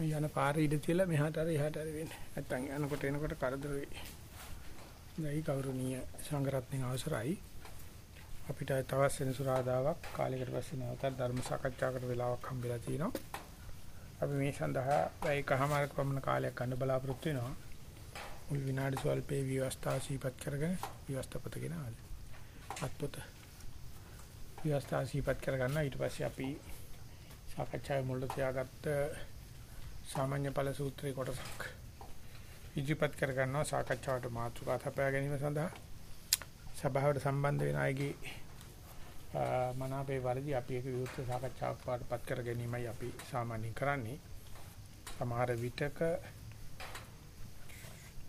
යන පාරේ ඉඳ තියලා මෙහාට අර එහාට අර වෙන්නේ. නැත්තම් යනකොට එනකොට කරදර වෙයි. නැයි ගෞරවනීය සංඝරත්නයේ අවසරයි. අපිට තවත් සෙනසුරාදාවක් කාලයකට පස්සේ නැවතත් ධර්ම සාකච්ඡාකට වෙලාවක් හම්බෙලා තිනවා. අපි මේ සඳහා පැයකමාරක පමණ කාලයක් ගන්න බලාපොරොත්තු වෙනවා. මුල් විනාඩි සල්පේ විවස්ථා සීපත් කරගෙන විවස්ථාපතගෙන ආද. අත්පොත විවස්ථා සීපත් කරගන්න ඊට පස්සේ අපි සාකච්ඡාවේ මුල තියාගත්ත සාමාන්‍ය ඵල සූත්‍රයේ කොටසක් ඉදිරිපත් කර ගන්නවා සාකච්ඡාවට මාතෘකා තබා ගැනීම සඳහා. සභාවට සම්බන්ධ වෙන අයගේ මනාපේ වලදී අපි ඒක විවෘත සාකච්ඡාවක් පාඩපත් කර ගැනීමයි අපි සාමාන්‍යයෙන් කරන්නේ. සමහර විටක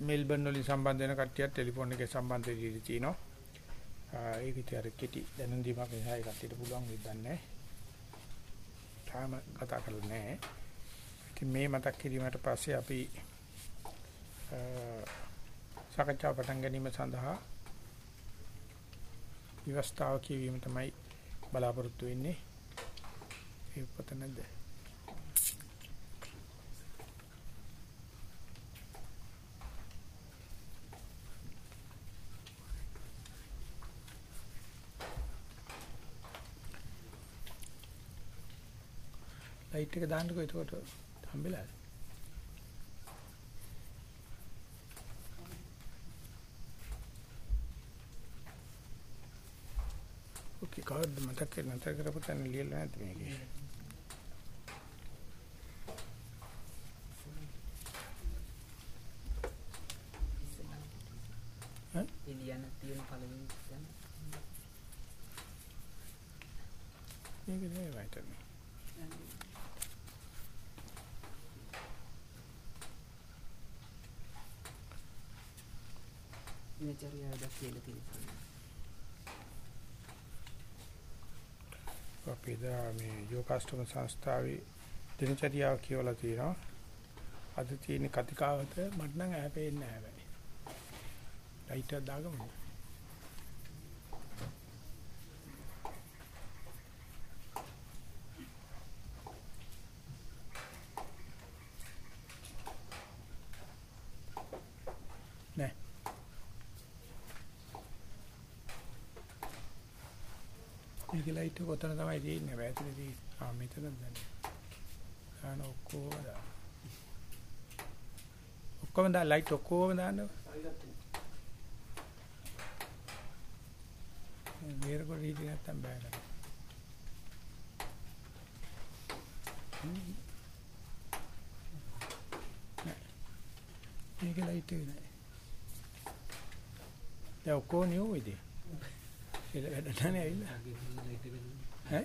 මෙල්බන් වලින් සම්බන්ධ වෙන කට්ටියත් ටෙලිෆෝන් එකේ සම්බන්ධ වෙලා තිනවා ඒක ඉතින් කෙටි දැනුම් දීමක් නිසා ඒ කට්ටියට පුළුවන් වෙන්නේ තාම කතා කරලා නැහැ. ඉතින් මේ මතක් කිරීමට පස්සේ අපි සාකච්ඡාව පටන් ගැනීම සඳහා විවස්ථාව කියවීම තමයි බලාපොරොත්තු වෙන්නේ. ඒ පොත නැද්ද? ලයිට් එක දාන්නකෝ එතකොට හම්බෙලාද? ඔකේ කවද්ද මතක් කරගෙන නැතර කරපු තැන ලියලා නැද්ද මේකේ? එළියන තියෙන පළවෙනි තැන. මේක නෙවෙයි වයිටනේ. දිනචරියාව දැක්කේලා තියෙනවා. අපි දා මේ යෝගාස්ටම සංස්ථාවේ දිනචරියාව කියවලා තියෙනවා. අද තියෙන කතිකාවත මට නම් ඈ පේන්නේ නැහැ හැබැයි. ලයිට් එක දාගමු. නෑ. මේක ලයිට් එක කොතන තමයි තියෙන්නේ. වැටෙන්නේ ආ මෙතනද දැන්. ආන ඔක්කොම දාන්න. ඔක්කොම දා ලයිට් ඔක්කොම දාන්න මේර කොට හිටිය නැත්තම් බෑ නේද මේක ලයිට් එක නෑ දැන් ඔක්කොම නියෝ ඉතින් ඒක වැඩ නැහැ ඇවිල්ලා. ඈ?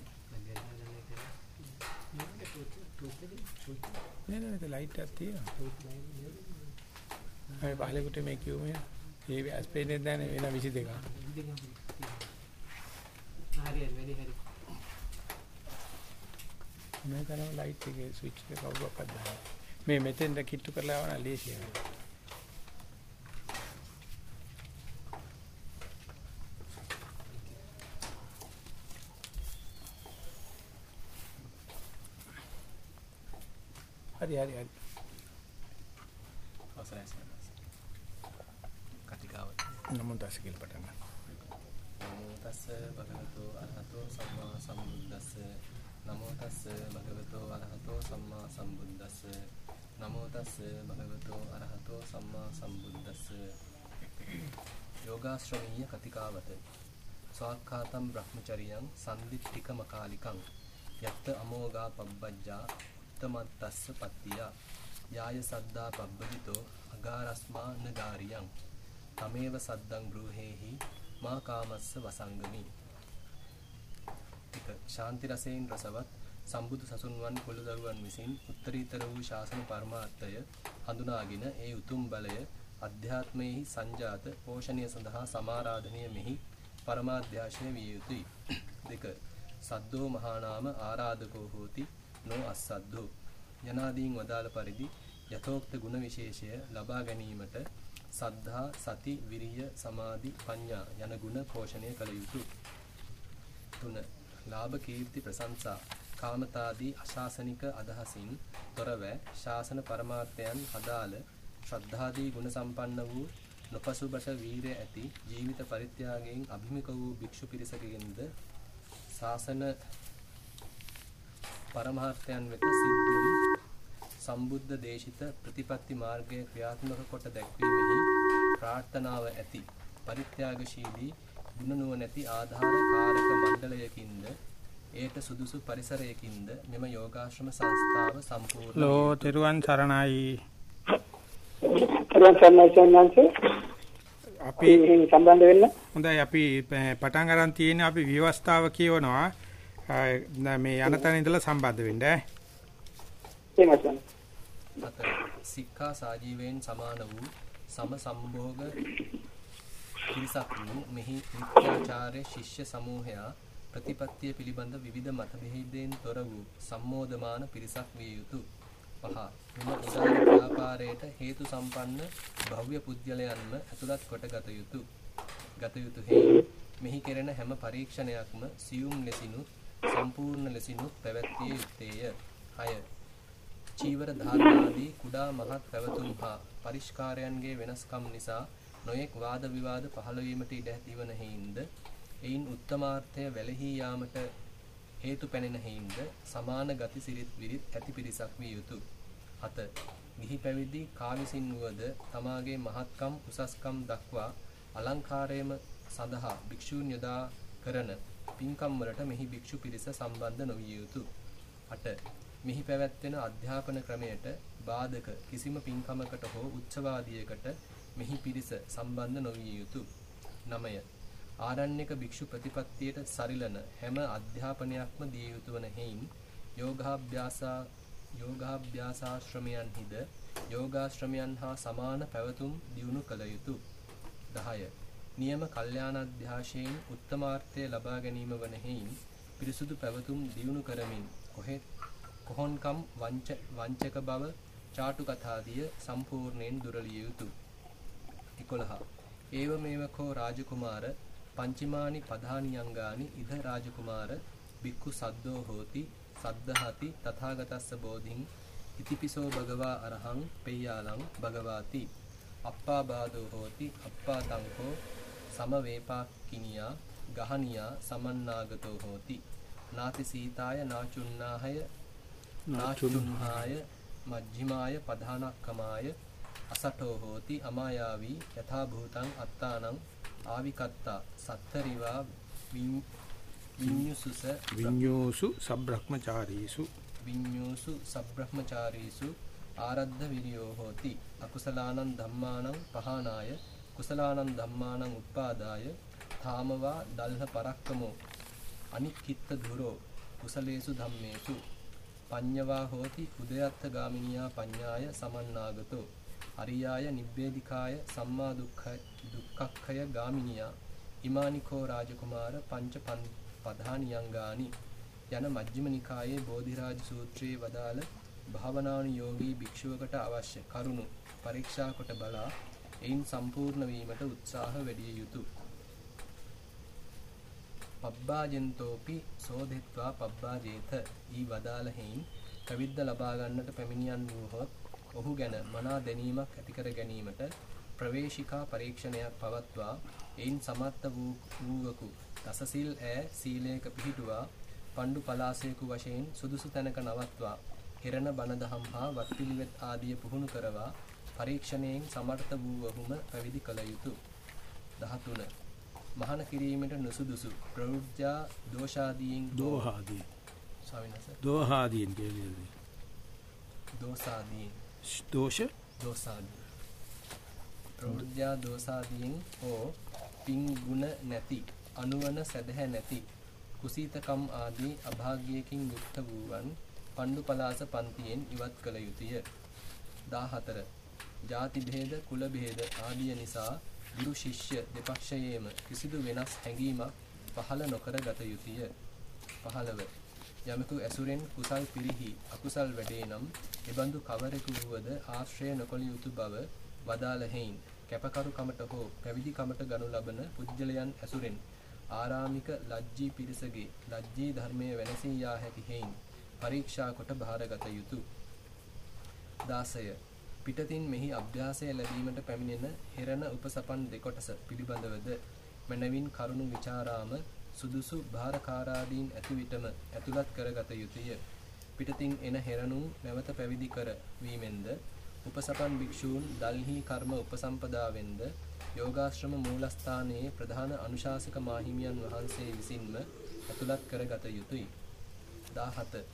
නෑ නෑ ලයිට් එකක් තියෙනවා. අය බාලෙකුට මේ කිව්වේ ඒ ඇස් පේන්නේ නැහැ වෙන 22 හරි හරි වැඩි හරි. මේ කරන ලයිට් එකේ ස්විච් එක කවුරුවක්වත් දාන්න මේ මෙතෙන්ද කිට්ටු කරලා ආවන ලේසියි හරි හරි හරි අවසරයි සර්. කතිකාව. නමෝ තස් කියලා පටන් ගන්න. නමෝ තස්ස භගවතු අරහතෝ සම්මා සම්බුද්දස්ස. නමෝ තස්ස භගවතු අරහතෝ සම්මා සම්බුද්දස්ස. නමෝ තස්ස භගවතු අරහතෝ සම්මා සම්බුද්දස්ස. යෝගාශ්‍රමීය කතිකාවත. ස්වාක්ඛාතම් බ්‍රහ්මචරියං සම්දිත්තිකම කාලිකං යත්ත අමෝගා පබ්බජ්ජා උත්තමත්තස්ස පත්තිය යාය සද්දා පබ්බජිතෝ අගාරස්මා නගාරියං තමේව සද්දං බ්‍රූහෙහි මා කාමස්ස වසංගමි එක ශාන්ති රසයෙන් රසවත් සම්බුදු සසුන්වන් කුලදරුවන් විසින් උත්තරීතර වූ ශාසන පරමාර්ථය හඳුනාගෙන ඒ උතුම් බලය අධ්‍යාත්මයෙහි සංජාත පෝෂණය සඳහා සමාරාධනය මෙහි පරමාධ්‍යාශය විය යුතුයි දෙක සද්දෝ මහානාම ආරාධකෝ හෝති නෝ අස්සද්දෝ. යනාදීන් වදාළ පරිදි යථෝක්ත ගුණ විශේෂය ලබා ගැනීමට සද්ධා සති විරිය සමාධි ප්‍රඥා යන ගුණ පෝෂණය කළ යුතුය. තුන. ලාභ කීර්ති ප්‍රශංසා. කාමතාදී අශාසනික අදහසින් තොරව ශාසන පරමාර්ථයන් අදාළ ශ්‍රද්ධාදී ගුණ සම්පන්න වූ නොපසුබට වීරය ඇති ජීවිත පරිත්‍යාගයෙන් අභිමුඛ වූ භික්ෂු පිරිසකගෙන්ද ශාසන පරමාර්ථයන් වෙත සිද්ධුම් සම්බුද්ධ දේශිත ප්‍රතිපත්ති මාර්ගය ක්‍රියාත්මක කොට දැක්වීමෙහි ප්‍රාර්ථනාව ඇති පරිත්‍යාගශීලී ගුණ නුවණැති ආධාර කාරක මණ්ඩලයකින්ද එයට සුදුසු පරිසරයකින්ද මෙම යෝගාශ්‍රම සංස්ථාව සම්පූර්ණ ලෝ තෙරුවන් සරණයි. කරුවන් සර්ණයි සන්නංශ අපි සම්බන්ධ වෙන්න. හොඳයි අපි පටන් ගන්න තියෙන අපි විවස්ථාව කියවනවා මේ යන තැන ඉඳලා සම්බන්ධ වෙන්න ඈ. එහෙමයි අතර සික්ඛා සාජීවයෙන් සමාන වූ සම සම්භෝග පිරිසක් වූ මෙහි මිත්‍යාචාර්ය ශිෂ්‍ය සමූහයා ප්‍රතිපත්තිය පිළිබඳ විවිධ මතභේදයෙන් තොර වූ සම්මෝධමාන පිරිසක් විය යුතුය. පහ මෙම උදාර ව්‍යාපාරයට හේතු සම්පන්න භව්‍ය පුද්ගලයන්ම ඇතුළත් කොට ගත යුතුය. ගත යුතු හේයි මෙහි කෙරෙන හැම පරීක්ෂණයක්ම සියුම් ලෙසිනුත් සම්පූර්ණ ලෙසිනුත් පැවැත්විය යුත්තේය. 6 චීවර ධාරණාදී කුඩා මහත් පැවතුම් හා පරිස්කාරයන්ගේ වෙනස්කම් නිසා නොයෙක් වාද විවාද පහළ වීමට ඉඩ ඇතිවන හේින්ද එයින් උත්තමාර්ථය වැළහී යාමට හේතු පැනෙන හේින්ද සමාන ගති සිරිත් විරිත් ඇති පිරිසක් විය යුතුය. අත ගිහි පැවිදි කාවිසින් වුවද තමාගේ මහත්කම් උසස්කම් දක්වා අලංකාරයම සඳහා භික්ෂූන් යොදා කරන පින්කම් වලට මෙහි භික්ෂු පිරිස සම්බන්ධ නොවිය යුතුය. 8 මෙහි පැවැත්වෙන අධ්‍යාපන ක්‍රමයට බාධක කිසිම පින්කමකට හෝ උත්සවාදියකට මෙහි පිරිස සම්බන්ධ නොවිය යුතුය. 9. ආරණ්‍යක භික්ෂු ප්‍රතිපත්තියට සරිලන හැම අධ්‍යාපනයක්ම දිය යුතු වන හේයින් යෝගාභ්‍යාසා යෝගාභ්‍යාසාශ්‍රමයන්හිද යෝගාශ්‍රමයන් හා සමාන පැවතුම් දියුණු කළ යුතුය. 10. නියම කල්යාණාධ්‍යාශයෙන් උත්තමාර්ථය ලබා ගැනීම වන හේයින් පිරිසුදු පැවතුම් දියුණු කරමින් කොහෙත් කොහොන්කම් වංච වංචක බව චාටු කතාදිය සම්පූර්ණයෙන් දුරලිය යුතුය. 11. ඒව මේවකෝ රාජකුමාර පංචමානි පධානියංගානි ඉද රාජකුමාර බික්ඛු සද්දෝ හෝති සද්ධහති තථාගතස්ස බෝධින් ඉතිපිසෝ භගවා අරහං පෙය්‍යාලං භගවාති අප්පා බාදෝ හෝති අප්පා තංකෝ සමවේපාකිනියා ගහනියා සමන්නාගතෝ හෝති. නාති සීතාය නාචුන්නාහය නාචුන්හාය මජ්ක්‍ධිමාය පධානක්කමාය අසටෝ හෝති. අමායාවී යථා භූතං අත්තානං ආවිකත්තා සත්තරිවා විඤ්ඤුසුස විඤ්ඤෝසු සබ්‍රහ්මචාරීසු. විඤ්ඤෝසු සබ්‍රහ්මචාරීසු ආරද්ධ විරියෝ හෝති. අකුසලානං ධම්මානං පහනාය කුසලානං ධම්මානං උප්පාදාය ථාමවා දල්හ පරක්කමෝ අනික්කිත්ත දුරෝ කුසලේසු ධම්මේසු පඤ්ඤවා හෝති උදයත්ත ගාමිනියා පඤ්ඤාය සමන්නාගතෝ අරියාය නිබ්බේධිකාය සම්මා දුක්ඛ දුක්ඛක්ඛය ගාමිනියා ඉමානිකෝ රාජකුමාර පංච පධානියංගානි යන මජ්ක්‍ධිම නිකායේ බෝධිරාජ සූත්‍රයේ වදාළ භාවනානුයෝගී භික්ෂුවකට අවශ්‍ය කරුණු පරීක්ෂා කොට බලා එයින් සම්පූර්ණ වීමට උත්සාහ වැඩි යුතුය. පබ්බාජෙන්තෝපි සෝදෙත්වා පබ්බාජේත. ඊ වදාළ හේයින් පැවිද්ද ලබා ගන්නට පැමිණියන් වූහොත් ඔහු ගැන මනා දැනීමක් ඇති කර ගැනීමට ප්‍රවේශිකා පරීක්ෂණයක් පවත්වා. එයින් සමර්ථ වූ වූවකු දසසිල් ඈ සීලයක පිහිටුවා. පණ්ඩු පලාසයකු වශයෙන් සුදුසු තැනක නවත්වා. හිරණ බණ දහම් හා වත්පිළිවෙත් ආදිය පුහුණු කරවා. පරීක්ෂණයෙන් සමර්ථ වූවහුම පැවිදි කළ යුතුය. 13 මහාන කිරීමට නුසුදුසු ප්‍රවෘත්‍යා දෝෂාදීන් දෝහාදී. ස්වාමීන් වහන්සේ දෝහාදීන් කියන්නේ දෝසාදීන්. දෝෂ? දෝසාදී ප්‍රවෘත්‍යා දෝසාදීන් හෝ පින් ගුණ නැති අනුවන සැදැහැ නැති කුසීතකම් ආදී අභාග්‍යයකින් යුක්ත වූවන් පණ්ඩු පලාස පන්තියෙන් ඉවත් කළ යුතුය. 14 ಜಾති භේද කුල භේද ආදිය නිසා ගුරු ශිෂ්‍ය දෙපක්ෂයේම කිසිදු වෙනස් හැඟීමක් පහළ නොකර ගත යුතුය. 15 යමෙකු ඇසුරෙන් කුසල් පිරිහි අකුසල් වැඩේ නම් එබඳු කවරෙකු වුවද ආශ්‍රය නොකළ යුතු බව වදාළ හේයින් කැපකරු කමට හෝ පැවිදි කමට ගනු ලබන පුජ්‍යලයන් ඇසුරෙන් ආරාමික ලජ්ජී පිරිසගේ ලජ්ජී ධර්මයේ වෙනසී යා හැකි හේයින් පරීක්ෂා කොට භාරගත යුතුය. 16 පිටතින් මෙහි අභ්‍යාසය ලැබීමට පැමිණෙන හෙරණ උපසපන් දෙකොටස පිළිබඳවද මනවින් කරුණු ਵਿਚාරාම සුදුසු භාරකාරාදීන් ඇති විටම ඇතුළත් කරගත යුතුය. පිටතින් එන හෙරණුන් නැවත පැවිදි කර වීමෙන්ද උපසපන් භික්ෂූන් දල්හි කර්ම උපසම්පදාවෙන්ද යෝගාශ්‍රම මූලස්ථානයේ ප්‍රධාන අනුශාසක මාහිමියන් වහන්සේ විසින්ම ඇතුළත් කරගත යුතුය. 17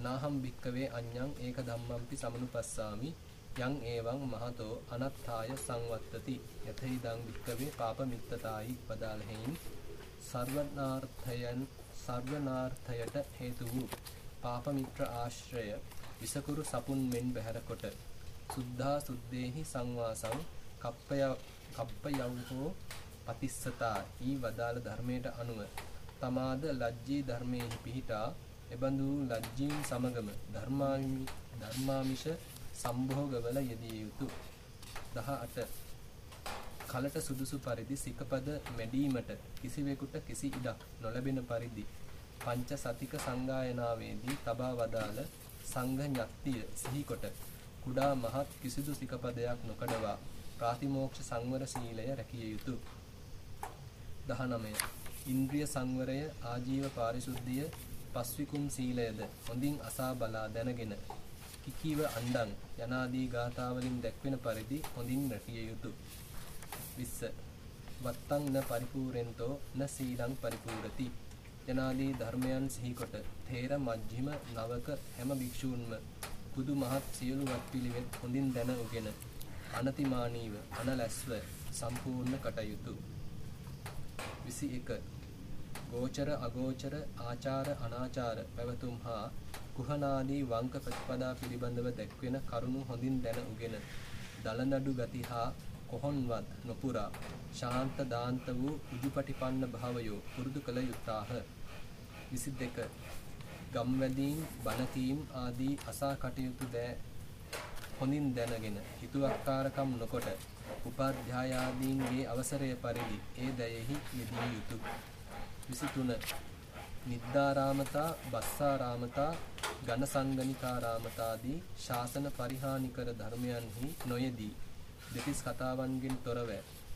නාහම් භික්කවේ අඤ්ඤං ඒක ධම්මම්පි සමනුපස්සාමි යං ඒවං මහතෝ අනත්ථාය සංවත්තති. යතෙහිදං භික්කවේ පාපමිත්තතායි පදාලහෙයින් සර්වනාර්ථයන් සර්වනාර්ථයට හේතු වූ පාපමිත්‍ර ආශ්‍රය විසකුරු සපුන් මෙන් බැහැර කොට සුද්ධා සුද්දේහි සංවාසං කප්පය කප්පයව්හෝ පතිස්සතා. ඊ වදාළ ධර්මයට අනුව තමාද ලජ්ජී ධර්මයේ පිහිටා එබඳු ලජ්ජීන් සමගම ධර්මාමි ධර්මාමිෂ සම්භෝගවල යෙදිය යුතු. 18 කලට සුදුසු පරිදි සිකපද මැඩීමට කිසිවෙකුට කිසි ඉඩක් නොලැබෙන පරිදි පංච සතික සංගායනාවේදී තබා වදාළ සංඝ ඥත්තිය සිහිකොට කුඩා මහත් කිසිදු සිකපදයක් නොකඩවා ප්‍රාතිමෝක්ෂ සංවර සීලය රැකිය යුතුය 19 ඉන්ද්‍රිය සංවරය ආජීව පාරිශුද්ධිය පස්විකුම් සීලයද හොඳින් අසා බලා දැනගෙන කිකීව අණ්ඩං යනාදී ගාථාවලින් දැක්වෙන පරිදි හොඳින් රැකිය යුතුය 20 වත්තං න පරිපූර්ෙන්තෝ න සීලං පරිපූර්ති යනාදී ධර්මයන් සිහිකොට තේර මජ්ක්‍ධිම නවක හැම භික්ෂූන්ම බුදු මහත් සියලු වත්පිළිවෙත් හොඳින් දැන උගෙන අනතිමානීව අනලැස්ව සම්පූර්ණ කටයුතු. 21 ගෝචර අගෝචර ආචාර අනාචාර පැවතුම් හා කුහනාදී වංක ප්‍රතිපදා පිළිබඳව දැක්වෙන කරුණු හොඳින් දැන උගෙන දලනඩු ගති හා කොහොන්වත් නොපුරා ශාන්ත දාන්ත වූ උජුපටිපන්න භාවයෝ පුරුදු කළ යුත්තාහ. 22 ගම්වැදීන් බණකීම් ආදී අසා කටයුතු දෑ හොඳින් දැනගෙන හිතුවක්කාරකම් නොකොට උපාධ්‍යායාදීන්ගේ අවසරය පරිදි ඒ දයෙහි යෙදිය යුතුය. 23 නිද්දාරාමතා බස්සාරාමතා ඝනසංගනිකාරාමතාදී ශාසන පරිහානිකර ධර්මයන්හි නොයෙදී දෙතිස් කතාවන්ගෙන් තොරව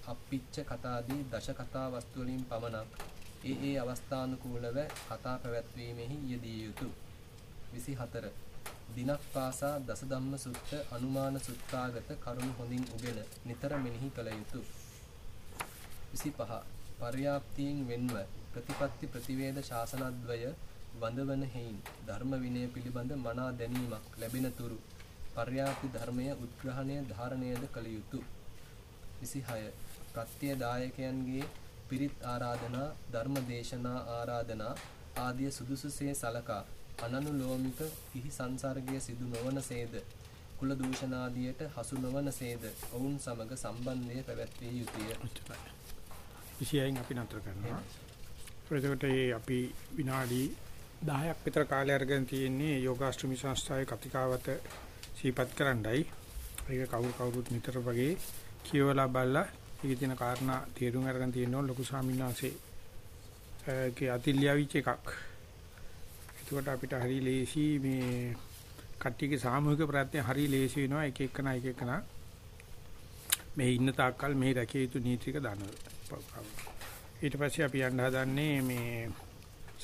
අප්පිච්ච කතාදී දශ කතා වස්තු වලින් පමණක් ඒ ඒ අවස්ථානුකූලව කතා පැවැත්වීමෙහි යෙදිය යුතුය 24 දිනක් පාසා දසධම්ම සුත්ත අනුමාන සුත්තාගත කරුණු හොඳින් උගෙන නිතර මෙනෙහි කළ යුතුය 25 පර්යාප්තියෙන් වෙන්ව ප්‍රතිපත්ති ප්‍රතිවේද ශාසනද්වය වඳවන හේයින් ධර්ම විනය පිළිබඳ මනා දැනීමක් ලැබෙන තුරු පර්යාප්ති ධර්මය උද්ග්‍රහණය ධාරණයද කළ යුතුය 26 ප්‍රත්‍ය දායකයන්ගේ පිරිත් ආරාධනා ධර්ම දේශනා ආරාධනා ආදිය සුදුසුසේ සලකා අනනුලෝමික කිහි සංසර්ගය සිදු නොවනසේද කුල දූෂණාදියට හසු නොවනසේද ඔවුන් සමග සම්බන්ධය පැවැත්විය යුතුය. විශේෂයෙන් අපි නතර කරනවා. එතකොට අපි විනාඩි 10ක් විතර කාලය අරගෙන තියෙන්නේ යෝගාශ්‍රමී සංස්ථාවේ කතිකාවත සීපත් කරන්නයි. ඒක කවුරු කවුරුත් නිතර වගේ කියවලා බලලා ඒකේ තියෙන කාරණා තේරුම් අරගෙන තියෙනවා ලොකු ස්වාමීන් වහන්සේ ඒකේ අතිල්ලියවිච් එකක්. එතකොට අපිට හරි ලේසි මේ කට්ටියගේ සාමූහික ප්‍රයත්න හරි ලේසි වෙනවා එක එකන එක එකන මේ ඉන්න තාක්කල් මේ රැකිය යුතු නීතික දනවා. ඊට පස්සේ අපි යන්න හදන්නේ මේ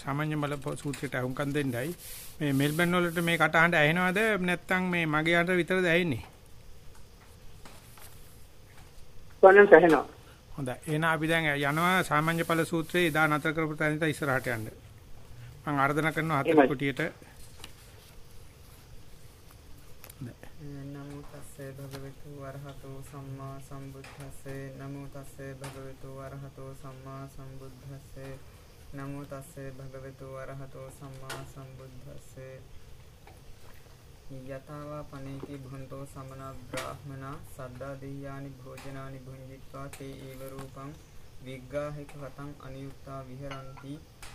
සාමාන්‍ය බල සූත්‍රයට අහුම්කම් දෙන්නයි. මේ මෙල්බන් වලට මේ කටහඬ ඇහෙනවද නැත්නම් මේ මගේ අතට විතරද ඇහෙන්නේ? ස්වයං සහනවා. හොඳයි. එහෙනම් අපි දැන් යනවා සාමාන්‍ය ඵල සූත්‍රයේ ඉදා නතර කරපු තැනට ඉස්සරහට යන්න. මම ආර්දනා කරනවා හතර කුටියට. නමෝ තස්සේ භගවතු වරහතෝ සම්මා සම්බුද්දස්සේ නමෝ තස්සේ භගවතු වරහතෝ සම්මා සම්බුද්දස්සේ නමෝ තස්සේ භගවතු වරහතෝ සම්මා සම්බුද්දස්සේ යතාවා පනේති භුන්තෝ සමන බ්‍රාහ්මනා සද්දා දෙය්‍යානි භෝජනානි භුඤ්ජිත්වා තේ ඒව රූපං විග්ගාහික වතං අනියුක්තා විහරಂತಿ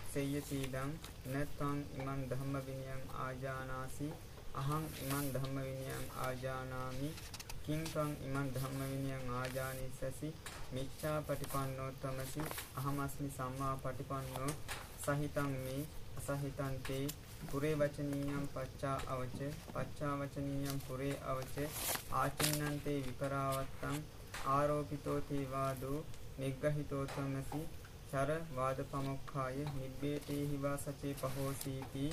සේයතිදං නත්තං ඉමන් ධම්ම විනයං ආජානාසි අහං ඉමන් ධම්ම විනයං ආජානාමි කිං ත්වං ඉමන් ධම්ම විනයං ආජානිස්සසි මිච්ඡා පටිපන්නෝ තමසි අහමස්මි සම්මා පටිපන්නෝ සහිතං මේ අසහිතං තේ පුරේ වචනීයම් පච්චා අවච පච්චා වචනීයම් පුරේ අවච ආචින්නන්තේ විපරාවත්තං ආරෝපිතෝ තේවාදෝ නිග්ගහිතෝතමසි චර වාදපමොක්ඛාය නිබ්බේතේහි වා සචේ පහෝසීති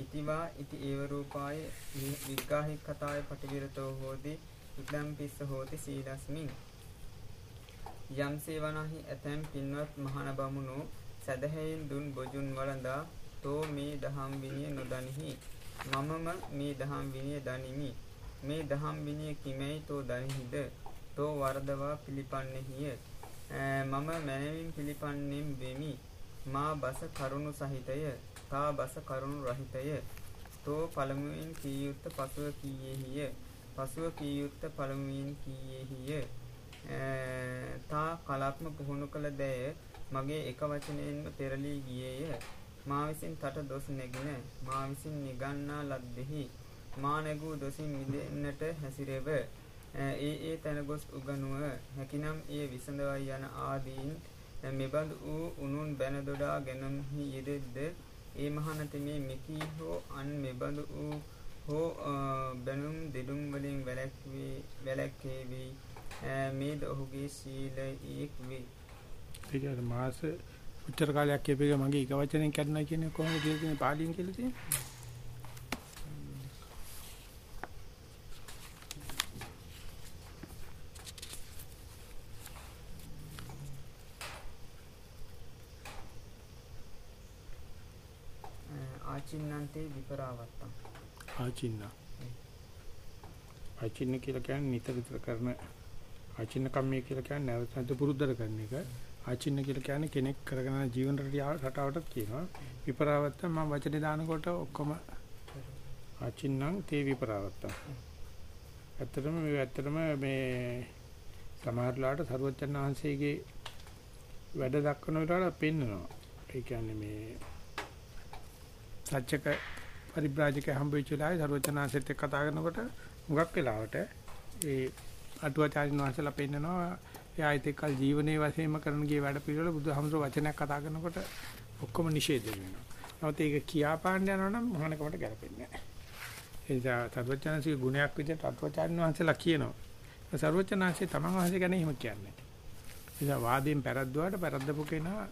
ඉතිවා ඉති ඒව රූපාය විග්ගාහි කතාය පටිවිරතෝ හෝති ඉදම් පිස්ස හෝති සීලස්මින්. යම්සේ වනහි ඇතැම් පින්වත් මහණ බමුණෝ සැදැහැයෙන් දුන් බොජුන් වළඳා තෝ මේ දහම් විනය නොදනිහි. මමම මේ දහම් විනය දනිමි. මේ දහම් විනය කිමැයි තෝ දනිහිද? තෝ වරදවා පිළිපන්නේහිය. මම මැනවින් පිළිපන්නෙම් වෙමි. මා බස කරුණු සහිතය. තා බස කරුණු රහිතය. තෝ පළමුවෙන් කී යුත්ත පසුව කීයේහිය. පසුව කී යුත්ත පළමුවෙන් කීයේහිය? තා කලක්ම පුහුණු කළ දෑය මගේ එක වචනයෙන්ම පෙරලී ගියේය. මා විසින් තට දොස් නැගින මා විසින් නිගන්නා ලද්දෙහි මා නැගූ දොසින් මිදෙන්නට හැසිරෙව ඒ ඒ තැන ගොස් උගනුව හැකිනම් ඒ විසඳවයි යන ආදීන් මෙබඳු වූ උනුන් බැන දොඩා ගැනම්හි යෙදෙද්ද ඒ මහනතමේ මෙකී හෝ අන් මෙබඳු වූ හෝ බැනුම් දෙඩුම් වලින් වැළැක්වී වැළැක්කේවි මේද ඔහුගේ සීලයක් වේ. ඒක මාස උච්චර කාලයක් කියපේක මගේ එක වචනෙන් කරනවා කියන්නේ කොහොමද කියලා තියෙන පාලියෙන් කියලා තියෙන්නේ? ආචින්නන්තේ විපරාවත්තම් ආචින්න. ආචින්න කියලා කියන්නේ නිතර නිතර කරන ආචින්න කම්මිය කියලා කියන්නේ නැවත නැවත පුරුද්දර කරන එක. ආචින්න කියලා කියන්නේ කෙනෙක් කරගෙන යන ජීවන රටාවටත් කියනවා. විපරාවත්ත මම වචනේ දානකොට ඔක්කොම ආචින්නම් තේ විපරාවත්ත. ඇත්තටම මේ ඇත්තටම මේ සමහරලාට සරුවචන් වහන්සේගේ වැඩ දක්වන විදිහට පෙන්නනවා. ඒ කියන්නේ මේ සත්‍යක පරිබ්‍රාජක හම්බෙච්ච වෙලාවේ සරුවචනාංශෙත් එක්ක කතා කරනකොට මුගක් වෙලාවට ඒ අටුවාචාරින් වහන්සේලා පෙන්නනවා එයා ඒකල් ජීවනයේ වශයෙන්ම කරන ගිය වැඩ පිළිවෙල බුදුහමසෝ වචනයක් කතා කරනකොට ඔක්කොම නිෂේධ වෙනවා. නමුත් ඒක කියාපාන්න යනවා නම් මහානකමට ගැලපෙන්නේ නැහැ. ඒ නිසා සර්වඥාන්සේ ගුණයක් විදිහට අටුවාචාරින් වහන්සේලා කියනවා. සර්වඥාන්සේ තමන් වහන්සේ ගැන එහෙම කියන්නේ. ඒ නිසා වාදයෙන් පැරද්දුවාට පැරද්දපු කෙනා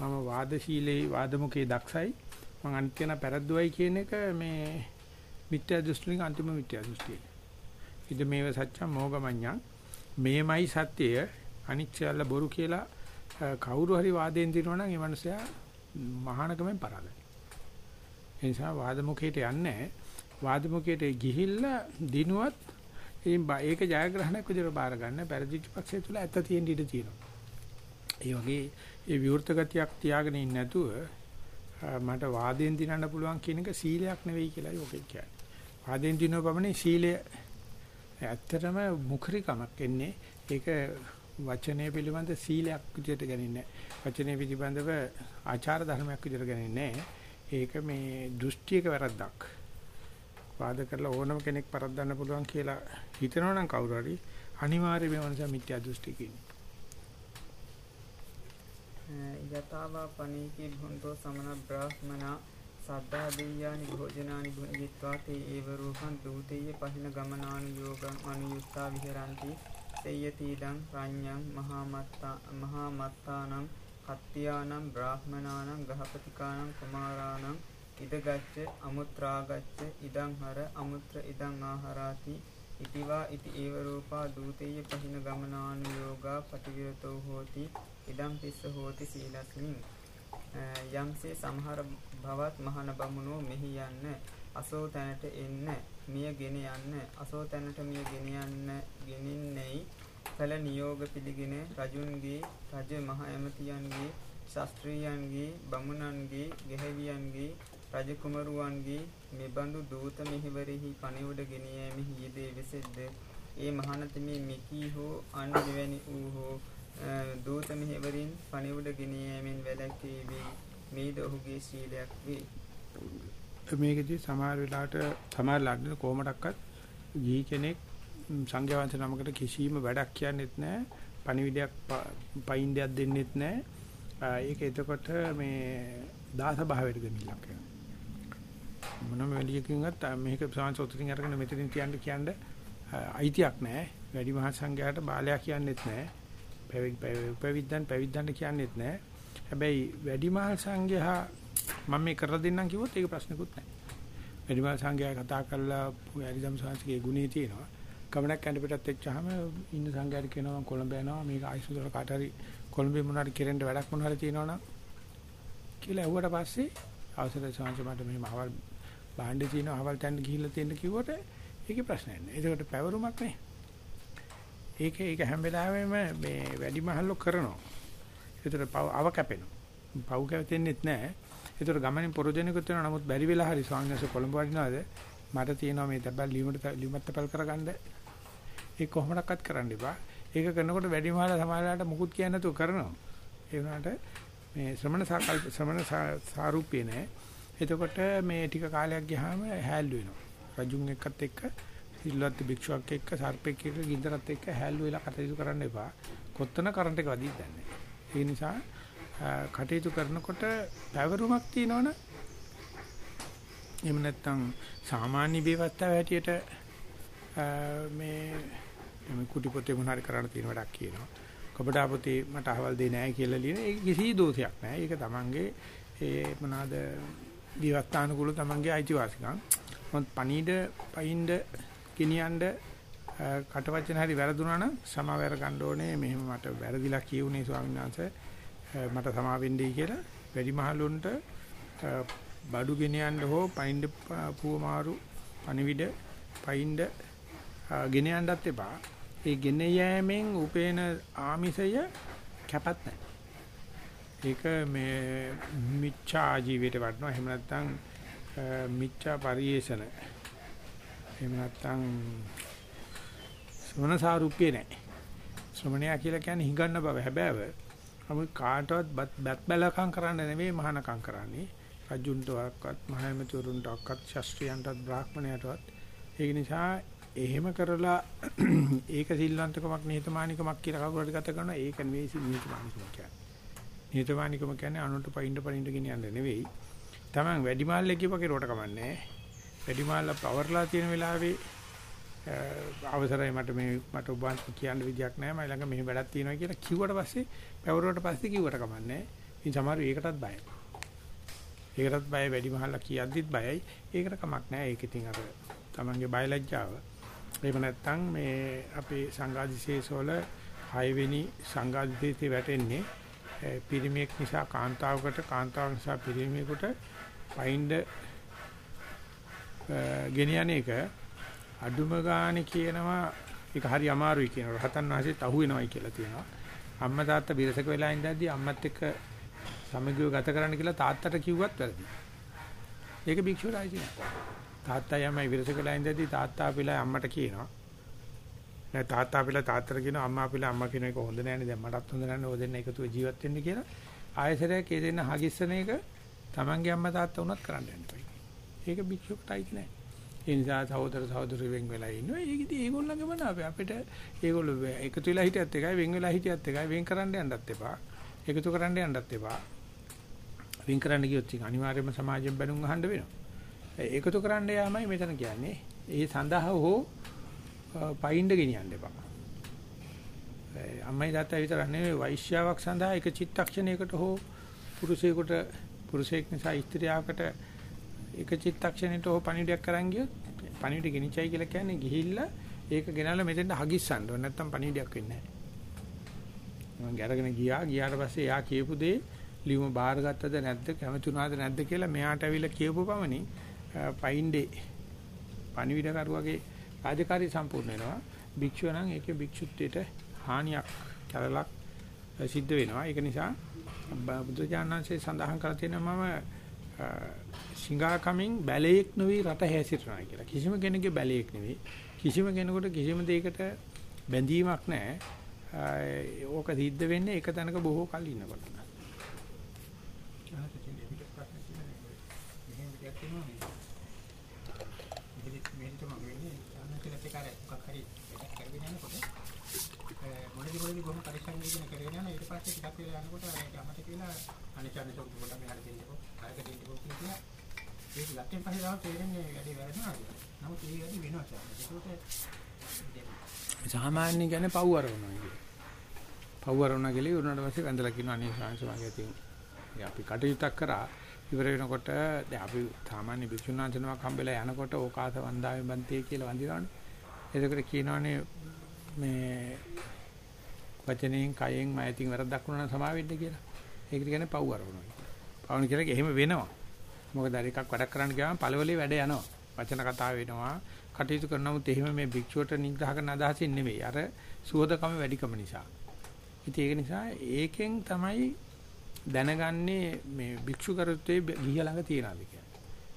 මම වාදශීලී වාදමුකේ දක්ෂයි මං අනිත් කෙනා පැරද්දුවයි කියන එක මේ මිත්‍යා දෘෂ්ටික අන්තිම මිත්‍යා දෘෂ්ටිය. ඉද මේව සත්‍යම් මොගමඤ්ඤං මේමයි සත්‍යය අනිත්‍යයල්ල බොරු කියලා කවුරු හරි වාදයෙන් දිනනවා නම් ඒ මනුස්සයා මහානකමෙන් පරාදයි. ඒ නිසා වාදමුඛයට යන්නේ වාදමුඛයට ගිහිල්ලා දිනුවත් ඒක ජයග්‍රහණයක් විදිහට බාර ගන්න පරිදිච්ච පක්ෂය තුල ඇත්ත තියෙන ඉඩ තියෙනවා. ඒ වගේ ඒ විවෘත ගතියක් තියාගෙන ඉන්නේ නැතුව මට වාදයෙන් දිනන්න පුළුවන් කියන එක සීලයක් නෙවෙයි කියලා යෝගෙන් කියන්නේ. වාදයෙන් දිනව පමණේ සීලය ඇත්තටම මුඛරිකමක් එන්නේ. ඒක වචනය පිළිබඳ සීලයක් විදිහට ගන්නේ වචනය පිළිබඳව ආචාර ධර්මයක් විදිහට ගන්නේ ඒක මේ දෘෂ්ටියක වැරද්දක්. වාද කරලා ඕනම කෙනෙක් පරද්දන්න පුළුවන් කියලා හිතනවා නම් කවුරු හරි අනිවාර්යයෙන්ම මනස මිත්‍යා දෘෂ්ටිකින් යතාවා පනීකි භුන්තෝ සමන බ්‍රාහ්මනා සද්දා දෙය්‍යානි භෝජනානි භුඤ්ජිත්වා තේ ඒව රූපං දූතේය පහින ගමනානු යෝගං අනුයුක්තා විහෙරಂತಿ සේයතිදං රඤ්ඤං මහා මත්තා මහා මත්තානං කත්ත්‍යානං බ්‍රාහ්මනානං ගහපතිකානං කුමාරානං ඉදගච්ඡ අමුත්‍රාගච්ඡ ඉදං හර අමුත්‍ර ඉදං ආහාරාති ඉතිවා ඉති ඒව රූපා දූතේය පහින ගමනානු යෝගා පටිවිරතෝ හෝති ඉදම් පිස්ස හෝති සීලස්මින්. යම්සේ සමහර භවත් මහන බමුණෝ මෙහි යන්න අසෝ තැනට එන්න මිය ගෙන යන්න අසෝ තැනට මිය ගෙන යන්න ගෙනින්නේයි. කල නියෝග පිළිගෙන රජුන්ගේ රජ මහ ඇමතියන්ගේ ශාස්ත්‍රීයන්ගේ බමුණන්ගේ ගැහැවියන්ගේ රජකුමරුවන්ගේ මෙබඳු දූත මෙහිවරෙහි පණිවුඩ ගෙන යෑමෙහි යෙදේ වෙසෙද්ද? ඒ මහානතමේ මෙකී හෝ අන් දෙවැනි වූ හෝ දූත මෙහිවරින් පණිවුඩ ගෙන යෑමෙන් වැළැක්කේ වේ මේද ඔහුගේ සීලයක් වේ මේකදී සමහර වෙලාවට සමහර ලග්න කොහමඩක්වත් ගිහි කෙනෙක් සංඝයා වහන්සේ නමකට කිසිම වැඩක් කියන්නෙත් නැහැ පණිවිඩයක් පයින් දෙයක් දෙන්නෙත් නැහැ ඒක එතකොට මේ දාස භාවයට ගෙනියලා මොනම වැඩියකින්වත් මේක ප්‍රසංස උතරින් අරගෙන මෙතනින් තියන්න කියන්න අයිතියක් නැහැ. වැඩි මහා සංඝයාට බාලයා කියන්නෙත් නැහැ. පැවිද්දන් පැවිද්දන්ට කියන්නෙත් නැහැ. හැබැයි වැඩි මහා සංඝයා මම මේ කරලා දෙන්නම් කිව්වොත් ඒක ප්‍රශ්නකුත් නැහැ. වැඩි මහා සංඝයා කතා කරලා හරිදම් සංස්කෘතියේ ගුණේ තියෙනවා. ගමනක් යන්න පිටත් වෙච්චාම ඉන්න සංඝයාට කියනවා කොළඹ යනවා මේක ආයිසුදල කාට හරි කොළඹේ මොනවාරි කෙරෙන්න වැඩක් මොනවාරි තියෙනවනම් කියලා ඇහුවට පස්සේ අවසරයි සංස මට මෙහෙම අවල් බාණ්ඩේ තියෙනවා අවල් තැන්න ගිහිල්ලා තියෙන කිව්වට ඒකේ ප්‍රශ්නයක් නෑ. ඒකට පැවරුමක් නේ. ඒක ඒක හැම වෙලාවෙම මේ වැඩි මහල්ලෝ කරනවා. ඒතර පව අව කැපෙනවා. පව් කැපෙන්නෙත් නෑ. ඒතර ගමනින් පොරොජෙනෙකුත් වෙනවා. නමුත් බැරි වෙලා හරි ස්වාමීන් වහන්සේ කොළඹ වඩිනවද? මට තියෙනවා මේ තැබල් ලියුමට ලියුමත් තැපල් කරගන්න. ඒක කොහොමඩක්වත් කරන්න එපා. ඒක කරනකොට වැඩි මහල්ලා සමාජයට මුකුත් කියන්නේ නැතුව කරනවා. ඒ වුණාට මේ ශ්‍රමණ සාකල්ප ශ්‍රමණ සාරූපේ නෑ. එතකොට මේ ටික කාලයක් ගියාම හැල්ලු වෙනවා. රජුන් එක්කත් එක්ක සිල්වත් භික්ෂුවක් එක්ක සර්පෙක් එක්ක ගින්දරත් එක්ක හැල්ලු වෙලා කටයුතු කරන්න එපා. කොත්තන කරන්ට් එක වදින්න නැහැ. ඒ නිසා කටයුතු කරනකොට පැවරුමක් තියෙනවනේ එහෙම නැත්නම් සාමාන්‍ය ව්‍යවස්ථාව හැටියට මේ මේ කුටි පොතේ මොනාරි කරන්න තියෙන වැඩක් කියනවා. කපඩා පොතේ මට අහවල් දෙන්නේ නැහැ කියලා ලියන ඒක කිසි දෝෂයක් නැහැ. ඒක තමන්ගේ ඒ මොනවාද විවස්ථානුකූල තමන්ගේ අයිතිවාසිකම්. මොකද පණීඩ පයින්ඩ ගෙනියන්න කටවචන හරි වැරදුනා නම් සමාවැර ගන්න ඕනේ. මෙහෙම මට වැරදිලා කියුනේ ස්වාමීන් වහන්සේ. මට සමා වෙන්නයි කියලා වැඩිමහලුන්ට බඩු ගෙනියන්න හෝ පයින්ඩ පුවමාරු පණිවිඩ පයින්ඩ ගෙන යන්නත් එපා. ඒ ගෙන යෑමෙන් උපේන ආමිසය කැපත් නැහැ. ඒක මේ මිච්ඡා ජීවිතයට වටනවා. එහෙම නැත්නම් මිච්ඡා පරියේෂණ. එහෙම නැත්නම් ශ්‍රමණසාරුප්පේ නැහැ. ශ්‍රමණයා කියලා කියන්නේ හිඟන්න බව හැබෑව. නමුත් කාටවත් බත් බැලකම් කරන්න නෙවෙයි මහානකම් කරන්නේ. රජුන්ටවත් මහමෙතුරුන්ටවත් ශාස්ත්‍රීයන්ටවත් බ්‍රාහ්මණයටවත් ඒක නිසා එහෙම කරලා ඒක සිල්වන්තකමක් නිහතමානිකමක් කියලා කවුරුහරි ගත කරනවා ඒක නෙවෙයි නිහතමානිකම කියන්නේ. නිහතමානිකම කියන්නේ අනුන්ට පයින්ඩ පයින්ඩ ගෙනියන්න නෙවෙයි. Taman වැඩිමාල්ලේ කියප කෙරුවට කමන්නේ. වැඩිමාල්ලා පවර්ලා තියෙන වෙලාවේ අවසරයි මට මේ මට ඔබ කියන්න විදියක් නැහැ මම ළඟ මෙහෙම වැඩක් තියෙනවා කියලා කිව්වට පස්සේ පැවරුවට පස්සේ කිව්වට කමන්නේ. ඉතින් සමහරව ඒකටත් බයයි. ඒකටත් බය වැඩි මහල්ලා කියද්දිත් බයයි. ඒකට කමක් නැහැ. ඒක ඉතින් අර Tamange බයලජ්ජාව. එහෙම නැත්නම් මේ අපේ සංඝාදිශේෂ වල 6 වෙනි සංඝාදිශේෂේ වැටෙන්නේ පිරිමියෙක් නිසා කාන්තාවකට කාන්තාවක් නිසා පිරිමියෙකුට ගෙන යන එක අඩුම ගානේ කියනවා ඒක හරි අමාරුයි කියනවා. රහතන් වහන්සේත් අහු වෙනවයි කියලා තියෙනවා. අම්මා තාත්තා බිරසක වෙලා ඉඳද්දී අම්මත් එක්ක සමගිව ගත කරන්න කියලා තාත්තට කිව්වත් වැරදි. ඒක භික්ෂුවට අයිති නෑ. තාත්තා යමයි විරසක වෙලා ඉඳද්දී තාත්තා පිළා අම්මට කියනවා. නෑ තාත්තා පිළා තාත්තට කියනවා අම්මා පිළා අම්මා කියන එක හොඳ නෑනේ දැන් මටත් හොඳ නෑනේ ඔය දෙන්න එකතුව ජීවත් වෙන්න කියලා. ආයසරයක් ඒ දෙන්න හගිස්සන එක තමන්ගේ අම්මා තාත්තා උනත් කරන්න යන්න ඒක භික්ෂුකට අයිති නැහැ. ඒ නිසා සහෝදර සහෝදරි වෙන් වෙලා ඉන්නවා. ඒකදී ඒගොල්ලන්ගේම නාපේ අපිට ඒගොල්ලෝ එකතු වෙලා හිටියත් එකයි වෙන් වෙලා හිටියත් එකයි වෙන් කරන්න යන්නත් එපා. එකතු කරන්න යන්නත් එපා. වෙන් කරන්න ගියොත් ඉතින් අනිවාර්යයෙන්ම සමාජයෙන් බැනුම් අහන්න වෙනවා. ඒකතු කරන්න යාමයි මෙතන කියන්නේ. ඒ සඳහා හෝ පයින්ඩ ගෙනියන්න එපා. අම්මයි තාත්තයි විතර නෙවෙයි වෛශ්‍යාවක් සඳහා එක චිත්තක්ෂණයකට හෝ පුරුෂයෙකුට පුරුෂයෙක් නිසා ස්ත්‍රියකට එක චිත්තක්ෂණයකට හෝ පණිවිඩයක් කරන් ගියොත් පණිවිඩ ගෙනිච්චයි කියලා කියන්නේ ගිහිල්ලා ඒක ගෙනල්ලා මෙතෙන්ට හගිස්සන්න ඕන. නැත්නම් පණිවිඩයක් වෙන්නේ නැහැ. මම අරගෙන ගියා. ගියාට පස්සේ එයා කියපු දේ ලියුම බාරගත්තද නැද්ද? කැමතුනාද නැද්ද කියලා මෙයාට ඇවිල්ලා කියපු පමණින් පයින්ඩේ පණිවිඩකරුවගේ රාජකාරී සම්පූර්ණ වෙනවා. භික්ෂුව නම් ඒකේ භික්ෂුත්වයට හානියක් කලලක් සිද්ධ වෙනවා. ඒක නිසා බුදුජානනාංශයේ සඳහන් කරලා තියෙනවා මම සිංහාකමින් බැලේක් නෙවෙයි රට හැසිරෙනවා කියලා. කිසිම කෙනෙකුගේ බැලේක් නෙවෙයි කිසිම කෙනෙකුට කිසිම දෙයකට බැඳීමක් නැහැ. ඕක සිද්ධ වෙන්නේ එක තැනක බොහෝ කල් ඉන්නකොට. මුලදී කොහොම පරිස්සම් වෙගෙන කරගෙන යනවා ඊට පස්සේ ටිකක් වෙලා යනකොට ඒක අමතක වෙලා අනිත් අනිත් පොඩ්ඩක් මෙහාට දෙන්නකො ආයක දෙන්නකො කියලා ඒක ගත්තෙන් පස්සේ තමයි තේරෙන්නේ වැඩි වැරදුනා කියලා. නමුත් ඒ වැඩි වෙනවා කියන්නේ. ඒකට සාමාන්‍ය කියන්නේ පව් අරවනවා කියන්නේ. පව් අරවනවා කියලා උනාට පස්සේ වැඳලා කියනවා අනේ සාංශ මගේ තින්. අපි කටයුත්තක් කරා ඉවර වෙනකොට දැන් අපි සාමාන්‍ය භික්ෂුණාන්තනමක් හම්බෙලා යනකොට ඕකාස වන්දාවේ බන්තිය කියලා වඳිනවනේ. එතකොට කියනවනේ මේ වචනෙන් කයෙන් මයතින් වැරද්දක් වුණා නම් සමා වෙන්න කියලා. ඒකට කියන්නේ පව් අරවනවා කියලා. පවුන කියලා එහෙම වෙනවා. මොකද අර එකක් වැඩක් කරන්න ගියාම පළවලේ වැඩ යනවා. වචන කතා වෙනවා. කටයුතු කරනමුත් එහෙම මේ භික්ෂුවට නිග්‍රහ කරන අදහසින් නෙවෙයි. අර සුවදකම වැඩිකම නිසා. ඉතින් ඒක නිසා ඒකෙන් තමයි දැනගන්නේ මේ භික්ෂු කරුත්තේ ගිහිය ළඟ තියනවාද කියලා.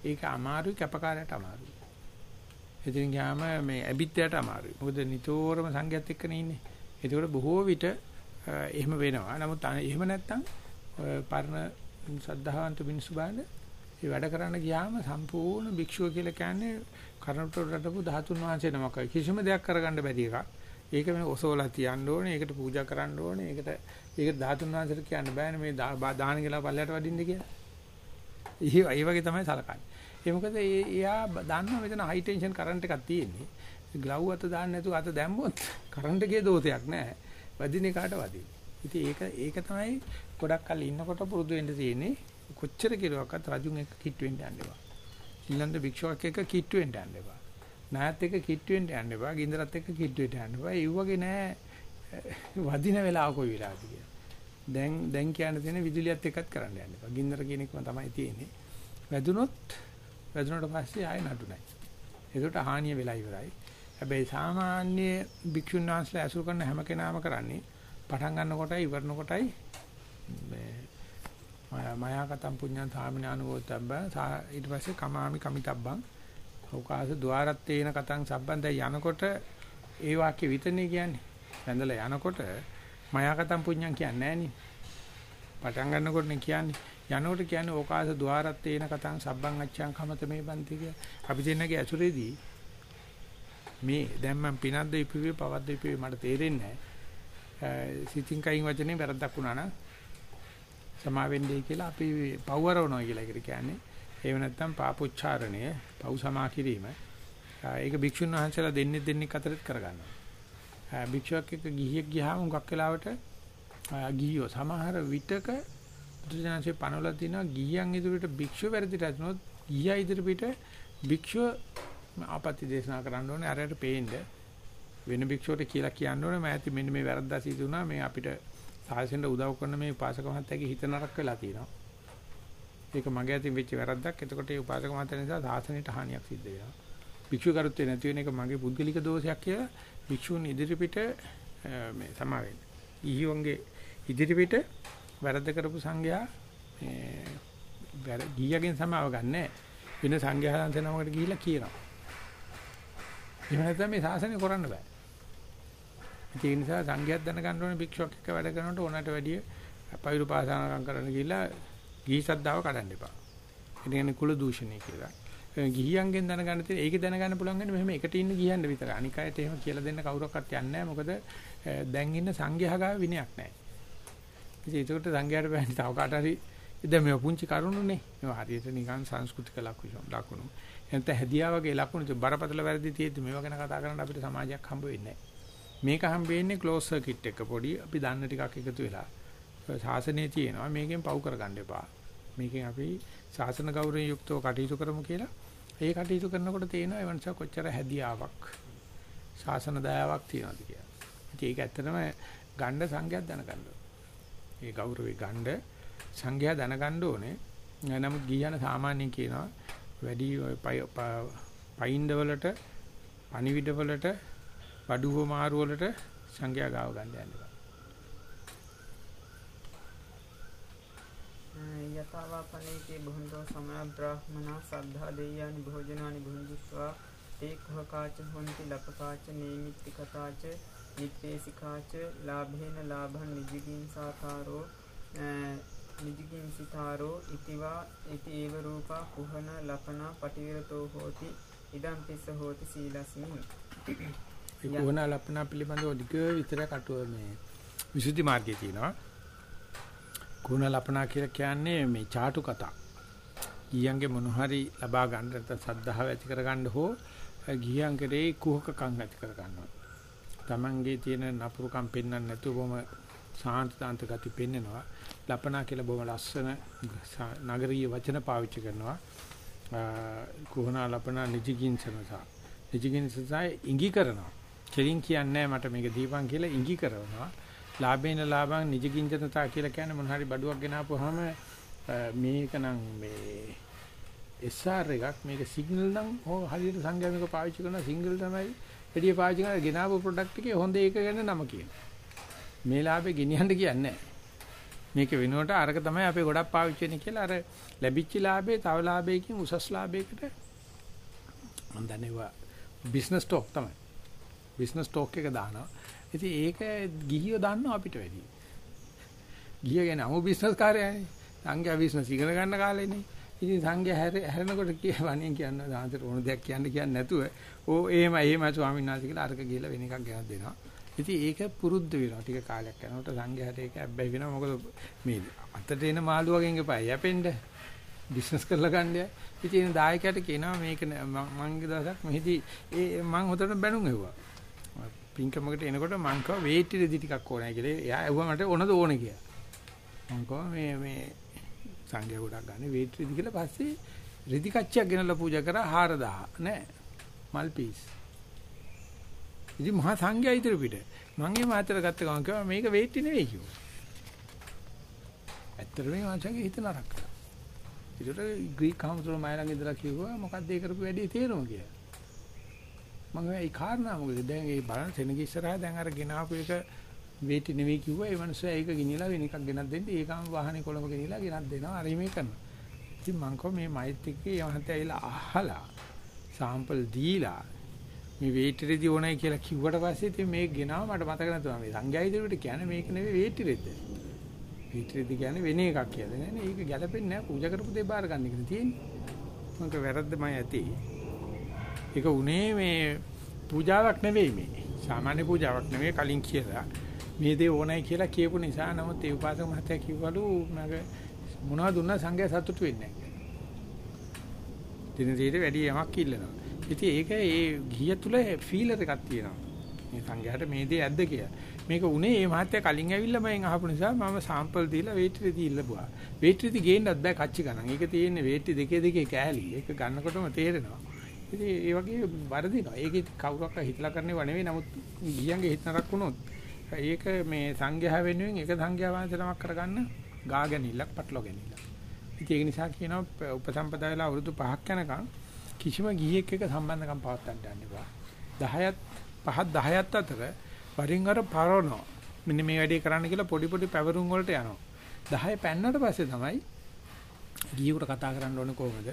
ඒක අමාරුයි කැපකාරයට අමාරුයි. ඉතින් ගියාම මේ ඇබිත්තයට අමාරුයි. මොකද නිතරම සංඝයාත් එක්කනේ ඉන්නේ. ඒකෝට බොහෝ විට එහෙම වෙනවා. නමුත් එහෙම නැත්තම් පරණ සද්ධාවන්ත මිනිස්සු බලන්න ඒ වැඩ කරන්න ගියාම සම්පූර්ණ භික්ෂුව කියලා කියන්නේ කරුණට රටපු ධාතුන් වහන්සේ නමක්. කිසිම දෙයක් කරගන්න බැරි එකක්. ඒක මේ ඔසෝලා තියන්න ඕනේ, ඒකට පූජා කරන්න ඕනේ, ඒකට ඒක ධාතුන් වහන්සේට කියන්න බෑනේ මේ දාන කියලා පල්ලයට වඩින්න කියලා. ඒ වගේ තමයි සලකන්නේ. ඒ මොකද එයා දන්නවා මෙතන හයි ටෙන්ෂන් කරන්ට් එකක් තියෙන්නේ. ග්ලව් අත දාන්න නැතුව අත දැම්මොත් කරන්ට් එකේ දෝෂයක් නැහැ. වදින එකට වදින. ඉතින් ඒක ඒක තමයි ගොඩක් කල් ඉන්නකොට පුරුදු වෙන්න තියෙන්නේ. කොච්චර කිරුවක්වත් රජුන් එක කිට් වෙන්න යන්න එපා. ඊළඟ භික්ෂුවක් එක කිට් වෙන්න යන්න එපා. නායත් එක කිට් වෙන්න යන්න එපා. ගින්දරත් එක්ක කිට් වෙන්න යන්න එපා. ඒ වගේ නෑ වදින වෙලාව කොයි වෙලාවද කියලා. දැන් දැන් කියන්න තියෙන විදුලියත් එක්කත් කරන්න යන්න එපා. ගින්දර කියන එකම තමයි තියෙන්නේ. වැදුනොත් වැදුනට පස්සේ ආයෙ නඩු නැහැ. ඒකට හානිය වෙලා ඉවරයි. හැබැයි සාමාන්‍ය භික්ෂුන් වහන්සේලා ඇසුරු කරන හැම කෙනාම කරන්නේ පටන් ගන්නකොටයි ඉවරනකොටයි මේ මයාකතම් පුඤ්ඤං සාමිනානුවෝතබ්බ ඊට පස්සේ කමාමි කමිතබ්බං. හෝකාස ద్వාරත්තේන කතං සම්බන්ද යනකොට ඒ වාක්‍ය විතරනේ කියන්නේ. වැඳලා යනකොට මයාකතම් පුඤ්ඤං කියන්නේ නෑනේ. පටන් ගන්නකොටනේ කියන්නේ. යනකොට කියන්නේ ඕකාස ద్వාරත්තේන කතං සම්බං අච්ඡං කමත මේ බන්ති කිය අපි දෙන්නගේ ඇසුරේදී මේ දැන් මම පිනද්ද ඉපිවේ පවද්ද ඉපිවේ මට තේරෙන්නේ නැහැ සිතින් කයින් වචනේ වැරද්දක් වුණා නම් සමා වෙන්නේ කියලා අපි පවවරවනවා කියලා ඒකට කියන්නේ. ඒව නැත්තම් පාපොච්චාරණය, පව් සමා කිරීම. ඒක භික්ෂුන් වහන්සේලා දෙන්නේ දෙන්නෙක් අතරත් කරගන්නවා. භික්ෂුවක් එක්ක ගිහියෙක් ගියාම හුඟක් වෙලාවට ගිහියෝ සමහර විටක බුදුසසුනේ පනවලා තිනවා ගිහියන් ඉදිරියට භික්ෂුව වැරදිට ඇතුනොත් ගිහියා ඉදිරියට භික්ෂුව ආපත්‍ය දේශනා කරන්න ඕනේ අරයට පේන්න වෙන භික්ෂුවට කියලා කියන්න ඕනේ මම ඇති මෙන්න මේ වැරද්දා සිදු වුණා මේ අපිට සාහසෙන්ද උදව් කරන මේ උපාසක මහත්තයාගේ හිත නරක වෙලා තියෙනවා ඒක මගේ අතින් වෙච්ච වැරද්දක් එතකොට ඒ උපාසක මහත්තයා නිසා සාසනයට හානියක් සිද්ධ වෙනවා භික්ෂුව කරුත්තේ නැති වෙන එක මගේ පුද්ගලික දෝෂයක් කියලා භික්ෂුන් ඉදිරිපිට මේ සමා වෙන්න. ඊහිවන්ගේ ඉදිරිපිට වැරද්ද කරපු සංඝයා මේ ගියගෙන් සමාව ගන්නෑ. වෙන සංඝයා හන්සනමකට ගිහිල්ලා කියනවා. එහෙම නැත්නම් මේ ශාසනය කරන්න බෑ. ඒ නිසා සංඝයාත් දැනගන්න ඕනේ භික්ෂුවක් එක්ක වැඩ කරනකොට ඕනට වැඩිය පෛරු පාසානකම් කරන්න ගිහිල්ලා ගිහි සද්දාව කඩන්න එපා. ඒ කියන්නේ කුල දූෂණය කියලා. ගිහියන්ගෙන් දැනගන්න තියෙන ඒක දැනගන්න පුළුවන් වෙන්නේ මෙහෙම එකට ඉන්න ගියන්න විතර. අනික අයට එහෙම කියලා දෙන්න කවුරක්වත් යන්නේ නැහැ. මොකද දැන් ඉන්න සංඝයා ගාව විනයක් නැහැ. ඉතින් ඒකට සංඝයාට බෑනේ තව කාට හරි දැන් මේ පුංචි කරුණුනේ. මේවා හරියට නිකන් සංස්කෘතික ලකුණු ලකුණු. එතන හැදියා වගේ ලකුණු තු බරපතල වැරදි තියෙද්දි මේවා ගැන කතා කරන්න අපිට සමාජයක් හම්බ වෙන්නේ මේක හම්බ වෙන්නේ ක්ලෝස් සර්කිට් එක පොඩි අපි දන්න ටිකක් එකතු වෙලා. ශාසනයේ තියෙනවා මේකෙන් පව් කරගන්න එපා. මේකෙන් අපි ශාසන ගෞරවයෙන් යුක්තව කටයුතු කරමු කියලා. ඒ කටයුතු කරනකොට තේනවා ඒ වන්ස කොච්චර හැදියාවක් ශාසන දයාවක් තියනවාද කියලා. ඉතින් ඒක ඇත්තටම ගණ්ඩ සංඝයාත් දැනගන්න ඒ ගෞරවේ ගණ්ඩ සංඝයා දැනගන්න ඕනේ. නමුත් ගියන සාමාන්‍යයෙන් කියනවා වැඩි පයින්ඩ වලට අනිවිඩ වලට බඩුව මාරු වලට සංඝයා ගාව ගන්න යන්න යතාවාපනේකේ බොහොන්තෝ සමය බ්‍රාහ්මනා සද්ධා දෙයයන් භෝජනානි භුංජිත්වා තේ කුහකාච හොන්ති ලපකාච නේමිත්ති කතාච නිත්තේසිකාච ලාභේන ලාභං නිජිකින් සාකාරෝ නිජිකින්සිතාරෝ ඉතිවා ඉති ඒව රූපා කුහන ලපනා පටිවිරතෝ හෝති ඉදම් පිස්ස හෝති සීලස්මින්. ඒ කුහන ලපනා පිළිබඳව ඩික විතර කටුව මේ විසුද්ධි මාර්ගයේ තියෙනවා කුහන ලපනා කියලා කියන්නේ මේ ചാටු කතා ගියන්ගේ මොන හරි ලබා ගන්න නැත්නම් සද්ධාව ඇති කර ගන්න හෝ ගියන් කරේ කුහකකම් ඇති කර ගන්නවා. Tamange තියෙන නපුරුකම් පෙන්වන්න නැතුව බොම සාන්තතාන්ත ගති පෙන්නනවා. ලපනා කියලා බොම ලස්සන නගරීය වචන පාවිච්චි කරනවා. කුහනා ලපනා නිජිකින්සනසා. නිජිකින්සසා ඉඟි කරනවා. කෙලින් කියන්නේ මට මේක දීපන් කියලා ඉඟි කරනවා. ලාභේන ලාභං නිජකින්චනතා කියලා කියන්නේ මොන හරි බඩුවක් ගෙනාපුවාම මේක නම් මේ SR එකක් මේක සිග්නල් නම් ඕ හරියට සංග්‍රහයක පාවිච්චි කරන සිංගල් තමයි එළිය පාවිච්චි කරන ගෙනාවු ප්‍රොඩක්ට් එකේ හොඳ එක ගැන නම කියනවා. මේ ලාභේ ගෙනියන්න කියන්නේ මේක වෙනුවට අරක තමයි අපි ගොඩක් පාවිච්චි වෙන්නේ කියලා අර ලැබිච්ච ලාභේ තව ලාභයකින් උසස් ලාභයකට මම දන්නේවා බිස්නස් ටෝක් තමයි. බිස්නස් ටෝක් එක දානවා. ඉතින් ඒක ගිහියෝ දන්නවා අපිට වැඩි. ගිය ගැන අමු බිස්නස් කාර්යයනේ. සංඝයා බිස්නස් ඉගෙන ගන්න කාලේනේ. ඉතින් සංඝයා හැරෙනකොට කියවන්නේ කියනවා සාන්තර ඕන දෙයක් කියන්න කියන්නේ නැතුව ඕ එහෙම එහෙම ස්වාමීන් වහන්සේ කියලා අරක ගිහලා වෙන එකක් ගෙනත් දෙනවා. ඉතින් ඒක පුරුද්ද වෙනවා. ටික කාලයක් යනකොට සංඝයාට ඒක හැබැයි වෙනවා. මොකද මේ අතට එන මාළු වගේ එපා යැපෙන්න. බිස්නස් කරලා ගන්නය. ඉතින් දායකයට කියනවා මේක මංගේ දවසක් මෙහිදී ඒ මං හොතට බැනුම් එවුවා. පින්කමකට එනකොට මං කව වේටි රෙදි ටිකක් ඕනයි කියලා. එයා ඇහුවා මට ඕනද ඕනේ කියලා. මං කව මේ මේ සංඝයා ගොඩක් ගන්න වේටි රෙදි කියලා පස්සේ රෙදි කච්චියක් ගෙනල්ලා පූජා කරා 4000 නෑ මල් පීස්. ඉතින් මහා සංඝයා ඉදිරි පිට මං ඒ මාතර ගත්ත ගමන් කිව්වා මේක වේටි නෙවෙයි කිව්වා. ඇත්තටම මේ මාංශගේ හිත නරක. ඒකට ග්‍රීක කවුන්සල් මයි ළඟ ඉඳලා කිව්වා මොකක්ද ඒ කරපු වැඩේ තේරුම කියලා. මම ඒ කාරණා මොකද? දැන් ඒ බලන සෙනග ඉස්සරහා දැන් අර ගෙනාපු එක වේටි නෙවෙයි කිව්වා. ඒ මනුස්සයා ඒක ගිනිලා වෙන එකක් ගෙනත් දෙන්න. ඒකම වාහනේ කොළඹ ගෙනිලා ගෙනත් දෙනවා. අර මේ කරනවා. ඉතින් මං කව මේ මෛත්‍රිකේ යමහත් ඇවිල්ලා අහලා සාම්පල් දීලා මේ වේටි රෙදි ඕනයි කියලා කිව්වට පස්සේ ඉතින් මේක ගෙනාව මට මතක නැතුවා මේ සංඝයා ඉදිරියට කියන්නේ මේක නෙවෙයි වේටි රෙද්ද. වේටි රෙදි කියන්නේ වෙන එකක් කියලා. නේද ඒක ගැලපෙන්නේ නැහැ. පූජා කරපු දේ බාර ගන්න එක තියෙන්නේ. මං කව වැරද්දමයි ඇති. ඒක උනේ මේ පූජාවක් නෙවෙයි මේ. සාමාන්‍ය පූජාවක් නෙවෙයි කලින් කියලා. මේ දේ ඕනයි කියලා කියපු නිසා නමුත් ඒ උපාසක මහත්තයා කිව්වලු මගේ මොනවද දුන්නා සංඝයා සතුටු වෙන්නේ නැහැ. දින දිනේ වැඩි යමක් ඉල්ලනවා. ඉතින් ඒක ඒ ගිය තුල ෆීලර් එකක් තියෙනවා. මේ සංඝයාට මේ දේ ඇද්ද කියලා. මේක උනේ මේ මහත්තයා කලින් ඇවිල්ලා මම අහපු නිසා මම සාම්පල් දීලා වේට්ටි දීලා බුවා. වේට්ටි ගේන්නත් බෑ කච්චි ගණන්. ඒක තියෙන්නේ වේට්ටි දෙකේ දෙකේ කෑලි. ඒක ගන්නකොටම තේරෙනවා. ඉතින් ඒ වගේ වරදිනවා. ඒක කවුරක්ක හිතලා කරන්නේව නෙවෙයි. නමුත් ගියන්ගේ හිත නරක් වුණොත් ඒක මේ සංඝයා වෙනුවෙන් එක සංඝයා වහන්සේ නමක් කරගන්න ගා ගැනීමක් පටලව ගැනීමක්. ඉතින් ඒක නිසා කියනවා උපසම්පදා වෙලා අවුරුදු 5ක් යනකම් කිසිම ගිහියෙක් එක්ක සම්බන්ධකම් පවත්වන්න යන්න එපා. 10ත් 5ත් 10ත් අතර වරින් වර පරවනවා. මෙන්න මේ වැඩේ කරන්න කියලා පොඩි පොඩි පැවරුම් වලට යනවා. 10 පැන්නට පස්සේ තමයි ගිහියෙකුට කතා කරන්න ඕනේ කොහොමද?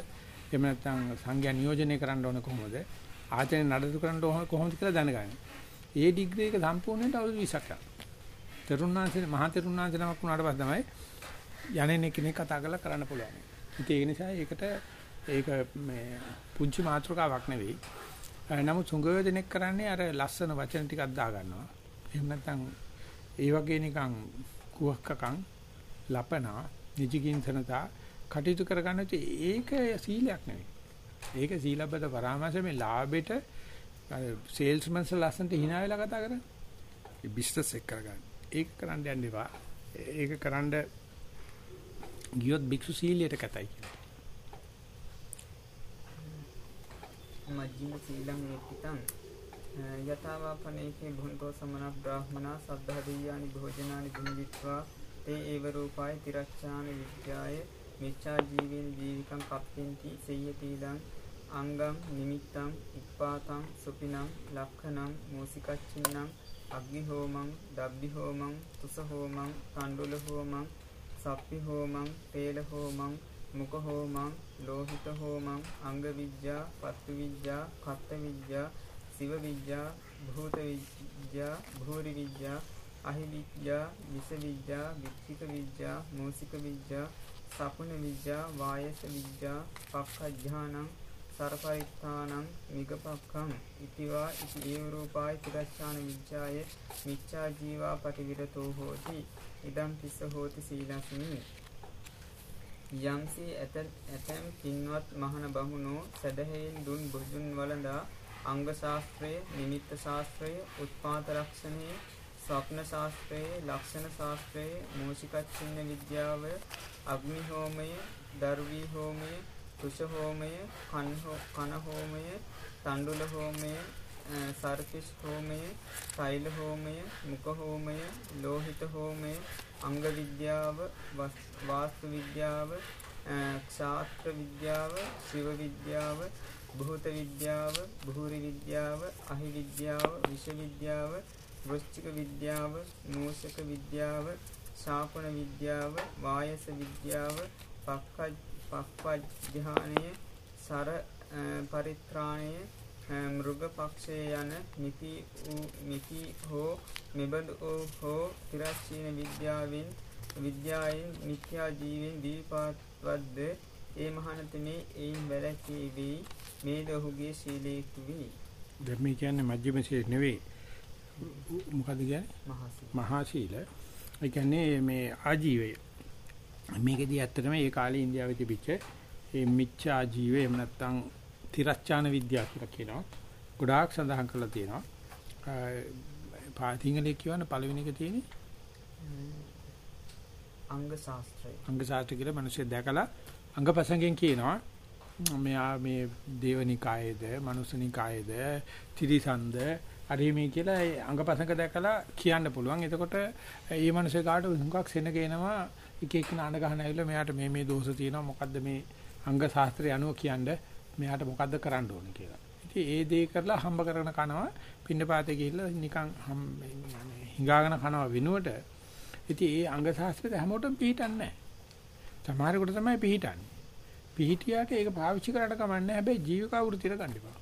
එහෙම නැත්නම් සංඝයා නියෝජනය කරන්න ඕන කොහොමද? ආචරණ නඩත්තු කරන්න ඕන කොහොමද කියලා දැනගන්න. ඒ ඩිග්‍රී එක සම්පූර්ණයට අවුරුදු 20ක් යනවා. තරුණාංශේ මහා තරුණාංශ නමක් වුණාට පස්සේ තමයි යන්නේ කෙනෙක් කතා කරලා කරන්න පුළුවන්. ඉතින් ඒ නිසා ඒකට ඒක මේ පුංචි මාතෘකාවක් නෙවෙයි. නමුත් සුංගය දෙනෙක් කරන්නේ අර ලස්සන වචන ටිකක් දා ගන්නවා. එහෙම නැත්නම් ඒ වගේ නිකන් කුවක්කකම් ලපනා නිජකින්තනතා කටයුතු කරගන්න ඒක සීලයක් නෙවෙයි. ඒක සීලබ්බත පරාමාස මේ ලාභෙට සේල්ස්මන්ස් ලස්සන්ට hina වෙලා කතා කරන්නේ. ඒ බිස්නස් එක කරගන්න. ඒක කරන්න යන්න එපා. ඒක කරන්න ගියොත් භික්ෂු සීලියට කතයි කියලා. මජ්ජිම සීලං ඒකිතං යතාවාපනේකේ භුන්තෝ සමන බ්‍රාහමනා සද්ධා දෙය්‍යානි භෝජනානි භුංජිත්වා තේ ඒව රූපාය තිරච්ඡාන විද්‍යාය මිච්ඡා ජීවේන ජීවිකං කප්පෙන්ති සෙය්‍යතිදං අංගම් නිමිත්තං ඉප්පාතං සුපිනං ලක්ඛනං මෝසිකච්චින්නම් අග්නි හෝමං දබ්බි හෝමං තුස හෝමං තණ්ඩුල හෝමං සප්පි හෝමං තේල හෝමං මුඛ හෝමං ලෝහිත හෝමං අංග විද්‍යා පත්තු විද්‍යා කත්ත විද්‍යා සිව විද්‍යා භූත විද්‍යා භූරි විද්‍යා අහි විද්‍යා විස විද්‍යා වික්ඛික විද්‍යා මූසික විද්‍යා සපුන විද්‍යා වායස විද්‍යා පක්ඛඥානං සරපරිත්තානං මිගපක්ඛං ඉතිවා ඉති ඒව රූපාය තිරච්ඡාන විද්‍යාය මිච්ඡා ජීවා පටිවිරතෝ හෝති. ඉදම් තිස්ස හෝති සීලස්මි. යම්සේ ඇත ඇතැම් පින්වත් මහන බහුණෝ සැදහෙයින් දුන් බුදුන් වළඳා අංග ශාස්ත්‍රය, නිමිත්ත ශාස්ත්‍රය, උත්පාත ලක්ෂණය, ස්වප්න ශාස්ත්‍රය, ලක්ෂණ ශාස්ත්‍රය, මූෂිකච්ඡින්න විද්‍යාව, අග්නි හෝමය, දර්වි හෝමය, කුෂ හෝමය, කන් හෝ- කන හෝමය, තණ්ඩුල හෝමය, අ, සර්පිස් හෝමය, තෛල හෝමය, මුඛ හෝමය, ලෝහිත හෝමය, අංග විද්‍යාව, වස්- වාස්තු විද්‍යාව, අ, ක්ෂාත්‍ර විද්‍යාව, ශිව විද්‍යාව, භූත විද්‍යාව, භූරි විද්‍යාව, අහි විද්‍යාව, විෂ විද්‍යාව, වෘශ්චික විද්‍යාව, මූෂක විද්‍යාව, ශාපන විද්‍යාව, වායස විද්‍යාව, පක්ඛ පක්ඛඥානය, සර අ, පරිත්‍රාණය, අ, මෘග පක්ෂය යන මිති වූ මිති හෝ මෙබඳු වූ හෝ තිරස්සීන විද්‍යාවෙන් විද්‍යාවෙන් මිත්‍යා ජීවෙන් දීපාත්වද්ද ඒ මහානතමේ එයින් වැළකී වී මේද ඔහුගේ ශීලයේකු වී දැන් මේ කියන්නේ මජ්ක්‍ධිම සීල නෙවෙයි. මොකද්ද කියන්නේ? මහා සීල. ඒ කියන්නේ මේ ආජීවය. මේකෙදී ඇත්තටම ඒ කාලේ ඉන්දියාවේ තිබිච්ච මේ මිච්ඡා ජීවය එහෙම නැත්නම් තිරච්ඡාන විද්‍යාව කියලා කියනවා. ගොඩාක් සඳහන් කරලා තියෙනවා. පාතිංගලේ කියවන පළවෙනි එක තියෙන්නේ අංග ශාස්ත්‍රය අංග සාත්‍ය කියලා මිනිස්සු දැකලා අංගපසංගෙන් කියනවා මෙයා මේ දේවනිකායේද මනුස්සනිකායේද තිරිසන්ද හරි මේ කියලා ඒ අංගපසංග දැකලා කියන්න පුළුවන්. එතකොට මේ මිනිස්සේ කාට හුඟක් සෙනග එනවා එක එක නාන ගහන ඇවිල්ලා මෙයාට මේ මේ දෝෂ තියෙනවා මොකද්ද මේ අංග ශාස්ත්‍රය අනුව කියන්නේ මෙයාට මොකද්ද කරන්න ඕනේ කියලා. ඉතින් ඒ දේ කරලා හම්බ කරගෙන කනවා පින්නපාතේ ගිහිල්ලා නිකන් හම් හිඟාගෙන කනවා වෙනුවට ඉතින් ඒ අංග ශාස්ත්‍රය හැමෝටම පිළිටන්නේ නැහැ. සමහරෙකුට තමයි පිළිටන්නේ. පිළිටියට ඒක පාවිච්චි කරලා කමන්නේ හැබැයි ජීවික වෘත්තියට ගන්න එපා.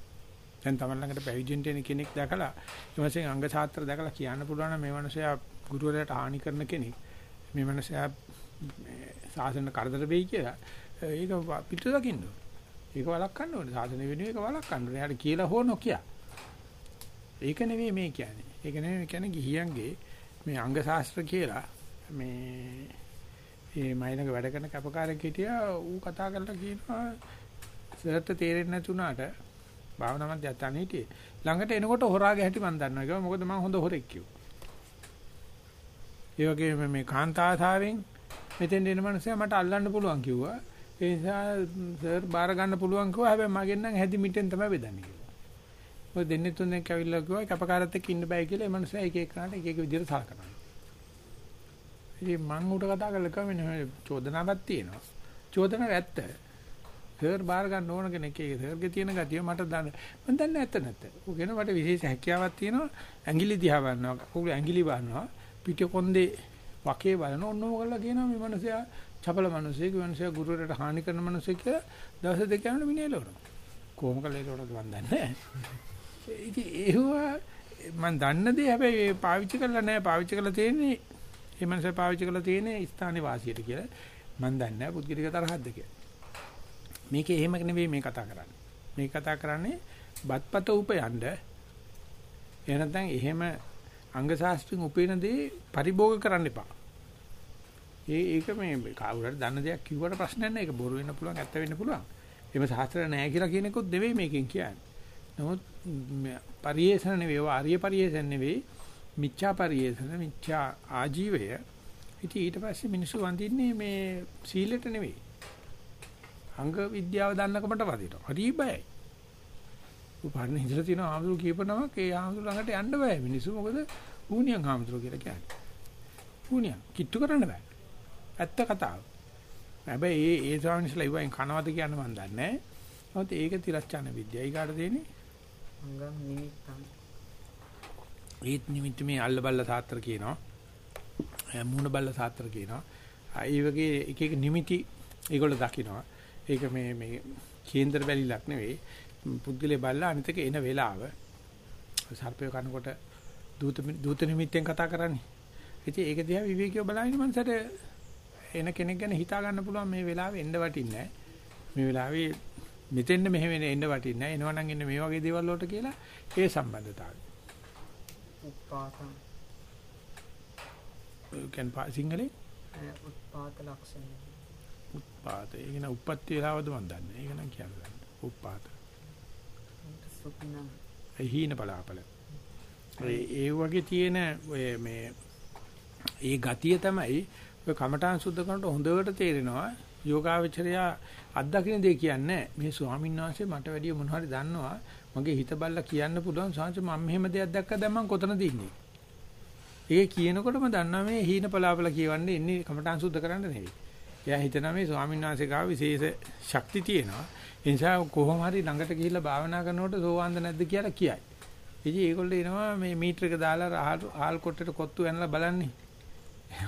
දැන් තමන් ළඟට පැවිදිෙන්ට එන කෙනෙක් දැකලා ඊමණසේ අංග ශාස්ත්‍ර දැකලා කියන්න පුළුවන් නම් මේ මනුස්සයා ගුරුවරයාට හානි කරන කෙනෙක්. මේ මනුස්සයා සාසන කරදර වෙයි කියලා ඒක පිටු දකින්න ඕනේ. ඒක වළක්වන්න ඕනේ. සාසන වෙනුවෙන් ඒක වළක්වන්න ඕනේ. එයාට කියලා හෝ නොකිය. ඒක නෙවෙයි මේ කියන්නේ. ඒක නෙවෙයි කියන්නේ ගිහියන්ගේ මේ අංග ශාස්ත්‍ර කියලා මේ ඒ මයිලක වැඩ කරන කැපකාරයෙක් හිටියා ඌ කතා කරලා කියනවා සර්ට තේරෙන්නේ නැතුණාට භාවනා මධ්‍යස්ථාන හිටියේ. ළඟට එනකොට හොරාගේ හැටි මම දන්නවා. කියලා මොකද මම හොඳ හොරෙක් කිව්වා. ඒ වගේම මේ කාන්තාසාවෙන් මෙතෙන් එන මනුස්සයා මට අල්ලන්න පුළුවන් කිව්වා. ඒ නිසා සර් බාර ගන්න පුළුවන් කිව්වා. හැබැයි මගෙන් නම් හැදි මිටෙන් තමයි බෙදන්නේ කිව්වා මොකද දෙන්නේ තුන් දෙනෙක් ඇවිල්ලා කිව්වා කැපකාරත් එක්ක ඉන්න බෑ කියලා. ඒ මනුස්සයා එක එක කරාට එක එක විදිහට සලකනවා. ඉතින් මම උඩ කතා කරලා කිව්වා මෙන්න චෝදනාවක් තියෙනවා. චෝදනාව ඇත්ත. සර් බාර ගන්න ඕන කෙනෙක් ඒක සර්ගේ තියෙන ගතිය මට දන්න. මම දන්නේ නැත්ත නැත්ත. ඌ කියන මට විශේෂ හැකියාවක් තියෙනවා. ඇඟිලි දිහා බලනවා. කකුල ඇඟිලි බලනවා. පිට කොන්දේ වකේ බලන ඔන්නම කරලා කියනවා මේ මිනිසයා චපල මිනිසෙක්, මිනිසයා ගුරුවරට හානි කරන මිනිසෙක් කියලා දවස් දෙක යනකොට මිනේලවනවා. කොහොම කළේ ඒකට මම දන්නේ නැහැ. ඉතින් ඒවා මම දන්න දේ හැබැයි පාවිච්චි කරලා නැහැ. පාවිච්චි කරලා තියෙන්නේ ඒ මනස පාවිච්චි කරලා තියෙන්නේ ස්ථානේ වාසියට කියලා. මම දන්නේ නැහැ පුද්ගලික තරහක්ද කියලා. මේකේ එහෙම නෙවෙයි මේ කතා කරන්නේ. මේ කතා කරන්නේ බත්පත උපයන්න. එහෙ නැත්නම් එහෙම අංග ශාස්ත්‍රයෙන් උපේන දේ පරිභෝග කරන්න එපා. ඒ ඒක මේ කවුරුහරි දන්න දෙයක් කිව්වට ප්‍රශ්නයක් නැහැ. ඒක බොරු වෙන්න පුළුවන්, ඇත්ත වෙන්න පුළුවන්. එහෙම ශාස්ත්‍ර නැහැ කියලා කියන එකත් නෙවෙයි මේකෙන් කියන්නේ. නමුත් පරිේෂණ නෙවෙයි, ආර්ය පරිේෂණ නෙවෙයි. මිච්ඡා පරිේෂණ මිච්ඡා ආජීවය ඉතින් ඊට පස්සේ මිනිස්සු වඳින්නේ මේ සීලෙට නෙවෙයි අංග විද්‍යාව දන්නකමට වදිනවා. හරි බයයි. උපාරණ හිතලා තියෙන ආමතුරු කියපනමක් ඒ ආමතුරු ළඟට යන්න බෑ. මිනිස්සු මොකද? ඌනියන් ආමතුරු කියලා කියන්නේ. ඌනියන් කිට්ටු කරන්න බෑ. ඇත්ත කතාව. හැබැයි ඒ ඒ ස්වාමීන්ස්ලා ඉවෙන් කනවද කියන්න මම දන්නේ නැහැ නමුත් ඒක තිරච්ඡාන විද්‍යාව ඊගාට දෙන්නේ අංගම් නිමිත්තන් ඒත් නිමිත්ත මේ අල්ල බල්ල සාත්‍ර කියනවා. මූණ බල්ල සාත්‍ර කියනවා. ඒ වගේ එක එක නිමිති ඒගොල්ලෝ දකිනවා. ඒක මේ මේ කේන්දර බැලිලක් නෙවෙයි. පුද්ගලයා බල්ලා අනිතක එන වෙලාව සර්පය කනකොට දූත දූත නිමිත්තෙන් කතා කරන්නේ. ඉතින් ඒක දිහා විවේකීව බලන මනසට එන කෙනෙක් ගැන හිතා ගන්න පුළුවන් මේ වෙලාවේ එන්න වටින්නේ නැහැ. මේ වෙලාවේ මෙතෙන්න මෙහෙම එන්න වටින්නේ නැහැ. එනවනම් එන්න මේ වගේ දේවල් වලට කියලා ඒ සම්බන්ධතාවය. උත්පාතං can සිංහලේ උත්පාත ලක්ෂණය උත්පාත. ඒක න උප්පත්ති වෙලාවද මන් දන්නේ. ඒක නම් කියන්නේ. සුඛිනම් ඒ හීන බලාපල. ඒ ඒ වගේ තියෙන ඔය මේ ඒ ගතිය තමයි ඔය කමඨාන් සුද්ධ කරනකොට හොඳට තේරෙනවා යෝගාවචරයා අත්දකින්න දෙය කියන්නේ මේ ස්වාමීන් වහන්සේ මට වැඩිය මොන හරි දන්නවා මගේ හිත බල්ලා කියන්න පුළුවන් සාංශ මම මෙහෙම දෙයක් දැක්කද මම කොතනද ඉන්නේ ඒක කියනකොටම දන්නවා මේ හීන පලාපල කියවන්නේ ඉන්නේ කමඨාන් සුද්ධ කරන්න නෙවෙයි එයා හිතනවා මේ ස්වාමීන් වහන්සේ ගාව විශේෂ ශක්ති තියෙනවා ඒ නිසා කොහොම හරි ළඟට ගිහිල්ලා භාවනා කරනකොට සෝවාන්ද නැද්ද කියලා කියයි ඉතින් ඒගොල්ලෝ එනවා මේ මීටර එක දාලා ආල් කොට්ටේට කොත්තු ඇනලා බලන්නේ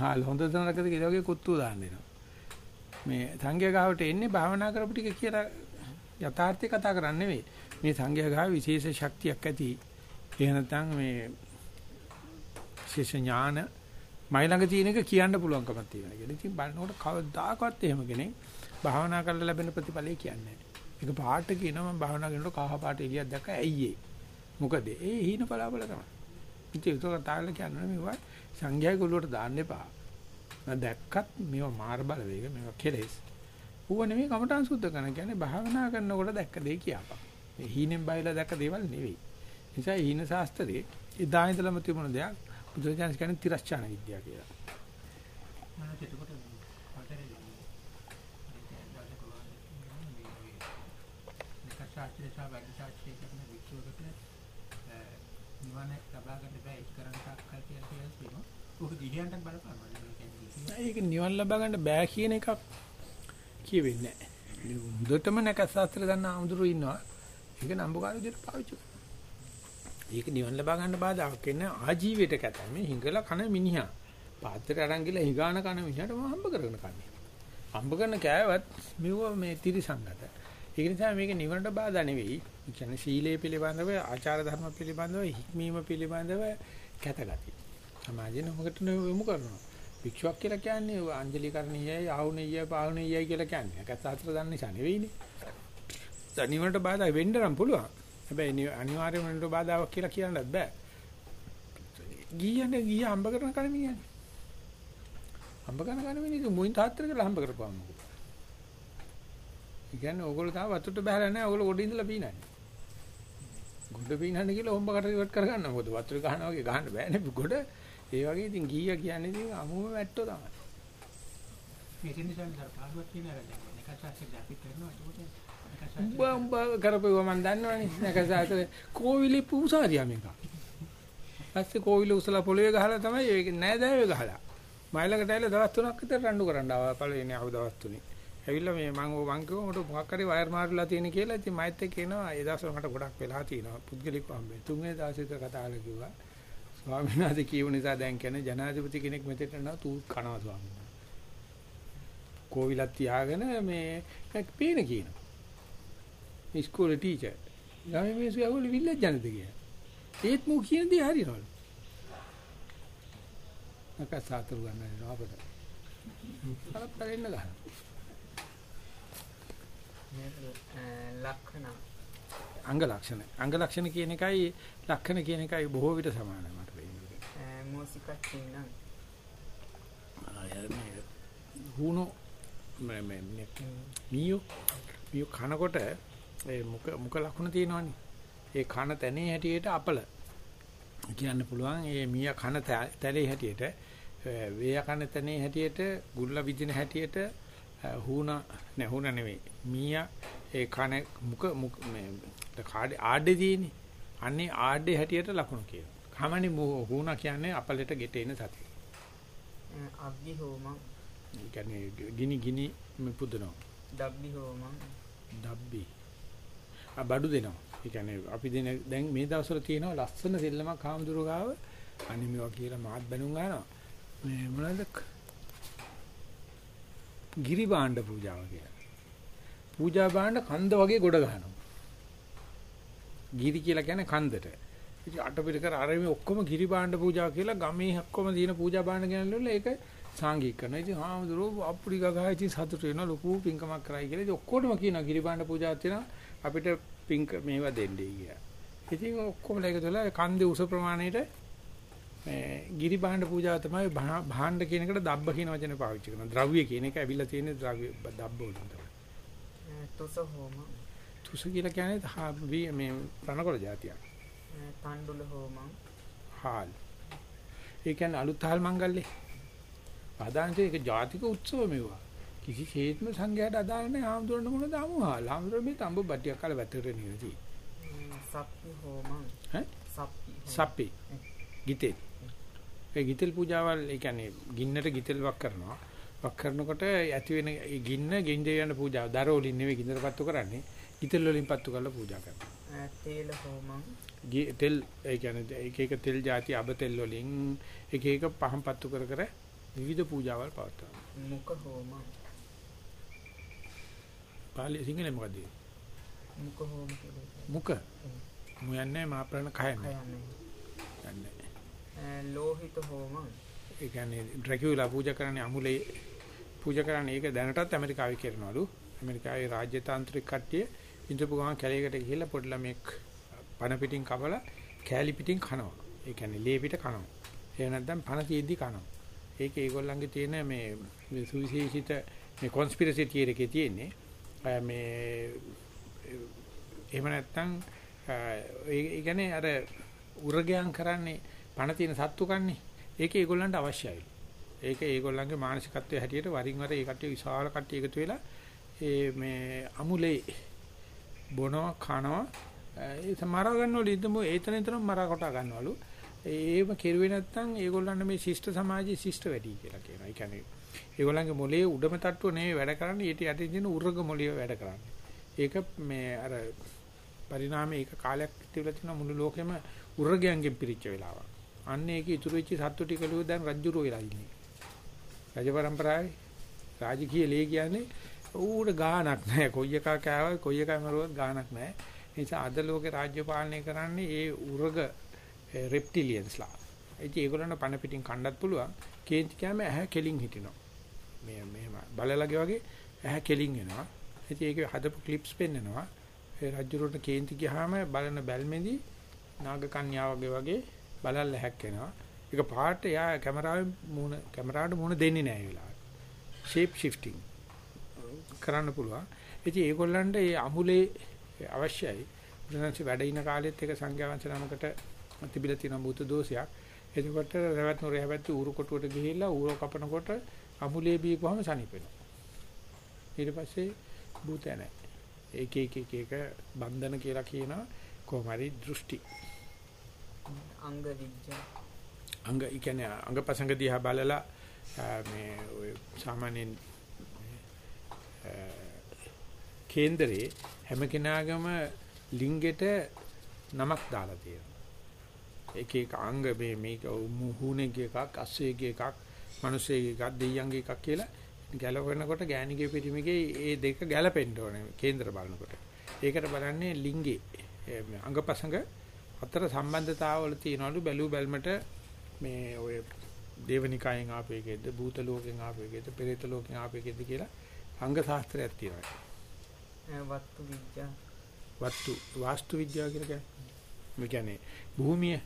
ආල් හොඳ දනකද කියලා වගේ කොත්තු දාන්න දෙනවා මේ සංඝයා ගාවට එන්නේ භාවනා කරපු ටික කියලා යථාර්ථය කතා කරන්නේ නෙවෙයි. මේ සංඝයා ගාව විශේෂ ශක්තියක් ඇති. එහෙ නැත්නම් මේ විශේෂ ඥාන මයි ළඟ තියෙන එක කියන්න පුළුවන්කමක් තියෙනවා කියලා. ඉතින් බලනකොට කවදාකවත් එහෙම කෙනෙක් භාවනා කරලා ලැබෙන ප්‍රතිඵලය කියන්නේ නැහැ. ඒක පාට කියනවා මම භාවනා කරනකොට කහ පාට එළියක් දැක්ක ඇයි ඒ? මොකද ඒ හීන බලාබල තමයි. ඉතින් ඒක තාල කියන්නේ මේවා සංඝයා ගොල්ලෝට දාන්න එපා. දැක්කත් මේවා මාර බලවේග මේවා කෙලෙස්. ඌව නෙමෙයි කමඨාන් සුද්ධ කරන කියන්නේ භාවනා කරනකොට දැක්ක දේ කියපන්. මේ හීනෙන් බයිලා දැක්ක දේවල් නෙවෙයි. නිසා හීන ශාස්ත්‍රයේ එදා ඉඳලම තිබුණ දෙයක් බුදුරජාණන් කියන්නේ තිරස්චාන විද්‍යාව කියලා. මම එතකොට හතරේ නිකත් ශාස්ත්‍රීය සහ වෛද්‍ය ශාස්ත්‍රීය කරන විචෝදක නිවන ලබා ගන්න බෑ ඒක කරන්න තාක්කල් කියලා කියලා තියෙනවා. ඔක දිහාන්ට බලපන්න. ඒක නිවන් ලබා ගන්න බෑ කියන එකක් කියවෙන්නේ නැහැ. හොඳටම නැකත් ශාස්ත්‍රය දන්න ආමුදුරු ඉන්නවා. ඒක නම්බුකාර විදිහට පාවිච්චි කරනවා. ඒක නිවන් ලබා ගන්න බාධාක් වෙන්නේ ආජීවයට කැතයි. මේ හිඟලා කන මිනිහා. පාත්‍රය අරන් ගිහලා හිඟාන කන මිනිහට මම හම්බ කරගෙන කන්නේ. හම්බ කරන කෑවත් මෙව මේ තිරිසංගත. ඒක නිසා මේක නිවනට බාධා නෙවෙයි. ඒ කියන්නේ සීලය පිළිබඳව, ආචාර ධර්ම පිළිබඳව, හික්මීම පිළිබඳව කැතගති. සමාජයෙන් මොකට යොමු කරනවා. භික්ෂුවක් කියලා කියන්නේ අංජලි කරණීයයි, ආහුණීයයි, පාහුණීයයි කියලා කියන්නේ. කැත හතර දන්න නිසා නෙවෙයිනේ. තනිවට බාධා වෙන්න නම් පුළුවන්. හැබැයි අනිවාර්යයෙන්ම වෙන්න බාධාවක් කියලා කියන්නත් බෑ. ගියන්නේ ගිය හම්බ කරන කණමිනියනේ. හම්බ කරන කණමිනිය මොයින් තාත්තර කියලා හම්බ කරපුවාම මොකද? ඒ කියන්නේ ඕගොල්ලෝ තාම වතුරට බහලා නැහැ. ඕගොල්ලෝ ගොඩ ඉඳලා පීනන්නේ. ගොඩ පීනන්න කියලා හොම්බ කට ඉවත් කරගන්න. මොකද වතුර ගහනවා වගේ ගහන්න බෑනේ ගොඩ. ඒ වගේ ඉතින් ගීයා කියන්නේ ඉතින් අමුම වැට්ටෝ තමයි. මේ නිසා නේද පාඩුවක් කියන එක දැන් නිකත් ශාස්ත්‍රීය අපි කරනවා ඒකට උඹ උඹ කරපුවා මම දන්නවනේ. නැකසාතේ කෝවිලි පූසාරියා මේක. ඊපස්සේ කෝවිල උසලා පොළවේ ගහලා තමයි ඒක නෑදෑයෝ ගහලා. මයිලකට ඇවිල්ලා දවස් තුනක් විතර රණ්ඩු කරන්න ආවා පළවෙනි ආව දවස් තුනේ. ඇවිල්ලා මේ මම මං කිව්වා මට මොකක් හරි වයර් මාරුලා තියෙන කියලා. ඉතින් මයිත් එක්ක එනවා. ඒ දවස්වල මට ගොඩක් වෙලා තියෙනවා. පුද්ගලිකව හම්බෙන්නේ. තුන්වෙනි දවසේ විතර කතා කරලා කිව්වා. ස්වාමීන් වහන්සේ කියව නිසා දැන් කියන්නේ ජනාධිපති කෙනෙක් මෙතෙට යනවා තූ කනවා ස්වාමීන් වහන්සේ. කෝවිලක් තියාගෙන මේ පේන කියනවා. ඉස්කෝලේ ටීචර්. ළමයි මිනිස්සු යවල විල්ලෙජ් ජනද කියලා. ඒත් මු කියන දේ හරිනවලු. අක සාතුරු ගන්න අපිට. කලප්පර එන්න ගන්න. ලක්ෂණ අංග ලක්ෂණ. අංග ලක්ෂණ කියන එකයි ලක්ෂණ කියන එකයි බොහෝ විට සමානයි මට වෙන්නේ. මෝසිකච්චින්නම් හුණෝ මේ මේ මියෝ මියෝ කනකොට ඒ මුක මුක ලකුණ තියෙනවනේ. ඒ කන තැනේ හැටියට අපල කියන්න පුළුවන්. ඒ මිය කන තැලේ හැටියට වේය කන තැනේ හැටියට ගුල්ල විදින හැටියට හුණ නෑ හුණ නෙවෙයි. මිය ඒ කන මුක මුක මේ ආඩේ තියෙන්නේ. අන්නේ ආඩේ හැටියට ලකුණු කියනවා. කමනේ හුණ කියන්නේ අපලට ගෙටෙන සතිය. අග්ගි හෝමං ඒ කියන්නේ ගිනි ගිනි පුදනවා. ඩබ්බි හෝමං ඩබ්බි. ආ බඩු දෙනවා. ඒ කියන්නේ අපි දෙන දැන් මේ දවස්වල තියෙනවා ලස්සන සෙල්ලමක් හාමුදුරුවෝ ගාව අනේ මේවා කියලා මාත් බැනුම් ගන්නවා. මේ මොනවද? ගිරි භාණ්ඩ පූජාව කියලා. පූජා භාණ්ඩ කන්ද වගේ ගොඩ ගන්නවා. ගිරි කියලා කියන්නේ කන්දට. ඉතින් අටපිට කර අර මේ ඔක්කොම ගිරි භාණ්ඩ පූජා කියලා ගමේ ඔක්කොම තියෙන පූජා භාණ්ඩ ගෙනල්ලා ඒක සාංගික කරනවා. ඉතින් හාමුදුරුවෝ අප්පුඩි ගගා ඉතින් සතුට වෙනවා ලොකු පින්කමක් කරයි කියලා. ඉතින් ඔක්කොටම කියනවා ගිරි භාණ්ඩ පූජාවක් තියෙනවා අපිට පින්ක මේවා දෙන්නයි කියලා. ඉතින් ඔක්කොම ලේකදලා කන්දේ උස ප්‍රමාණයට මේ ගිරි භාණ්ඩ පූජාව තමයි භාණ්ඩ කියන එකට දබ්බ කියන වචනේ පාවිච්චි කරනවා. ද්‍රව්‍ය කියන එක ඇවිල්ලා තියෙන ද්‍රව්‍ය දබ්බ වලින් තමයි. තුස හෝම තුස කියලා කියන්නේ මේ රණකොළ జాතියක්. තණ්ඩුල හෝමං හාල්. ඒ කියන්නේ අලුත් හාල් මංගල්‍යේ. ආදාන්තේ ඒක ජාතික උත්සව මෙවුවා. කිසිසේත්ම සංඝයාට අදාළ නැහැ ආම්දුරන්න මොනද ආමු හාල්. ආම්දුර මේ තඹ බට්ටියක් කාලා වැතට නිරති. සප්පි හෝමං ඈ? සප්පි. සප්පි. ගිතෙල්. ඒ ගිතෙල් පූජාවල් ඒ කියන්නේ ගින්නට ගිතෙල් වක් කරනවා. වක් කරනකොට ඇති වෙන ගින්න ගින්දේ යන පූජාව. දර වලින් නෙවෙයි ගින්නට පත්තු කරන්නේ. ගිතෙල් වලින් පත්තු කරලා පූජා කරනවා. තේල හෝමං තෙල් ඒ කියන්නේ එක එක තෙල් ಜಾති අබ තෙල් වලින් එක එක පහන් පත්තු කර කර විවිධ පූජාවල් පවත්වනවා. මුඛ හෝමං පාලි සිංහලෙන් මොකද? මුඛ හෝම. මුක. මුයන්නේ මා ප්‍රණ කයන්නේ. යන්නේ. ලෝහිත හෝමං ඒ කියන්නේ ඩ්‍රැකියුලා පූජා කරන්නේ අමුලේ පූජා කරන්නේ ඒක දැනටත් ඇමරිකාවේ කරනවලු. ඇමරිකාවේ රාජ්‍ය තාන්ත්‍රික කට්ටිය ඉඳපු ගමන් කැලේකට ගිහිල්ලා පොඩි ළමෙක් පන පිටින් කපලා කෑලි පිටින් කනවා. ඒ කියන්නේ ලේ පිට කනවා. එහෙම නැත්නම් පන තියෙද්දි කනවා. ඒක ඒගොල්ලන්ගේ තියෙන මේ සුවිශේෂිත මේ කොන්ස්පිරසි තියරි එකේ තියෙන්නේ. අය මේ එහෙම නැත්නම් ඒ කියන්නේ අර උරගයන් කරන්නේ පණ තියෙන සත්තු කන්නේ. ඒක ඒගොල්ලන්ට අවශ්‍යයි. ඒක ඒගොල්ලන්ගේ මානසිකත්වයේ හැටියට වරින් වර ඒ කට්ටිය විශාල කට්ටිය එකතු වෙලා ඒ මේ අමුලේ බොනවා කනවා ඒ සමරා ගන්නවලු ඉදම ඒතන එතන මරා කොට ගන්නවලු. ඒව කෙරුවේ නැත්නම් ඒගොල්ලන්ට මේ ශිෂ්ට සමාජයේ ශිෂ්ට වැඩි කියලා කියනවා. ඒ කියන්නේ ඒගොල්ලන්ගේ මොලේ උඩම තට්ටුව නෙවෙයි වැඩ කරන්නේ ඊට යටින් තියෙන උර්ග මොලේ වැඩ කරන්නේ. ඒක මේ අර පරිණාමයේ ඒක කාලයක් තිබිලා තියෙන මුළු ලෝකෙම උර්ගයන්ගෙන් පිරිච්ච වෙලාවක්. අන්න ඒක ඉතුරු වෙච්ච සත්තු ටික ලුව දැන් රජ්ජුරෝ වෙලා ඉන්නේ. රජ පරම්පරාවේ රාජකීය ලේ කියන්නේ ඌට ගාණක් නැහැ. කොයි එකා කෑවත් කොයි එකා මරුවත් ගාණක් නැහැ. ඒ නිසා අද ලෝකේ රාජ්‍ය පාලනය කරන්නේ ඒ උර්ග රෙප්ටිලියන්ස්ලා. ඒ කිය ඒගොල්ලන්ට පණ පිටින් කණ්ඩත් පුළුවන්. කේන්ති කෑම ඇහැ කෙලින් හිටිනවා. මේ මෙහෙම බලලගේ වගේ ඇහැ කෙලින් එනවා. ඉතින් ඒකේ හදපු ක්ලිප්ස් පෙන්නනවා. ඒ රජුරට කේන්ති ගියාම බලන බැල්මේදී නාග කන්‍යා වගේ වගේ බලල් හැක්කෙනවා. ඒක පාට යා කැමරාවෙන් මූණ කැමරාවට මූණ දෙන්නේ නැහැ ඒ වෙලාවට. ෂේප් shifting කරන්න පුළුවන්. ඉතින් ඒගොල්ලන්ට මේ අමුලේ අවශ්‍යයි. බුදුන්සේ වැඩ ඉන කාලෙත් ඒක සංඝයා වහන්සේ නමකට තිබිලා තියෙන බුද්ධ දෝෂයක්. එතකොට රැවැත් නුරේ හැබැයි ඌරු කොටුවට ගිහිල්ලා ඌර කපනකොට අමුලේ බීපුවම සනීප වෙනවා. ඊට පස්සේ භූතය නැහැ. එක එක එක එක බන්ධන කියලා කියනවා කොහොම හරි දෘෂ්ටි. අංග විද්‍යා අංග කියන්නේ අංගපසංග දිහා බලලා මේ ඔය සාමාන්‍යයෙන් කේන්දරේ හැම කෙනාගම ලිංගෙට නමක් දාලා තියෙනවා. එක එක අංග මේ මේක මුහුණේ එකක් අස්සේගේ එකක් මිනිස්සෙගේ එකක් දෙයියන්ගේ එකක් කියලා ගැලවෙනකොට ගෑණිගේ පිටිමිගේ ඒ දෙක ගැලපෙන්න ඕනේ කේන්දර බලනකොට. ඒකට බලන්නේ ලිංගේ අංගපසංග අතර සම්බන්ධතාවවල තියනවලු බැලු බැල්මට මේ ඔය දේවනිකායෙන් ආපු එකේද භූත ලෝකෙන් ආපු එකේද පෙරේත ලෝකෙන් ආපු එකේද කියලා අංග ශාස්ත්‍රයක් තියෙනවා. අ, වත්තු විද්‍යා වස්තු වාස්තු විද්‍යාව කියලා කියන්නේ. මේ කියන්නේ භූමිය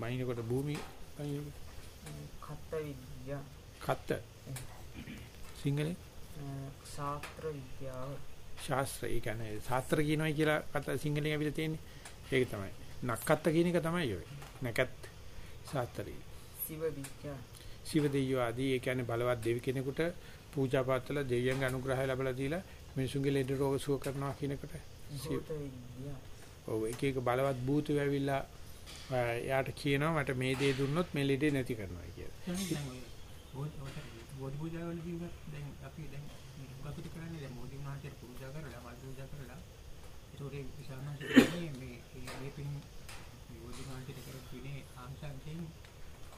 බයිනකොට භූමිය බයිනකොට අ, කත්ත විද්‍යා කත්ත සිංහලේ අ, ශාස්ත්‍ර විද්‍යාව ශාස්ත්‍ර ඒ කියන්නේ ශාස්ත්‍ර කියනවායි කියලා කතා සිංහලෙන් ඇවිල්ලා තියෙන්නේ. ඒක තමයි. නක්කත්ත කියන එක තමයි ඔය. නැකත් ශාස්ත්‍රය. සිව විද්‍යා ශිව දෙවියෝ ආදී ඒ කියන්නේ බලවත් දෙවි කෙනෙකුට පූජා පාත්‍රලා දෙවියන්ගේ අනුග්‍රහය ලැබලා දීලා මිනිසුන්ගේ ලෙඩ රෝග සුව කරනවා කියන එකට සිව ඔව් එක එක බලවත් භූතයෝ ඇවිල්ලා එයාට කියනවා මට මේ දේ දුන්නොත් මේ ලෙඩේ නැති කරනවා කියලා. දැන් ඔය බෝධි බෝධි පූජා වල කිව්වත් දැන් අපි දැන් කපිට කරන්නේ දැන් බෝධි මහන්සියට පූජා කරලා මල් පූජා කරලා ඒතෝරේ විශාලම මේ මේ මේ පින් මේ බෝධි මහන්සියට කරපුනේ ආංශයෙන්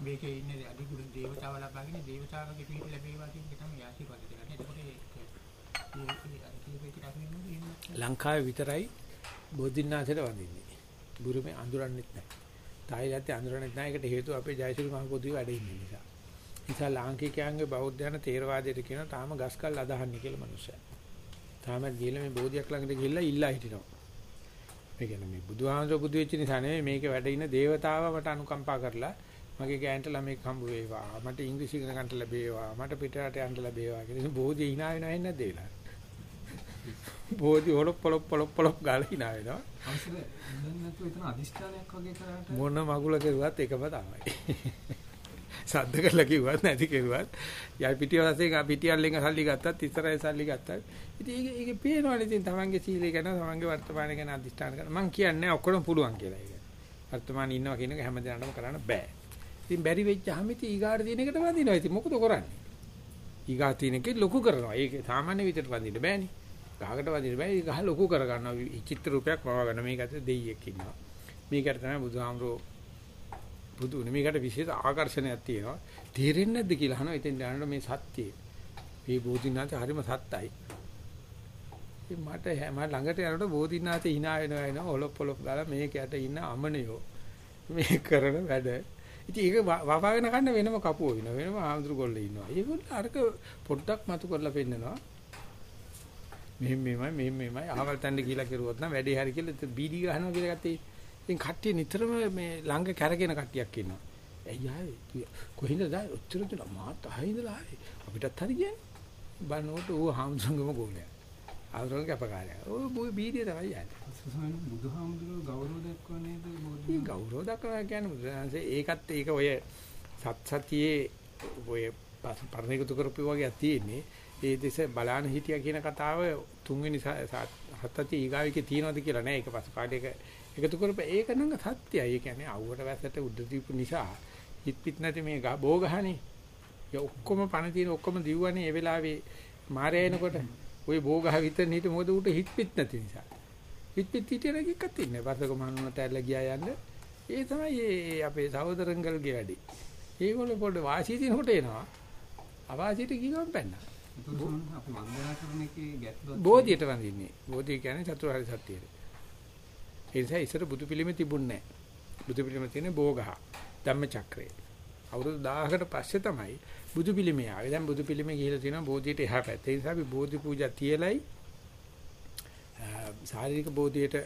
මේකේ ඉන්නේ අධිගුරු දේවතාව ලබාගෙන දේවතාවගේ පිහිට ලැබේවා කියන එක තමයි ආශිර්වාද දෙන්නේ. එතකොට ඒක ඒ අර කීපෙකට අපි නෙමෙයි ලංකාවේ විතරයි බෝධින්නාථයට වඳින්නේ. බුරුමේ අඳුරන්නෙත් නැහැ. තායිලන්තේ අඳුරන්නෙත් නැහැ. ඒකට හේතුව අපේ ජයසිරි මහ පොදුවේ වැඩ ඉන්න නිසා. නිසා ලාංකිකයන්ගේ බෞද්ධයන් තේරවාදයට කියන තාම ගස්කල් අදහන්නේ කියලා මනුස්සයා. තාම ගිහලා මේ බෝධියක් ළඟට ගිහිල්ලා ඉල්ලා හිටිනවා. මේ කියන්නේ මේ බුදුහාමර බුදු වෙච්ච නිසා නෙමෙයි මේක වැඩ ඉන්න దేవතාව මට අනුකම්පා කරලා මගේ ගෑනට ළමෙක් හම්බ වේවා. මට ඉංග්‍රීසි ඉගෙන ගන්න ලැබේවා. මට පිටරට යන්න ලැබේවා කියලා. ඉතින් බෝධි hina වෙනව නැන්නේ නැද්ද ඒලා? බෝධි ඔලොප් පොලොප් පොලොප් පොලොප් ගාලා hina වෙනවා. මොන මගුල කෙරුවත් එකම තමයි. සද්ද කරලා කිව්වත් නැති කෙරුවත් යයි පිටිය වශයෙන් පිටියල්ලෙන් සල්ලි ගත්තත් ඉස්සරහේ සල්ලි ගත්තත් ඉතින් ඒක ඒක පේනවනේ ඉතින් තමන්ගේ සීලය ගැන තමන්ගේ වර්තමානය ගැන අදිෂ්ඨාන කරන මං කියන්නේ ඔක්කොම පුළුවන් කියලා ඒක. වර්තමානයේ ඉන්නවා කියන එක හැමදේනටම කරන්න බෑ. ඉතින් බැරි වෙච්චාම ඉතින් ඊගාට තියෙන එකට වඳිනවා. ඉතින් මොකද කරන්නේ? ඊගා තියෙන එකේ ලොකු කරනවා. ඒක සාමාන්‍ය විදිහට වඳින්න බෑනේ. ගහකට වදින්න බෑ. ගහ ලොකු කරගන්නවා. චිත්‍ර රූපයක් මවා ගන්න. මේකට දෙයියෙක් ඉන්නවා. මේකට තමයි බුදුහාමරෝ බුදු මේකට විශේෂ ආකර්ෂණයක් තියෙනවා. තේරෙන්නේ නැද්ද කියලා අහනවා. ඉතින් දැනන මේ සත්‍යය. මේ බෝධිනාථ හරිම සත්තයි. ඉතින් මට මම ළඟට යනකොට බෝධිනාථ hina වෙනවා එනවා. ඔලොප් පොලොප් ගාලා මේකට ඉන්න අමනියෝ. මේ කරන වැඩ. ඉතින් ඒක වවාගෙන ගන්න වෙනම කපුව වෙනවා. වෙනම ආඳුරු ගොල්ලෝ ඉන්නවා. ඒගොල්ලෝ අරක පොඩ්ඩක් මතු කරලා පෙන්නනවා. මෙහෙම මෙහෙමයි මෙහෙම මෙහෙමයි අහවල් තැන්න කියලා කෙරුවොත් නම් වැඩේ හරි කියලා බීඩි ගහනවා කියලා ගත්තේ. ඉතින් කට්ටිය නිතරම මේ ළඟ කැරගෙන කට්ටියක් ඉන්නවා. ඇයි ආවේ? කොහින්ද දායි? උත්තර දුන්න මාත් අහින්දලා ආවේ. අපිටත් හරි කියන්නේ. බනෝට ඌ හාමුදුරංගම ගෝලයා. ආවරණ කැපකාරයා. ඔය බෝ බීඩිය තමයි යන්නේ. බුදුහාමුදුරුවෝ ගෞරව දක්වන නේද මේ ගෞරව දක්වනවා කියන්නේ බුදුහන්සේ ඒකත් ඒක ඔය සත් සතියේ ඔය පරණිකුතු කරපු වගේ තියෙන්නේ. ඒ දෙස බලාන හිටියා කියන කතාව තුන්වෙනි හත්ති ඊගාවිකේ තියෙනවද කියලා නෑ ඒක පසු කාඩේක එකතු කරප ඒක නම් සත්‍යයි. ඒ කියන්නේ අවුවට වැසට උද්ද දීපු නිසා හිට පිට නැති මේ බෝ ගහනේ. ඒ ඔක්කොම පණ තියෙන ඔක්කොම දිව්වනේ ඒ වෙලාවේ මාරය එනකොට. ওই බෝ ගහ විතර හිට මොකද උට හිට පිට නැති නිසා. හිට පිට හිටියන එකක් තින්නේ වර්ධක මහන්ුණට ඇල්ල ගියා යන්න. ඒ තමයි ඒ අපේ සහෝදරංගල්ගේ වැඩි. ඒගොල්ලෝ පොඩ්ඩ වාසිය දිනකොට එනවා. අවාසියට ගිහම පැන්නා බෝධියට වඳින්නේ. බෝධිය කියන්නේ චතුරාර්ය සත්‍යයට. ඒ නිසා ඉස්සර බුදු පිළිම තිබුණේ නැහැ. බුදු පිළිම තියෙන්නේ බෝගහ. ධම්මචක්‍රේ. අවුරුදු 1000කට පස්සේ තමයි බුදු පිළිමේ ආවේ. දැන් බුදු පිළිමේ ගිහිලා තියෙනවා බෝධියට එහා පැත්තේ. ඒ නිසා අපි බෝධි පූජා තියලයි ශාරීරික බෝධියට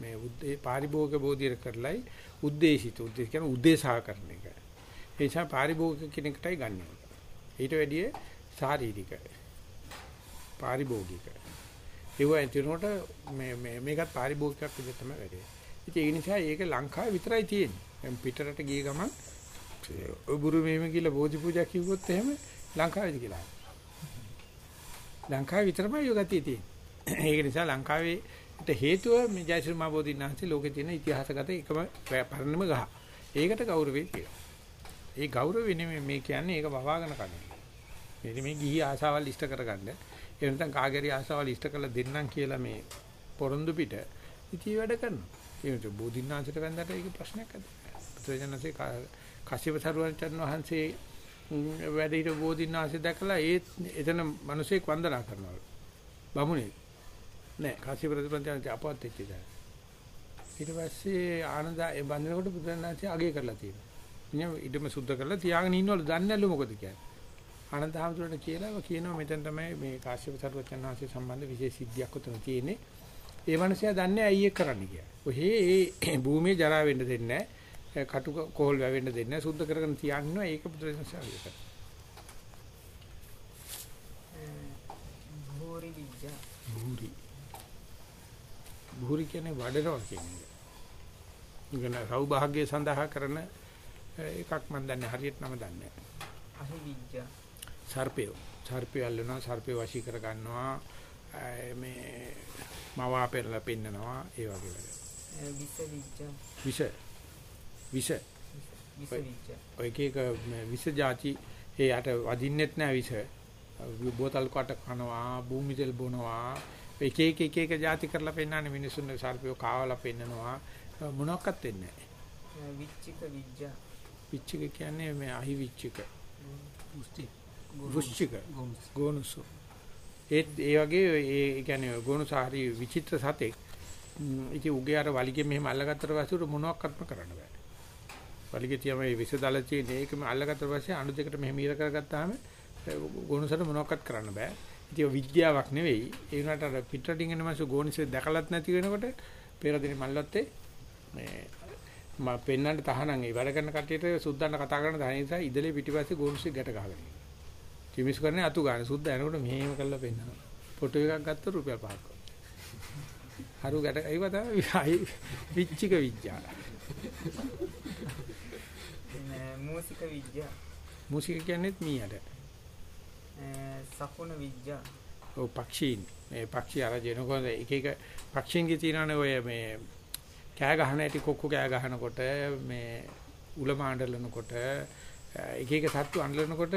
මේ උද්දේ පාරිභෝගික බෝධියට කරලයි උද්දේශිත උද්දේශ කියන්නේ උද්දේශා කරන එක. ඒ නිසා පාරිභෝගික කෙනෙක්ටයි ගන්නෙ. ඊට වැඩිය ශාරීරික පාරිභෝගික ඒව ඇතුනට මේ මේ මේකත් පාරිභෝගිකයක් විදිහට තමයි වැඩේ. ඉතින් ඒ නිසා ඒක ලංකාවේ විතරයි තියෙන්නේ. දැන් පිටරට ගිය ගමන් උබුරු මෙහෙම කියලා බෝධි පූජා කිව්වොත් එහෙම ලංකාවේද කියලා. ලංකාවේ විතරමයි යෝගතිය තියෙන්නේ. ඒක නිසා ලංකාවේට හේතුව මේ ජයශ්‍රී මහ බෝධිනාථි ලෝකේ තියෙන ඉතිහාසගත එකම පරණම ගහ. ඒකට ගෞරවෙයි තියෙනවා. ඒ ගෞරවෙ නෙමෙයි මේ කියන්නේ ඒක වවාගෙන කන්නේ. මේ මේ ගිහි ආසාවල් ඉෂ්ට කරගන්න. ඒ නැත්නම් කාගේරි ආසාවල් ඉෂ්ට කරලා දෙන්නම් කියලා මේ පොරොන්දු පිට ඉති වැඩ කරනවා. ඒ කියන්නේ බෝධින්නාංශයට වැන්දට ඒක ප්‍රශ්නයක් නැහැ. පුත්‍රයන්න්සේ කශ්‍යප සරුවචන් වහන්සේ වැඩ හිට බෝධින්නාංශය දැකලා ඒ එතන මිනිසෙක් වන්දනා කරනවා. බමුණේ නෑ කශ්‍යප රජුන්ට අපවත් වෙච්ච ඉතින්. ඊට පස්සේ ආනන්ද ඒ බන්දනකොට පුත්‍රයන්න්සේ අගය කරලා තියෙනවා. ඉතින් ඊටම සුද්ධ කරලා තියාගෙන ඉන්නවලු දන්නේ නැල්ලු මොකද කියන්නේ. ආනන්ද හැමතුරට කියලා කියනවා මෙතන තමයි මේ කාශ්‍යප සරුවචන් වහන්සේ සම්බන්ධ විශේෂ සිද්ධියක් උතන තියෙන්නේ. ඒ මනුස්සයා දන්නේ ඇයි ඒක කරන්න කියලා. ඔහේ ඒ භූමියේ ජරා වෙන්න දෙන්නේ නැහැ. කටු කොහොල් වැවෙන්න දෙන්නේ නැහැ. සුද්ධ කරගෙන තියන්නවා ඒක පුදුරසාවිය කරා. භූරි විජ්ජා භූරි. භූරි කියන්නේ වඩනවා කියන එක. ඉගෙන සෞභාග්‍ය සඳහා කරන එකක් මම දන්නේ හරියට නම දන්නේ නැහැ. අහි විජ්ජා සර්පය. සර්පය අල්ලනවා සර්පය වශී කර ගන්නවා. මේ මවා පෙරලා පෙන්නනවා ඒ වගේ වැඩ. විස විජ්ජා විෂ විෂ විස විජ්ජා ඔය එක එක විෂ જાති ඒ යට වදින්නෙත් නෑ විෂ. බෝතල් කට කනවා, භූමි තෙල් බොනවා. එක එක එක එක જાති කරලා පෙන්නන්නේ මිනිසුන්ගේ සර්පය කාවලා පෙන්නනවා. මොනක්වත් වෙන්නේ නෑ. විච්චික විජ්ජා විච්චික කියන්නේ මේ අහි විච්චික. මුස්ති වෘශ්චික ගොනුස් ගෝනුසු ඒත් ඒ වගේ ඒ කියන්නේ ගෝනුසාරි විචිත්‍ර සතෙක් ඉතින් උගේ අර වලිගෙ මෙහෙම අල්ලගත්තට පස්සේ මොනවත්ක්ම කරන්න බෑ. වලිගෙ තියම මේ විසදල තියෙන ඒකම අල්ලගත්තට පස්සේ අණු දෙකට මෙහෙම ඉර කරගත්තාම ගෝනුසට මොනවත්ක්වත් කරන්න බෑ. ඉතින් විද්‍යාවක් නෙවෙයි. ඒ වුණාට අර පිටරටින් එන මාසු ගෝනිසේ දැකලත් නැති වෙනකොට පෙරදින මල්ලත්තේ මේ මම පෙන්නන්න තහනම් ඒ වැඩ කරන කට්ටියට සුද්දන්න කතා කරන තහන නිසා ඉදලේ පිටිපස්සේ ගෝරුසි ගැට ගහගෙන ඉන්නවා. චිමිස් කරන්නේ අතු ගන්න සුද්ද එනකොට මෙහෙම කරලා පෙන්නනවා. ෆොටෝ එකක් ගත්ත රුපියල් 5ක්. හරු ගැට ඒව තමයි විච්චික විද්‍යාව. මූසික විද්‍යා මූසික කියන්නේත් මීයට. සකුණ විද්‍යා ඔව් පක්ෂීන් මේ පක්ෂී අරජනකොට එක එක පක්ෂීන්ගේ තියෙනනේ ඔය මේ කෑ ගහන ඇටි කොක්කු කෑ ගහනකොට මේ උල මාඬලනකොට එක එක සත්තු අඬලනකොට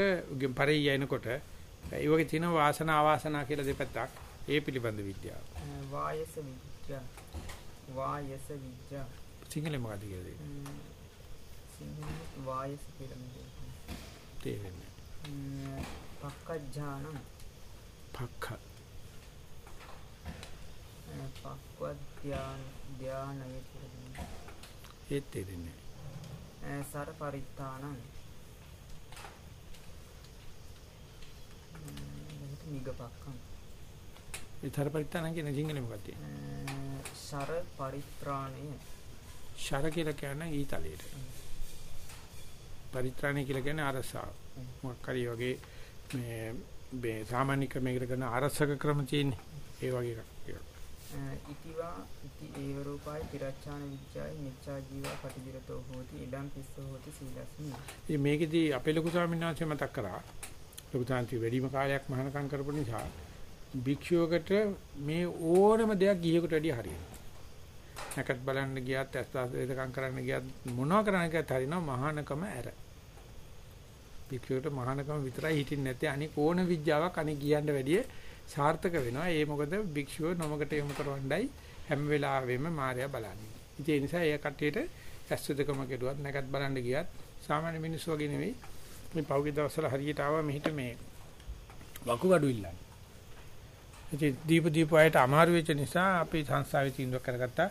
පරිය යනකොට ඒ වගේ තියෙන වාසන ආවාසනා කියලා දෙපැත්තක් ඒ පිළිබඳ විද්‍යාව. වායස විද්‍යා වායස විද්‍යා සිංහලෙන් මොකද කියලා දෙන්නේ? සිංහල වායස කියලා නෙවෙයි. තේරෙන්නේ. පක්කජ්ජානං පක්ඛ පක්වද්‍යාන ධානය කියලා ඒත් තේරෙන්නේ. සර පරිත්තානං නිගපක්කම් ඒතර පරිත්‍යාන කියන සිංහලෙන් මොකක්ද තියෙන්නේ? සර පරිත්‍රාණය ශර කියලා කියන්නේ ඊතලයට. පරිත්‍රාණය කියලා කියන්නේ අරසාව. මොකක් හරි වගේ මේ මේ සාමාන්‍ය ක්‍රමයකට කරන අරසක ක්‍රම තියෙන්නේ. ඒ වගේ එකක්. ඉතිවා ඉති ඒව රූපාය තිරච්ඡාන විච්ඡාය මිච්ඡා ජීවා පටිදිරතෝ හෝති ඉදං පිස්සෝ හෝති සීලස්මි. මේකෙදි අපේ ලොකු ස්වාමීන් වහන්සේ මතක් කරා ලොකු තාන්ති වැඩිම කාලයක් මහානකම් කරපු නිසා භික්ෂුවකට මේ ඕනම දෙයක් ගිහියෙකුට වැඩිය හරියනවා. නැකත් බලන්න ගියත් ඇස්තාසේකම් කරන්න ගියත් මොනවා කරන්න ගියත් හරිනවා මහානකම ඇර. භික්ෂුවට මහානකම විතරයි හිටින්නේ නැත්තේ අනික ඕන විද්‍යාවක් අනික කියන්න වැඩිය සාර්ථක වෙනවා. ඒ මොකද භික්ෂුව නොමකට යොමු කරවන්නයි හැම වෙලාවෙම මායя බලන්නේ. ඉතින් ඒ නිසා ඒ කට්ටියට ඇස්තදකම කෙරුවත් නැකත් බලන්න ගියත් සාමාන්‍ය මිනිස්සු වගේ නෙවෙයි. මේ පෞගේ දවස්වල හරියට ආවා මෙහිට මේ වකුගඩු ඉල්ලන්නේ. ඉතින් දීප දීපයට අමාරු වෙච්ච නිසා අපි සංස්ථාවේ තීන්දුව කරගත්තා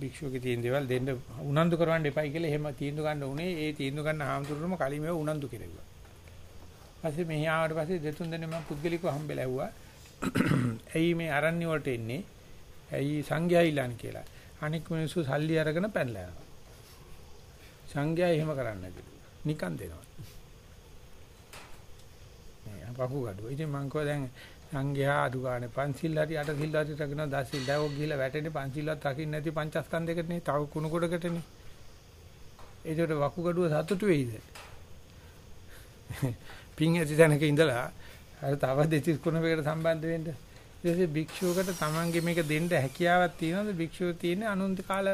භික්ෂුවගේ තියෙන දේවල් දෙන්න උනන්දු කරවන්න එපයි කියලා එහෙම තීන්දුව ගන්න උනේ ඒ තීන්දුව ගන්න හාමුදුරුවෝම කලින් මේව උනන්දු කෙරෙව්වා. ඊපස්සේ මෙහි ආවට පස්සේ දෙතුන් දෙනෙක් මම පුද්ගලිකව හම්බෙලා ඇහුවා. ඇයි මේ අරණ්‍ය වලට එන්නේ? ඇයි සංඝයා ඉල්ලන්නේ කියලා. අනික් මිනිස්සු සල්ලි අරගෙන පැනලා යනවා. සංඝයා එහෙම කරන්නේ නැති. නිකන් දෙනවා. මේ අපහුගඩුව. ඉතින් මං කිව්වා දැන් සංඝයා අඩු ගන්න පන්සිල් හරි අට සිල් හරි රකින්න දසිල් දවෝ ගිහලා වැටෙන්නේ පන්සිල්වත් රකින්න නැති පංචස්කන්ධයකටනේ තව කුණු කොටකටනේ. ඒකට වකුගඩුව සතුටු වෙයිද? පිං ඇති තැනක ඉඳලා අර තව දෙතිස් කුණපයකට සම්බන්ධ වෙන්න. ඊටසේ භික්ෂුවකට Tamange මේක දෙන්න හැකියාවක් තියෙනවද? භික්ෂුව තියෙන්නේ අනුන්ති කාල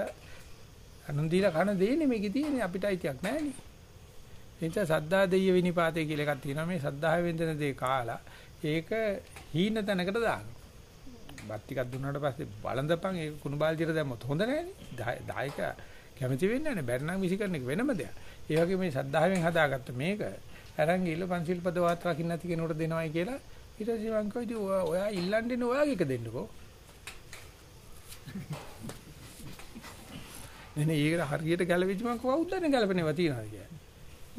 අනුන්දීලා කන දෙන්නේ මේකේ තියෙන්නේ අපිට අයිතියක් නැහැ නේ. එනිසා සද්දා දෙය විනිපාතේ කියලා එකක් තියෙනවා මේ සද්ධාව වෙන්දන දේ කාලා ඒක හීන තැනකට දානවා. බත් ටිකක් දුන්නාට පස්සේ බලඳපන් ඒ කුණු බාල්දියට දැම්මොත් හොඳ නැහැනේ. දායක කැමති වෙන්නේ නැහැ. බැරි නම් විසිකරන එක වෙනම දෙයක්. ඒ වගේ මේ සද්ධාවෙන් හදාගත්ත මේක අරන් ගිහලා පන්සිල් පද වාත් රකින්න නැති කෙනෙකුට දෙනවයි කියලා ඊට පස්සේ මං කිව්වා ඉතින් ඔයා ඉල්ලන්නේ ඔයාගේ එක දෙන්නකෝ. නේ ඊකට හරියට ගැලවිච්ච මං කවුද දන්නේ ගැලපෙනවා තියනවාද කියලා.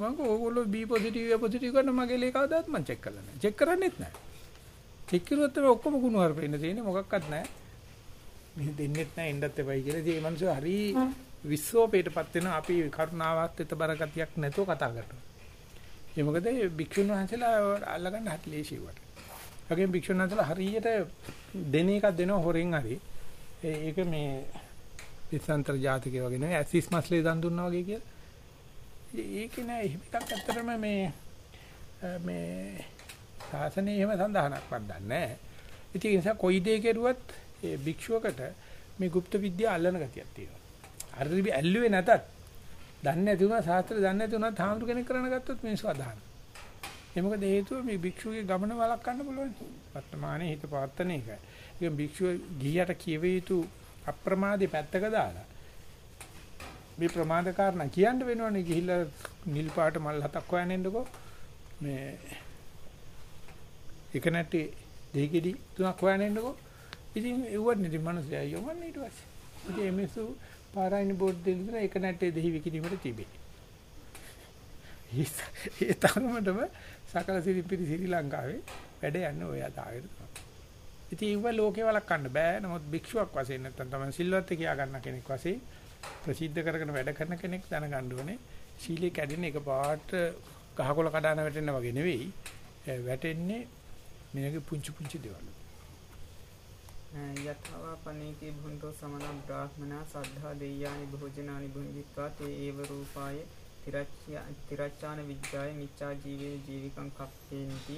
මම ඕගොල්ලෝ B පොසිටිව් A පොසිටිව් කරන මගේ ලේ කවදාවත් මම චෙක් කරලා නැහැ. චෙක් කරන්නේත් නැහැ. චෙක් කරුවොත් තමයි ඔක්කොම කුණු හරපෙන්න තියෙන්නේ මොකක්වත් නැහැ. මෙහෙ දෙන්නෙත් නැහැ එන්නත් එපයි කියලා. ඉතින් මේ මිනිස්සු හරි විශ්වෝපේටපත් වෙන අපි කරුණාවත් එතබර ගතියක් නැතුව කතා කරනවා. ඒ මොකද භික්ෂුන් වහන්සේලා අල්ලගන්න හත් ලේසියට. වගේම භික්ෂුන් වහන්සේලා හරියට දෙන එකක් දෙනවා හොරෙන් හරි. ඒක මේ විසන්තර ජාතිකය වගේ නෙවෙයි ඇසිස් මස්ලේ දන් දුන්නා වගේ කියලා. ඒක නෑ එහෙම එකක් ඇත්තටම මේ මේ සාසනයේ එහෙම සඳහනක් වඩන්නේ නෑ. ඉතින් ඒ නිසා කොයි දෙයක් කරුවත් ඒ භික්ෂුවකට මේ গুপ্ত විද්‍යාව අල්ලන ගතියක් තියෙනවා. හරිද ඇල්ලුවේ නැතත් දන්නේ නැති වුණා ශාස්ත්‍රය දන්නේ නැති වුණා තාමතු කෙනෙක් කරන්න ගත්තොත් මිනිස්සු අදහන. ඒ මොකද හේතුව මේ භික්ෂුවගේ ගමන වළක්වන්න පුළුවන්. වර්තමානයේ හිත පවත්තන එක. ඒක භික්ෂුව ගියට කියවිය යුතු අප්‍රමාදී පැත්තක දාලා මේ ප්‍රමාද කාරණා කියන්න වෙනවනේ ගිහිල්ලා නිල් පාට මල් හතක් හොයන්න එන්නකෝ. මේ එක නැටි දෙහිගෙඩි තුනක් හොයන්න එන්නකෝ. ඉතින් ඒවත් නෙදි මිනිස්සයා යවන්නේ ඊට පස්සේ? ඉතින් එමෙසු පාරායින බෝඩ් දෙක විතර එක නැටේ දෙහි විකිණීමට තිබේ. ඒ තරමටම සකල සිරිපිරි ශ්‍රී ලංකාවේ වැඩ යන්නේ ඔය ආතාවෙට තමයි. ඉතින් ඒව ලෝකේ වලක් ගන්න බෑ. නමුත් භික්ෂුවක් වශයෙන් නැත්තම් තමයි සිල්වත් කියා ගන්න කෙනෙක් වශයෙන් ප්‍රසිද්ධ කරගෙන වැඩ කරන කෙනෙක් දැනගන්න ඕනේ සීලේ කැඩෙන එක පාට ගහකොළ කඩන වැටෙන්න වගේ නෙවෙයි. වැටෙන්නේ මේකේ පුංචි පුංචි දේවල්. යතවා පනේකේ භුන්තෝ සමන බ්‍රාහ්මනා සද්ධා දෙය්‍යානි භෝජනානි භුංජිත්වා තේ ඒව රූපාය තිරච්ඡාන විජ්ජාය මිච්ඡා ජීවේ ජීවිකං කප්පේන්ති.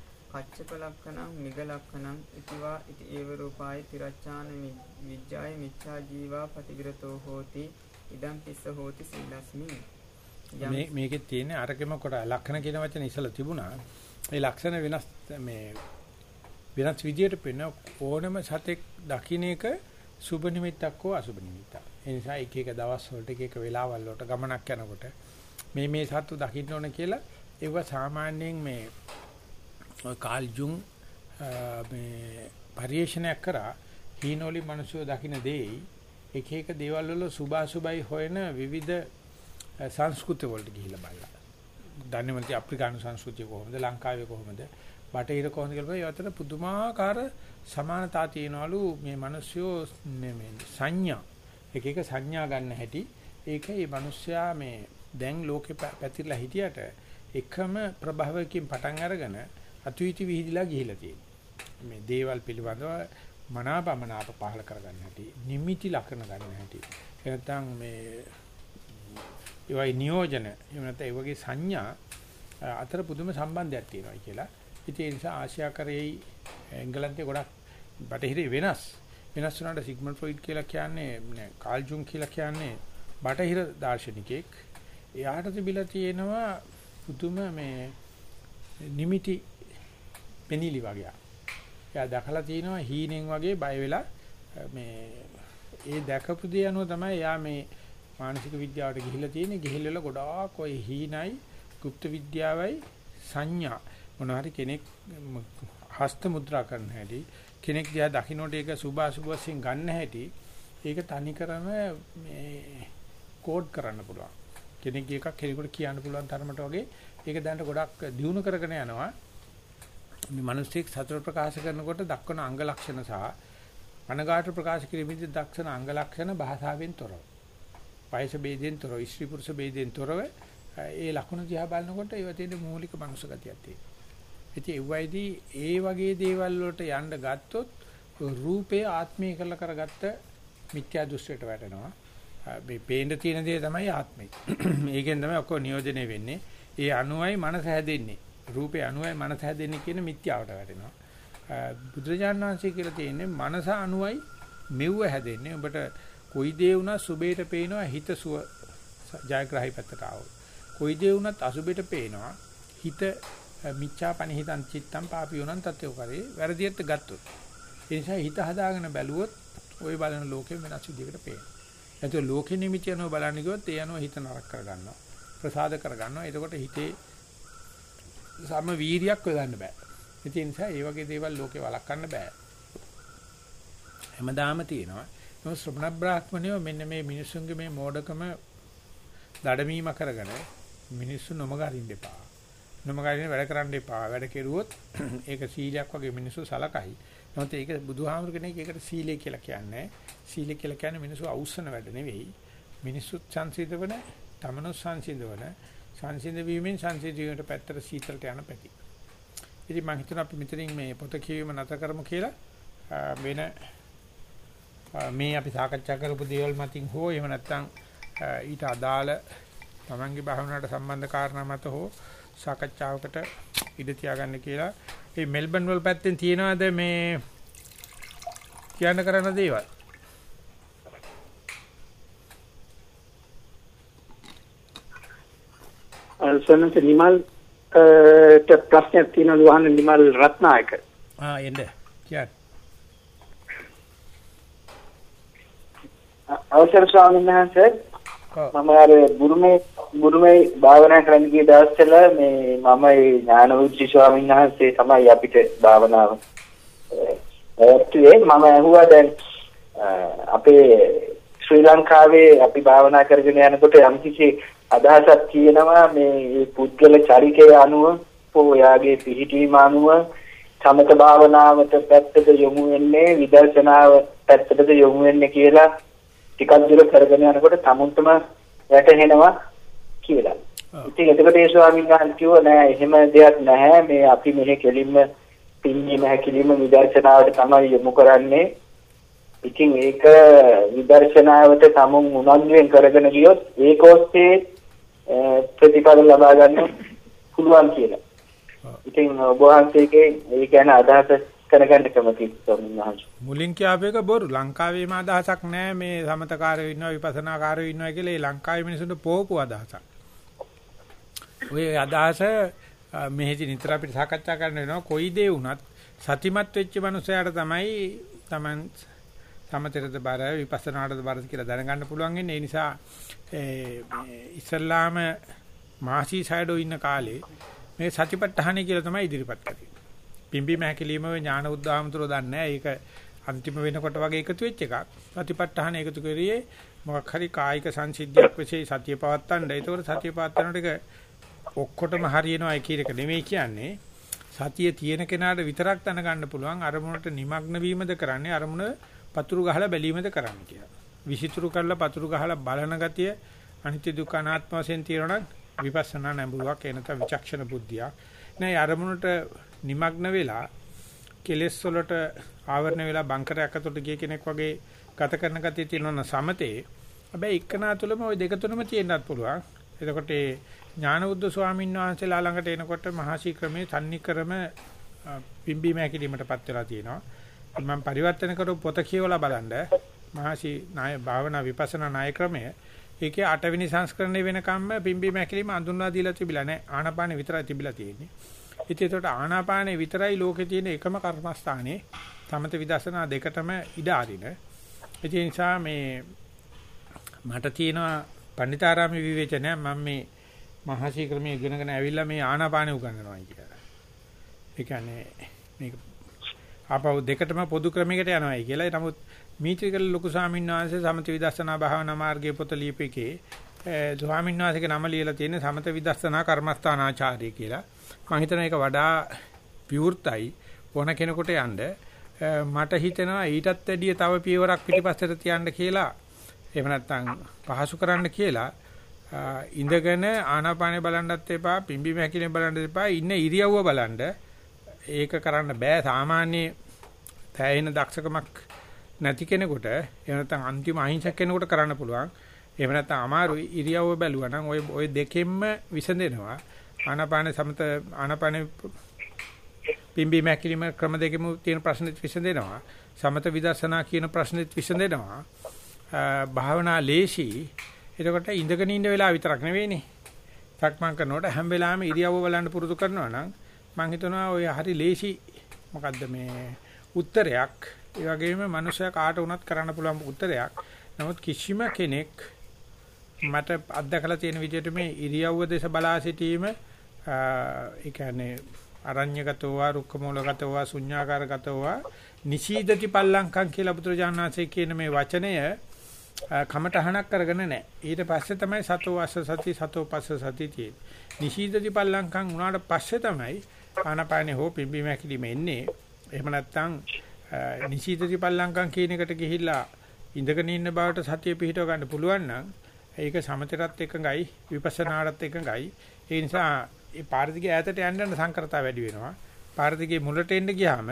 දාසි ලක්ඛණං හත්ති ලක්ඛණං අස්ස ලක්ඛණං මහිස ලක්ඛණං උසබ ලක්ඛණං ගෝ ලක්ඛණං අජ ලක්ඛණං මෙන්ඩ ලක්ඛණං කුක්කුට ලක්ඛණං වට්ටක ලක්ඛණං ගෝදා ලක්ඛණං කන්නිකා ලක්ඛණං කච්චක ලක්ඛණං මිග ලක්ඛණං ඉතිවා ඉති ඒව රූපාය තිරච්ඡාන විජ්ජාය මිච්ඡා ජීවා පටිවිරතෝ හෝති ඉදම් පිස්ස හෝති සීලස්මි මේ මේකේ තියෙන අරකෙම කොට ලක්ෂණ කියන වචනේ ඉස්සලා තිබුණා. ඒ ලක්ෂණ වෙනස් මේ වෙනස් විදියට පෙන ඕනම සතෙක් දකින්න එක සුබ නිමිත්තක් හෝ අසුබ නිමිත්තක්. ඒ නිසා එක එක දවස් වලට එක එක වෙලාවල් වලට ගමනක් යනකොට මේ මේ සත්තු දකින්න ඕන කියලා ඒව සාමාන්‍යයෙන් මේ කාල් ජුන් මේ පරිේශනයක් කරා හීනෝලි මිනිස්සු දකින්න දෙයි එක එක දේවල් වල සුභ අසුභයි හොයන විවිධ සංස්කෘති වලට ගිහිල්ලා බලලා. දන්නේ නැති අප්‍රිකානු සංස්කෘතිය කොහොමද ලංකාවේ කොහොමද බටහිර කොහොමද කියලා ඒ අතර පුදුමාකාර සමානතා තියෙනවලු මේ මිනිස්සු මේ මේ සංඥා එක එක සංඥා ගන්න හැටි ඒක මේ මිනිස්සයා මේ දැන් ලෝකෙ පැතිරලා හිටියට එකම ප්‍රභවයකින් පටන් අරගෙන අතුයිති විහිදිලා ගිහිලා තියෙනවා. මේ දේවල් පිළිබඳව මනාපමනාප පහල කරගන්න හැටි නිමිති ලක්ෂණ ගන්න හැටි. එනතන් මේ ඒවයි නියෝජන එහෙම නැත්නම් ඒ වගේ සංඥා අතර පුදුම සම්බන්ධයක් තියෙනවා කියලා. ඉතින් ඒ නිසා ආසියාකරයේ එංගලන්තේ ගොඩක් බටහිරේ වෙනස්. වෙනස් වුණාට සිග්මන්ඩ් ෆ්‍රොයිඩ් කියලා කියන්නේ නෑ කාල් ජුන් කියලා කියන්නේ බටහිර දාර්ශනිකයෙක්. එයාට තිබිලා තියෙනවා පුදුම මේ නිමිටි පෙනිලි වගේ. එයා දැකලා තියෙනවා හීනෙන් වගේ බය වෙලා මේ ඒ දැකපු දේ අනුව තමයි එයා මේ මානසික විද්‍යාවට ගිහිල්ලා තියෙන්නේ. ගිහිල්ලා ගොඩාක් ওই හීනයි, গুপ্ত විද්‍යාවයි සංඥා මොනවාරි කෙනෙක් හස්ත මුද්‍රා කරන හැටි කෙනෙක් දිහා දකින්නට ඒක සුභ අසුභ වශයෙන් ගන්න හැටි ඒක තනි කරම මේ කෝඩ් කරන්න පුළුවන්. කෙනෙක් එකක් කෙනෙකුට කියන්න පුළුවන් තරමට වගේ ඒක දැනට ගොඩක් දියුණු කරගෙන යනවා. මේ මිනිස්සෙක් සතර ප්‍රකාශ කරනකොට දක්වන අංග ලක්ෂණ සහ අනගාට ප්‍රකාශ කිරීමේදී දක්ෂණ අංග ලක්ෂණ භාෂාවෙන් තොරව. වයස ભેදයෙන් තොරව, ස්ත්‍රී පුරුෂ ભેදයෙන් තොරව ඒ ලක්ෂණ දිහා බලනකොට ඒව තියෙන මූලික මනුෂ්‍ය ගතියක් තියෙනවා. ඉතින් ඒ වයිදී ඒ වගේ දේවල් වලට යන්න ගත්තොත් රූපේ ආත්මය කරලා කරගත්ත මිත්‍යා දෘෂ්ටියට වැටෙනවා. මේ පේන්න තියෙන දේ තමයි ආත්මය. ඒකෙන් තමයි ඔක්කොම නියෝජනය වෙන්නේ. ඒ අනුවයි මනස හැදෙන්නේ. රූපේ අනුවයි මනස හැදෙන්නේ කියන මිත්‍යාවට වැටෙනවා. බුදුරජාණන් වහන්සේ කියලා තියෙන්නේ මනස අනුවයි මෙව්ව හැදෙන්නේ. ඔබට කොයි දේ වුණා සුබේට පේනවා හිත සුව ජයග්‍රහයි පැත්තට ආවොත්. කොයි දේ වුණත් අසුබේට පේනවා හිත මිච්ඡා පනිහිතං චිත්තං පාපියෝනං තත්ත්වෝ කරේ වැරදියට ගත්තොත් ඒ නිසා හිත හදාගෙන බැලුවොත් ওই බලන ලෝකෙ වෙනස් විදිහකට පේනවා. එතකොට ලෝකෙ නිමිති යනවා බලන්න ගියොත් ඒ යනවා හිත නරක කරගන්නවා. ප්‍රසාද කරගන්නවා. එතකොට හිතේ සම වීරියක් හොයන්න බෑ. ඒ නිසා ඒ වගේ දේවල් ලෝකේ වළක්වන්න බෑ. හැමදාම තියෙනවා. නෝ ශ්‍රමණ බ්‍රාහ්මණයෝ මෙන්න මේ මිනිසුන්ගේ මේ මෝඩකම දඩමීම කරගෙන මිනිස්සු නොමග අරින්න එපා. නොමගරින් වැඩ කරන්න එපා. වැඩ කෙරුවොත් ඒක සීලයක් වගේ මිනිස්සු සලකයි. නමුත් ඒක බුදුහාමුදුර කෙනෙක් ඒකට සීලය කියලා කියන්නේ. සීලය කියලා කියන්නේ මිනිස්සු අවුස්සන වැඩ නෙවෙයි. මිනිස්සුත් සංසිඳවන, තමනුත් සංසිඳවන, සංසිඳ වීමෙන් සංසිඳීමට පැත්තට සීතලට යන පැති. ඉතින් මම හිතනවා අපි මෙතනින් මේ පොත කියවීම නැත කරමු කියලා වෙන මේ අපි සාකච්ඡා කරපු දේවල් මතින් හෝ එහෙම නැත්නම් ඊට අදාළ තමන්ගේ භාවනාවට සම්බන්ධ කාරණා මත හෝ සාකච්ඡාවකට ඉඩ තියාගන්න කියලා. මේ මෙල්බන් වල පැත්තෙන් තියෙනවද මේ කියන්න කරන දේවල්? සනන්ත නිමල් ට ප්‍රශ්නයක් තියෙනවා වහන්න නිමල් රත්නායක. ආ එන්න. කියන්න. අවසර ස්වාමීන් වහන්සේ. මම අර බුරුමේ බුරුමේ භාවනා කරන්න ගිය දවස්වල මේ මම ඒ ඥානවෘත්ති ස්වාමීන් වහන්සේ තමයි අපිට භාවනාව ඒත්තුවේ මම ඇහුවා දැන් අපේ ශ්‍රී ලංකාවේ අපි භාවනා කරගෙන යනකොට යම්කිසි අදහසක් තියෙනවා මේ පුද්ගල චරිතය අනුව හෝ එයාගේ පිහිටීම අනුව සමත භාවනාවට පැත්තට යොමු වෙන්නේ විදර්ශනාව පැත්තට යොමු වෙන්නේ කියලා ටිකක් දුර කරගෙන යනකොට tamuntම වැටහෙනවා කියලා. ඉතින් එතකොට ඒ ස්වාමීන් වහන්සේ කිව්වා නෑ එහෙම දෙයක් නැහැ මේ අපි මෙහි කෙලින්ම පින්නීම හැකිලිම විදර්ශනාවට තමයි යොමු කරන්නේ. ඉතින් ඒක විදර්ශනාවට තමුන් උනන්දුවෙන් කරගෙන ගියොත් ඒක ඔස්සේ ප්‍රතිඵල ලබා ගන්න පුළුවන් කියලා. ඉතින් ඔබ වහන්සේගේ ඒ ගැන අදහස දැනගන්න කැමතියි ස්වාමීන් වහන්සේ. මුලින් කියාපු එක බොරු ලංකාවේම අදහසක් නැහැ මේ සමතකාරයෝ ඉන්නවා විපස්සනාකාරයෝ ඉන්නවා කියලා ඒ ලංකාවේ මිනිසුන්ට පෝකු අදහසක්. ඔය අදහස මෙහෙදි නිතර අපිට සාකච්ඡා කරන්න වෙනවා කොයි දේ වුණත් සතිමත් වෙච්ච මනුස්සයාට තමයි Taman සමතරද බර විපස්සනාටද බර කියලා දැනගන්න පුළුවන් වෙන්නේ. ඒ නිසා ඒ මේ ඉස්ලාම මාසි සයිඩෝ ඉන්න කාලේ මේ සතිපට්ඨාන කියලා තමයි ඉදිරිපත් කරේ. පිම්බි මහකලීම ඥාන උද්දාමතුරු දන්නේ ඒක අන්තිම වෙනකොට වගේ එකතු වෙච්ච එකක්. සතිපට්ඨාන එකතු කරියේ මොකක් හරි කායික සංසිද්ධියක් විශේෂ සතිය පවත්තන්න. ඒතකොට සතිය පවත්තනට එක ඔක්කොටම හරියනවා කියන එක නෙමෙයි කියන්නේ. සතිය තියෙන කෙනාට විතරක් දැනගන්න පුළුවන් අරමුණට নিমগ্ন වීමද කරන්නේ අරමුණ පතුරු ගහලා බැලීමද කරන්නේ කියලා. විසිතුරු කරලා පතුරු ගහලා බලන ගතිය අනිත්‍ය දුක්ඛ අනාත්ම වශයෙන් තියෙනවා නම් විපස්සනා නැඹුරුවක් එනත විචක්ෂණ බුද්ධියක්. නෑ අරමුණට নিমগ্ন වෙලා කෙලෙස් වලට ආවරණ වෙලා බංකරයක් අතට ගිය කෙනෙක් වගේ ගත කරන ගතිය තියෙනවා නම් සමතේ. හැබැයි එක්කනා තුලම ওই දෙක තුනම තියෙන්නත් පුළුවන්. එතකොට ඒ ඥානවුද්ධ ස්වාමීන් වහන්සේලා ළඟට එනකොට මහසි ක්‍රමේ තන්නිකරම පිම්බීම හැකිලීමටපත් වෙලා තියෙනවා. මම පරිවර්තන කරු පොත කියවලා බලන්න මහසි නාය භාවනා විපස්සනා නාය ක්‍රමය ඒකේ 8 වෙනි සංස්කරණය වෙනකම්ම පිම්බීම හැකිලීම අඳුන්වා දීලා තිබිලා නැහැ. ආනාපානෙ විතරයි තිබිලා තියෙන්නේ. ඉතින් ඒකට ආනාපානෙ විතරයි ලෝකේ තියෙන එකම කර්මස්ථානේ තමත විදර්ශනා දෙකටම ඉඩ අරින. ඒ නිසා මේ මට තියෙනවා පණ්ඩිතාරාමේ විවේචනය මම මේ මහසි ක්‍රමයේ ඉගෙනගෙන ඇවිල්ලා මේ ආනාපානෙ උගන්වනවා කියලා. ඒ කියන්නේ මේක ආපහු දෙකටම පොදු ක්‍රමයකට යනවායි කියලා. නමුත් මීත්‍රිකල ලොකු ස්වාමීන් වහන්සේ සමත විදර්ශනා භාවනා මාර්ගයේ පොත ලියපෙකේ ස්වාමීන් වහන්සේගේ නම ලියලා තියෙන සමත විදර්ශනා කර්මස්ථානාචාර්ය කියලා. මම හිතනවා ඒක වඩා විවෘතයි ඕන කෙනෙකුට යන්න. මට හිතෙනවා ඊටත් වැඩිය තව පියවරක් පිටිපස්සට තියන්න කියලා. එහෙම නැත්නම් පහසු කරන්න කියලා ඉඳගෙන ආනාපානේ බලන්නත් එපා පිම්බි මහැකිනේ බලන්නත් එපා ඉන්න ඉරියව්ව බලන්න ඒක කරන්න බෑ සාමාන්‍ය තැයින දක්ෂකමක් නැති කෙනෙකුට එහෙම නැත්නම් අන්තිම අහිංසක කෙනෙකුට කරන්න පුළුවන්. එහෙම නැත්නම් අමාරු ඉරියව්ව බැලුවා නම් ඔය ඔය දෙකෙන්ම විසඳෙනවා. ආනාපාන සමත ආනාපාන පිම්බි මහැකිලිම ක්‍රම දෙකෙම තියෙන ප්‍රශ්නෙත් විසඳෙනවා. සමත විදර්ශනා කියන ප්‍රශ්නෙත් විසඳෙනවා. භාවනා ලේසි. එතකොට ඉඳගෙන ඉන්න වෙලාව විතරක් නෙවෙයිනේ. සක්මන් කරනකොට හැම වෙලාවෙම ඉරියව්ව බලන්න පුරුදු කරනවා නම් මම හිතනවා ඔය හරි ලේසි. මොකද්ද මේ උත්තරයක්. ඒ වගේම මනුෂයා කාට වුණත් කරන්න පුළුවන් උත්තරයක්. නමුත් කිසිම කෙනෙක් මට අත්දකලා තියෙන විදිහට මේ ඉරියව්ව දෙස බලා සිටීම ඒ කියන්නේ අරඤ්‍යගතව රුක්කමූලගතව ශුඤ්ඤාකාරගතව නිශීදති පල්ලංකම් කියලා බුදුරජාණන් වහන්සේ කියන මේ වචනය කමටහනක් කරගෙන නැහැ. ඊට පස්සේ තමයි සතෝ අස්ස සති සතෝ පස්ස සති තියෙන්නේ. නිශීදති පල්ලංකම් උනාට පස්සේ තමයි ආනාපානේ හෝ පිම්බීම හැකිලිම එන්නේ. එහෙම නැත්නම් නිශීදති පල්ලංකම් කියන එකට ගිහිල්ලා ඉඳගෙන ඉන්න බවට සතිය පිහිටව ගන්න පුළුවන් නම් ඒක සමතරත් එකඟයි විපස්සනාටත් එකඟයි. ඒ නිසා ඒ පාරදිගේ ඈතට යන්න යන සංකරතා වැඩි වෙනවා. පාරදිගේ මුලට එන්න ගියාම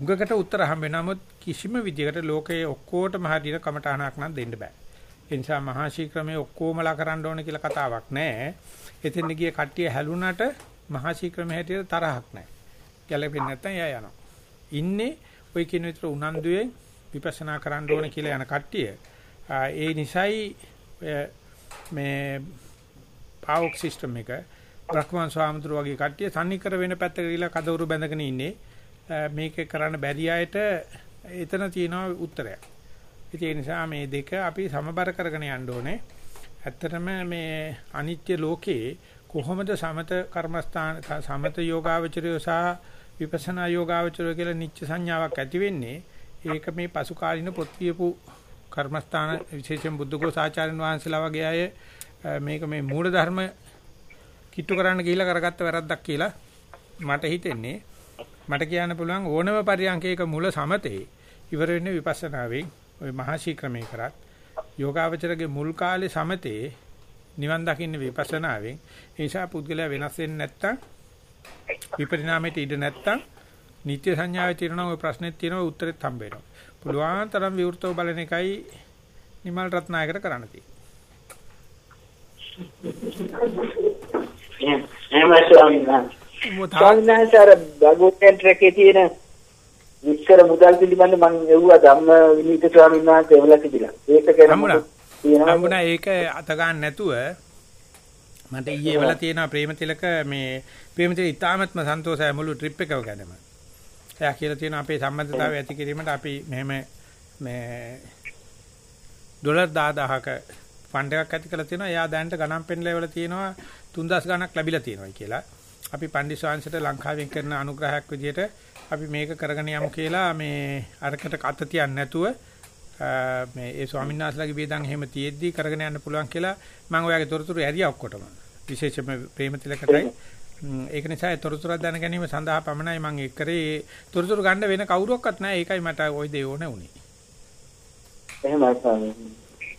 උගකට උත්තර හම්බ වෙනවා. නමුත් කිසිම විදියකට ලෝකයේ ඔක්කොටම හරියට කමටහනක් නම් දෙන්න බෑ. ඒ නිසා මහා ශීක්‍රමයේ ඔක්කොමලා කරන්න ඕන කියලා කතාවක් නැහැ. එතෙන් ගිය කට්ටිය හැලුණට මහා ශීක්‍රමයේ හැටියට තරහක් නැහැ. ගැලපෙන්නේ නැත්නම් එයා යනවා. ඉන්නේ ওই කියන විතර උනන්දුවෙන් විපස්සනා කරන්න ඕන කියලා යන කට්ටිය. ඒ නිසයි මේ පාවොක් සිස්ටම් එක බ්‍රහ්මන් ස්වාමතුරු වගේ කට්ටිය සම්නිකර වෙන පැත්තකට ගිහිල්ලා කදවුරු බැඳගෙන ඉන්නේ. මේක කරන්න බැරි අයට එතන තියෙනවා උත්තරයක්. ඉතින් ඒ නිසා මේ දෙක අපි සමබර කරගෙන යන්න ඕනේ. ඇත්තටම මේ අනිත්‍ය ලෝකේ කොහොමද සමත කර්මස්ථාන සමත යෝගාවචරය සහ විපස්සනා යෝගාවචරය කියලා නිච්ච සංඥාවක් ඇති වෙන්නේ ඒක මේ පසු කාලින පොත් කියපු කර්මස්ථාන විශේෂයෙන් බුද්ධඝෝස ආචාර්යන් වහන්සේලා වගේ අය මේක මේ මූල ධර්ම කිට්ටු කරන්න ගිහිල්ලා කරගත්ත වැරද්දක් කියලා මට හිතෙන්නේ. මට කියන්න පුළුවන් ඕනම පරියන්කයක මුල සමතේ ඉවර වෙන්නේ විපස්සනාවෙන් ওই මහා ශීක්‍රමේ කරත්. යෝගාවචරගේ මුල් කාලේ සමතේ නිවන් දකින්න විපස්සනාවෙන් ඒ නිසා පුද්ගලයා වෙනස් වෙන්නේ නැත්තම් විපරිණාමයට ඉඩ නැත්තම් නිත්‍ය සංඥාවේ තියෙනවා ওই ප්‍රශ්නෙත් තියෙනවා උත්තරෙත් හම්බ වෙනවා. පුළුවන් තරම් විවෘතව බලන එකයි නිමල් රත්නායකට කරන්න තියෙන්නේ. එහෙම ස්වාමීන් වහන්සේ. ස්වාමීන් වහන්සේ අර භගවත්යන් ට්‍රැකේ තියෙන විස්තර මුදල් පිළිබඳ මම එව්වා ධම්ම විනීත ස්වාමීන් වහන්සේ එවලා තිබිලා. ඒක කරමුණා. හම්බුණා ඒක අත ගන්න නැතුව මට ඊයේ වල තියෙන ප්‍රේමතිලක මේ ප්‍රේමතිල ඉතාමත්ම සන්තෝෂයි මුළු ට්‍රිප් එකම ගැනම. එයා කියලා තියෙන අපේ සම්බන්ධතාවය ඇති කිරීමට අපි මෙහෙම මේ ඩොලර් 10000ක ෆන්ඩ් එකක් ඇති කරලා තියෙනවා. එයා දැනට ගණන් පෙන්ලා වල තියෙනවා 3000 ගණක් ලැබිලා තියෙනවා කියලා. අපි ශාන්සට ලංකාවෙන් කරන අනුග්‍රහයක් විදිහට අපි මේක කරගෙන යමු කියලා මේ අරකට අත තියන්නේ නැතුව මේ ඒ ස්වාමීන් වහන්සේලාගේ වේදන් එහෙම තියෙද්දි කරගෙන යන්න පුළුවන් කියලා මම ඔයාගේ තොරතුරු ඇරියා ඔක්කොටම. විශේෂයෙන්ම ප්‍රේමතිලකටයි. ඒක නිසා ඒ තොරතුරු දැන ගැනීම සඳහා පමණයි මම ඒක කරේ. තොරතුරු ගන්න වෙන කවුරුවක්වත් නැහැ. ඒකයි මට ওই දේ ඕනේ උනේ එහෙමයි ස්වාමීන්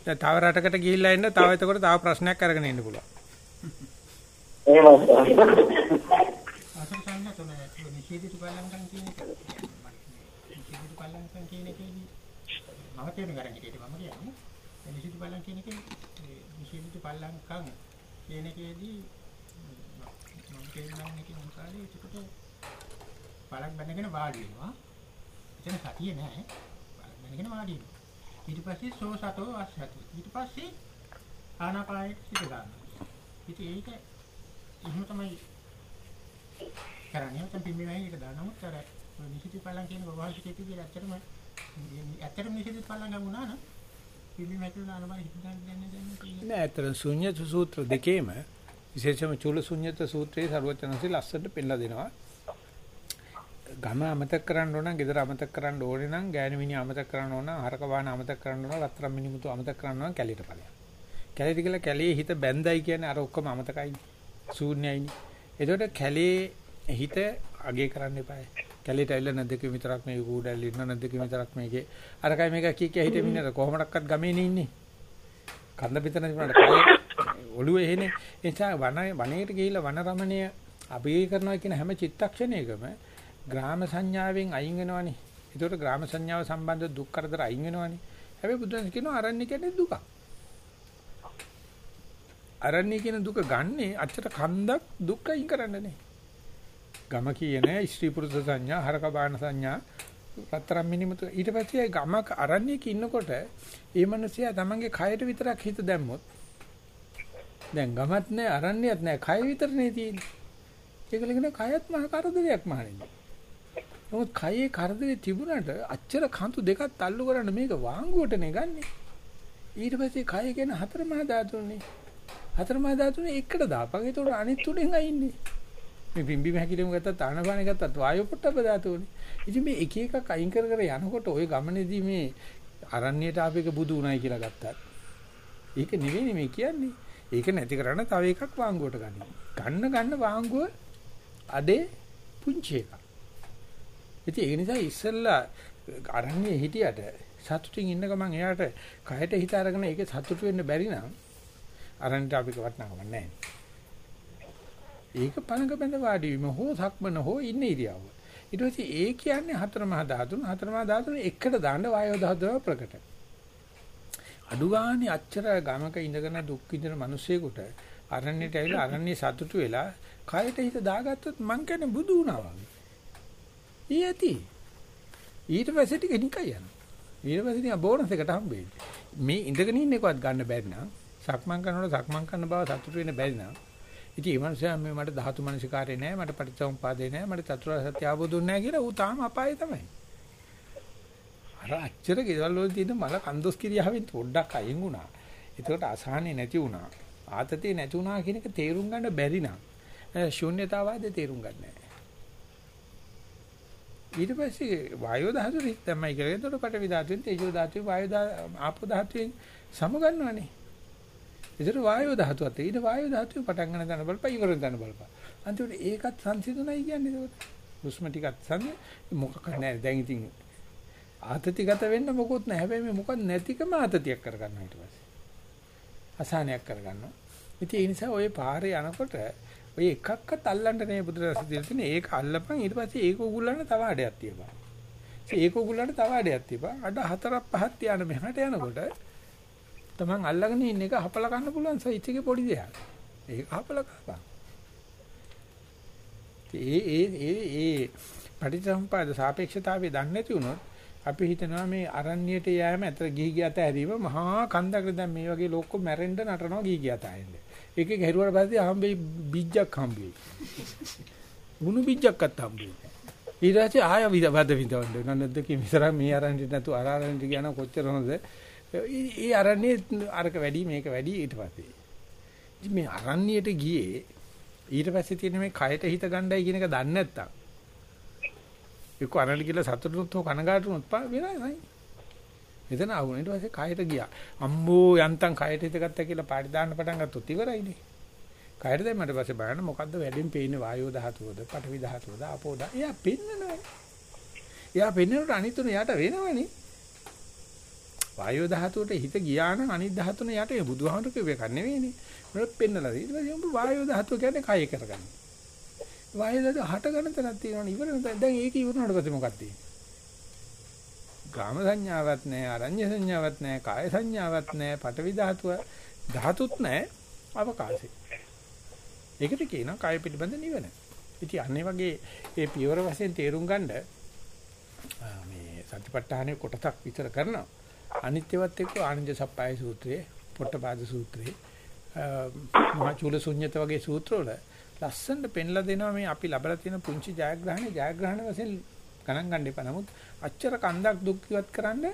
දැන් තව රටකට ගිහිල්ලා එන්න. තව එතකොට තව ප්‍රශ්නයක් අරගෙන ඉන්න පුළුවන්. එහෙමයි ස්වාමීන් අසල සංඥා තමයි නිෂේධිත බලංකම් කියන එක නිෂේධිත බලංකම් කියන එකේදී මම තේරුම් ගන්න හිටියේ මම කියන්නේ. නිසිත බලන් කියන එකේ නිසිත බලංකම් කියන එකේදී මම තේරුම් ගන්න එකේ මොන කාලේ ඒකට බලක් බඳගෙන වාඩි වෙනවා. එතන සතිය නෑ බලක් බඳගෙන වාඩි වෙනවා. ඊට පස්සේ සෝ සතෝ අස්සති ඊට පස්සේ ආනාපානෙට සිට ගන්නවා ඉතින් ඒක එහෙම තමයි කරන්නේ. නැත්නම් පිම්බිමයි එක දානමුත් අර නිසිත බලන් කියන වවාසිකේ කියලා ඇත්තටම ඇත්තටම නිසිත බලන් ගමුණා නම් පිළිම හැටුන අනමයි හිතන්න දැන්නේ දැන්නේ නෑ ඇත්තට ශුන්්‍යත සූත්‍ර දෙකේම විශේෂයෙන්ම චූල ශුන්්‍යත සූත්‍රයේ ਸਰවඥාන්සේ ලස්සනට පෙන්නලා දෙනවා. ගම අමතක කරන්න ඕන නම් ගෙදර අමතක කරන්න ඕනේ නම් ගෑණිමිනි අමතක කරන්න ඕන හරක වාහන අමතක කරන්න ඕන රත්තරන් මිනිමුතු අමතක කරන්න ඕන කැලීට ඵලයක්. කැලීට කියලා කැලේ හිත බැඳයි කියන්නේ අර ඔක්කොම අමතකයි ශූන්‍යයිනේ. එතකොට කැලේ හිත අගේ කරන්න එපායි. කැලේට ඇවිල්ලා නැද්දක විතරක් මේ කූඩල් ඉන්න නැද්දක විතරක් මේකේ? අරකයි මේක කී කිය හිටින්න ඉන්නද කොහොමඩක්වත් ගමේ නේ ඉන්නේ. කන්ද පිටන තිබුණාට කය ඔළුවේ එහනේ ඒ නිසා වන වනයේට ගිහිල්ලා වන රමණීය අභිය කරනවා කියන හැම චිත්තක්ෂණයකම ග්‍රාම සංඥාවෙන් අයින් වෙනවනේ. ඒකට ග්‍රාම සංඥාව සම්බන්ධ දුක් කරදර අයින් වෙනවනේ. හැබැයි බුදුන් කියනවා අරණ්‍ය කියන්නේ දුක අරණ්‍ය කියන දුක ගන්නේ අච්චර කන්දක් දුක් අයින් කරන්නනේ. ගම කියන ස්ත්‍රී පුරුෂ සංඥා හරක බාන සංඥා රත්තරන් මිනිමුතු. ඊට පස්සේ ගමක අරණ්‍යයක ඉන්නකොට ඒ මනුස්සයා තමන්ගේ කයට විතරක් හිත දැම්මොත් දැන් ගමත් නැහැ අරණ්‍යයත් නැහැ කය විතරනේ තියෙන්නේ. ඒකල කියන කයත් මහ කරදරයක් මහණෙනි. නමුත් කයේ කරදරේ තිබුණාට අච්චර කඳු දෙකක් තල්ලු කරන්න මේක වාංගුවටනේ ගන්නෙ. ඊට පස්සේ කය කියන හතර මහා ධාතුනේ හතර මහා ධාතුනේ එකට දාපන්. ඒතකොට අනිත් තුනෙන් අයින්නේ. මේ පිම්බි මහැකිලිම ගත්තත් ආනපාන ගත්තත් වායු පොට්ටබ ධාතුවනේ. ඉතින් මේ එක එකක් අයින් කර කර යනකොට ওই ගමනේදී මේ අරණ්‍යයට ආපේක බුදු උනායි කියලා ගත්තා. ඒක නෙවෙයි මේ කියන්නේ. ඒක නැති කරන්න තව එකක් වාංගුවට ගන්න. ගන්න ගන්න වාංගුව අඩේ පුංචි එකක්. ඉතින් ඒ නිසා ඉස්සෙල්ලා අරණ්‍යයේ හිටියට සතුටින් ඉන්න ගමන් එයාට කයට හිත අරගෙන ඒකේ සතුට වෙන්න බැරි නම් අරණ්‍යට අපික වටනකම නැහැ. ඒක පණක බඳ වාඩි වීම හෝ සක්මන හෝ ඉන්න ඉරියව්ව. ඊට පස්සේ ඒ කියන්නේ හතර මහා ධාතුන් හතර මහා ධාතුන් එකට දාන්න වායෝ ධාතුව ප්‍රකට. අඩු ගානේ අච්චර ගමක ඉඳගෙන දුක් විඳින මිනිස්සෙකුට අරණ්‍යයට ඇවිල්ලා අරණ්‍ය සතුටු වෙලා කයට හිත දාගත්තොත් මං කියන්නේ බුදු වුණා වගේ. ඊ ඇති. ඊට පස්සේ ටික නිකයි යනවා. ඊට පස්සේ නිකන් බෝනස් එකට හම්බෙන්නේ. මේ ඉඳගෙන ඉන්න එකවත් ගන්න බැරි නම් සක්මන් කරනකොට සක්මන් කරන බව සතුටු වෙන්න බැරි නම් ඉතින් ඒ මනුස්සයා මේ මට ධාතු මනසිකාරේ නැහැ මට පටිච්චසමුපාදේ නැහැ මට චතුරාර්ය සත්‍ය අවබෝධුන්නේ නැහැ කියලා ඌ තාම අපායේ තමයි. අර අච්චර ගෙවල් වල තියෙන මල කන්දොස් කිරියාවෙන් පොඩ්ඩක් අයින් වුණා. ඒකට අසහනෙ නැති වුණා. ආතතිය නැති වුණා කියන එක තේරුම් ගන්න බැරි නම් ශූන්‍යතාවාදේ තේරුම් ගන්න නැහැ. ඊට පස්සේ වායෝ ධාතුව රිත් තමයි කියලා. එතකොට පටවි ධාතුවෙන් තේජෝ ධාතුවෙන් වායෝ ආපෝ ධාතුවෙන් සම ගන්නවනේ. ඒතර වායෝ ධාතුවත් ඊට වායෝ ධාතුවේ පටන් ගන්න දන බලපන් ඉවර දන බලපන්. අන්තිමට ඒකත් සංසිඳුණයි කියන්නේ ඒකට. හුස්ම ටිකත් සංසිඳ මොකක් නැහැ. දැන් ඉතින් ආතතිගත වෙන්න මොකොත් නැහැ. හැබැයි මේ මොකක් නැතිකම ආතතියක් කරගන්නවා ඊට පස්සේ. අසහනයක් කරගන්නවා. ඉතින් ඒ නිසා ওই පාරේ යනකොට ඔය එකක්වත් අල්ලන්න නේ බුදුරජාණන් දීලා තියෙන්නේ. ඒක අල්ලපන් ඊට පස්සේ ඒක උගුල්ලන්න තව අඩයක් තියපන්. ඒක උගුල්ලන්න තව අඩයක් තියපන්. අඩ හතරක් පහක් තියාන මෙහාට යනකොට තමන් අල්ලගෙන ඉන්න එක හපල ගන්න පුළුවන් සයිස් එකේ පොඩි දෙයක්. ඒක හපල කරපන්. ඒ ඒ ඒ ඒ පටිච්චසමුපාද සාපේක්ෂතාවය දන්නේ නැති වුණොත් අපි හිතනවා මේ අරණ්‍යයට යෑම ඇතර ගිහි ගියත ඇරීම මහා කන්දකට දැන් මේ වගේ ලොක්කො මැරෙන්න නටනවා ගිහි ගියත ඇන්නේ. ඒකේ හැරුවට පස්සේ හම්බෙයි බීජයක් හම්බෙයි. වුණු බීජයක්වත් හම්බෙයි. ඊට පස්සේ ආය වද විඳවන්න නැද්ද කි මිසරා මේ අරණ්‍යට නැතු අර අරණ්‍යට ගියා නම් කොච්චර හොඳද? ඒ අරණ්‍යේ අරක වැඩි මේක වැඩි ඊට පස්සේ. මේ අරණ්‍යයට ගියේ ඊට පස්සේ තියෙන මේ කයට හිත ගණ්ඩායි කියන එක දන්නේ නැත්තම් එක්ක අරණ්‍ය කියලා සතුටුත් හෝ කනගාටුනොත් වෙනයි. එතන ආවුන ඊට පස්සේ කයට ගියා. අම්මෝ යන්තම් කයට හිත ගත්තා කියලා පාටි දාන්න පටන් ගත්තොත් ඉවරයිනේ. කයට දැම්මට පස්සේ බලන්න මොකද්ද වැඩිම පේන්නේ වායෝ ධාතුවද, පඨවි ධාතුවද, ආපෝ ධාතුවද? එයා පෙන්නනවා. එයා පෙන්නනට අනිත් තුන යට වෙනවනේ. වායෝ ධාතුවට හිත ගියා නම් අනිත් ධාතුන යට ඒ බුදුහාමුදුරු කිව්ව එක නෙවෙයිනේ. මොකද පෙන්නලා ඊට පස්සේ උඹ වායෝ ධාතුව කියන්නේ කය කරගන්න. වායෝ ධාතුව හට ගන්න තැනක් තියෙනවනේ ඉවර දැන් ඒක ඉවරනට පස්සේ මොකක්ද තියෙන්නේ? ගාම සංඥාවක් නැහැ, අරඤ්‍ය සංඥාවක් නැහැ, කාය සංඥාවක් නැහැ, පටවි ධාතුව ධාතුත් නැහැ, අවකාශය. ඒකට කියනවා කාය පිළිබඳ නිවන. ඉතින් අන්නේ වගේ ඒ පියවර වශයෙන් තේරුම් ගන්න මේ සතිපට්ඨානයේ කොටසක් විතර කරනවා. අනිත්‍යවත් එක්ක ආනන්ද සප්පයි සූත්‍රයේ, පොට්ටපාද සූත්‍රයේ, මහා චූල ශුන්්‍යත වගේ සූත්‍රවල ලස්සනට පෙන්ලා දෙනවා මේ අපි ලබලා තියෙන පුංචි ජයග්‍රහණය ජයග්‍රහණ වශයෙන් ගණන් ගන්න එපා. නමුත් අච්චර කන්දක් දුක් ඉවත් කරන්න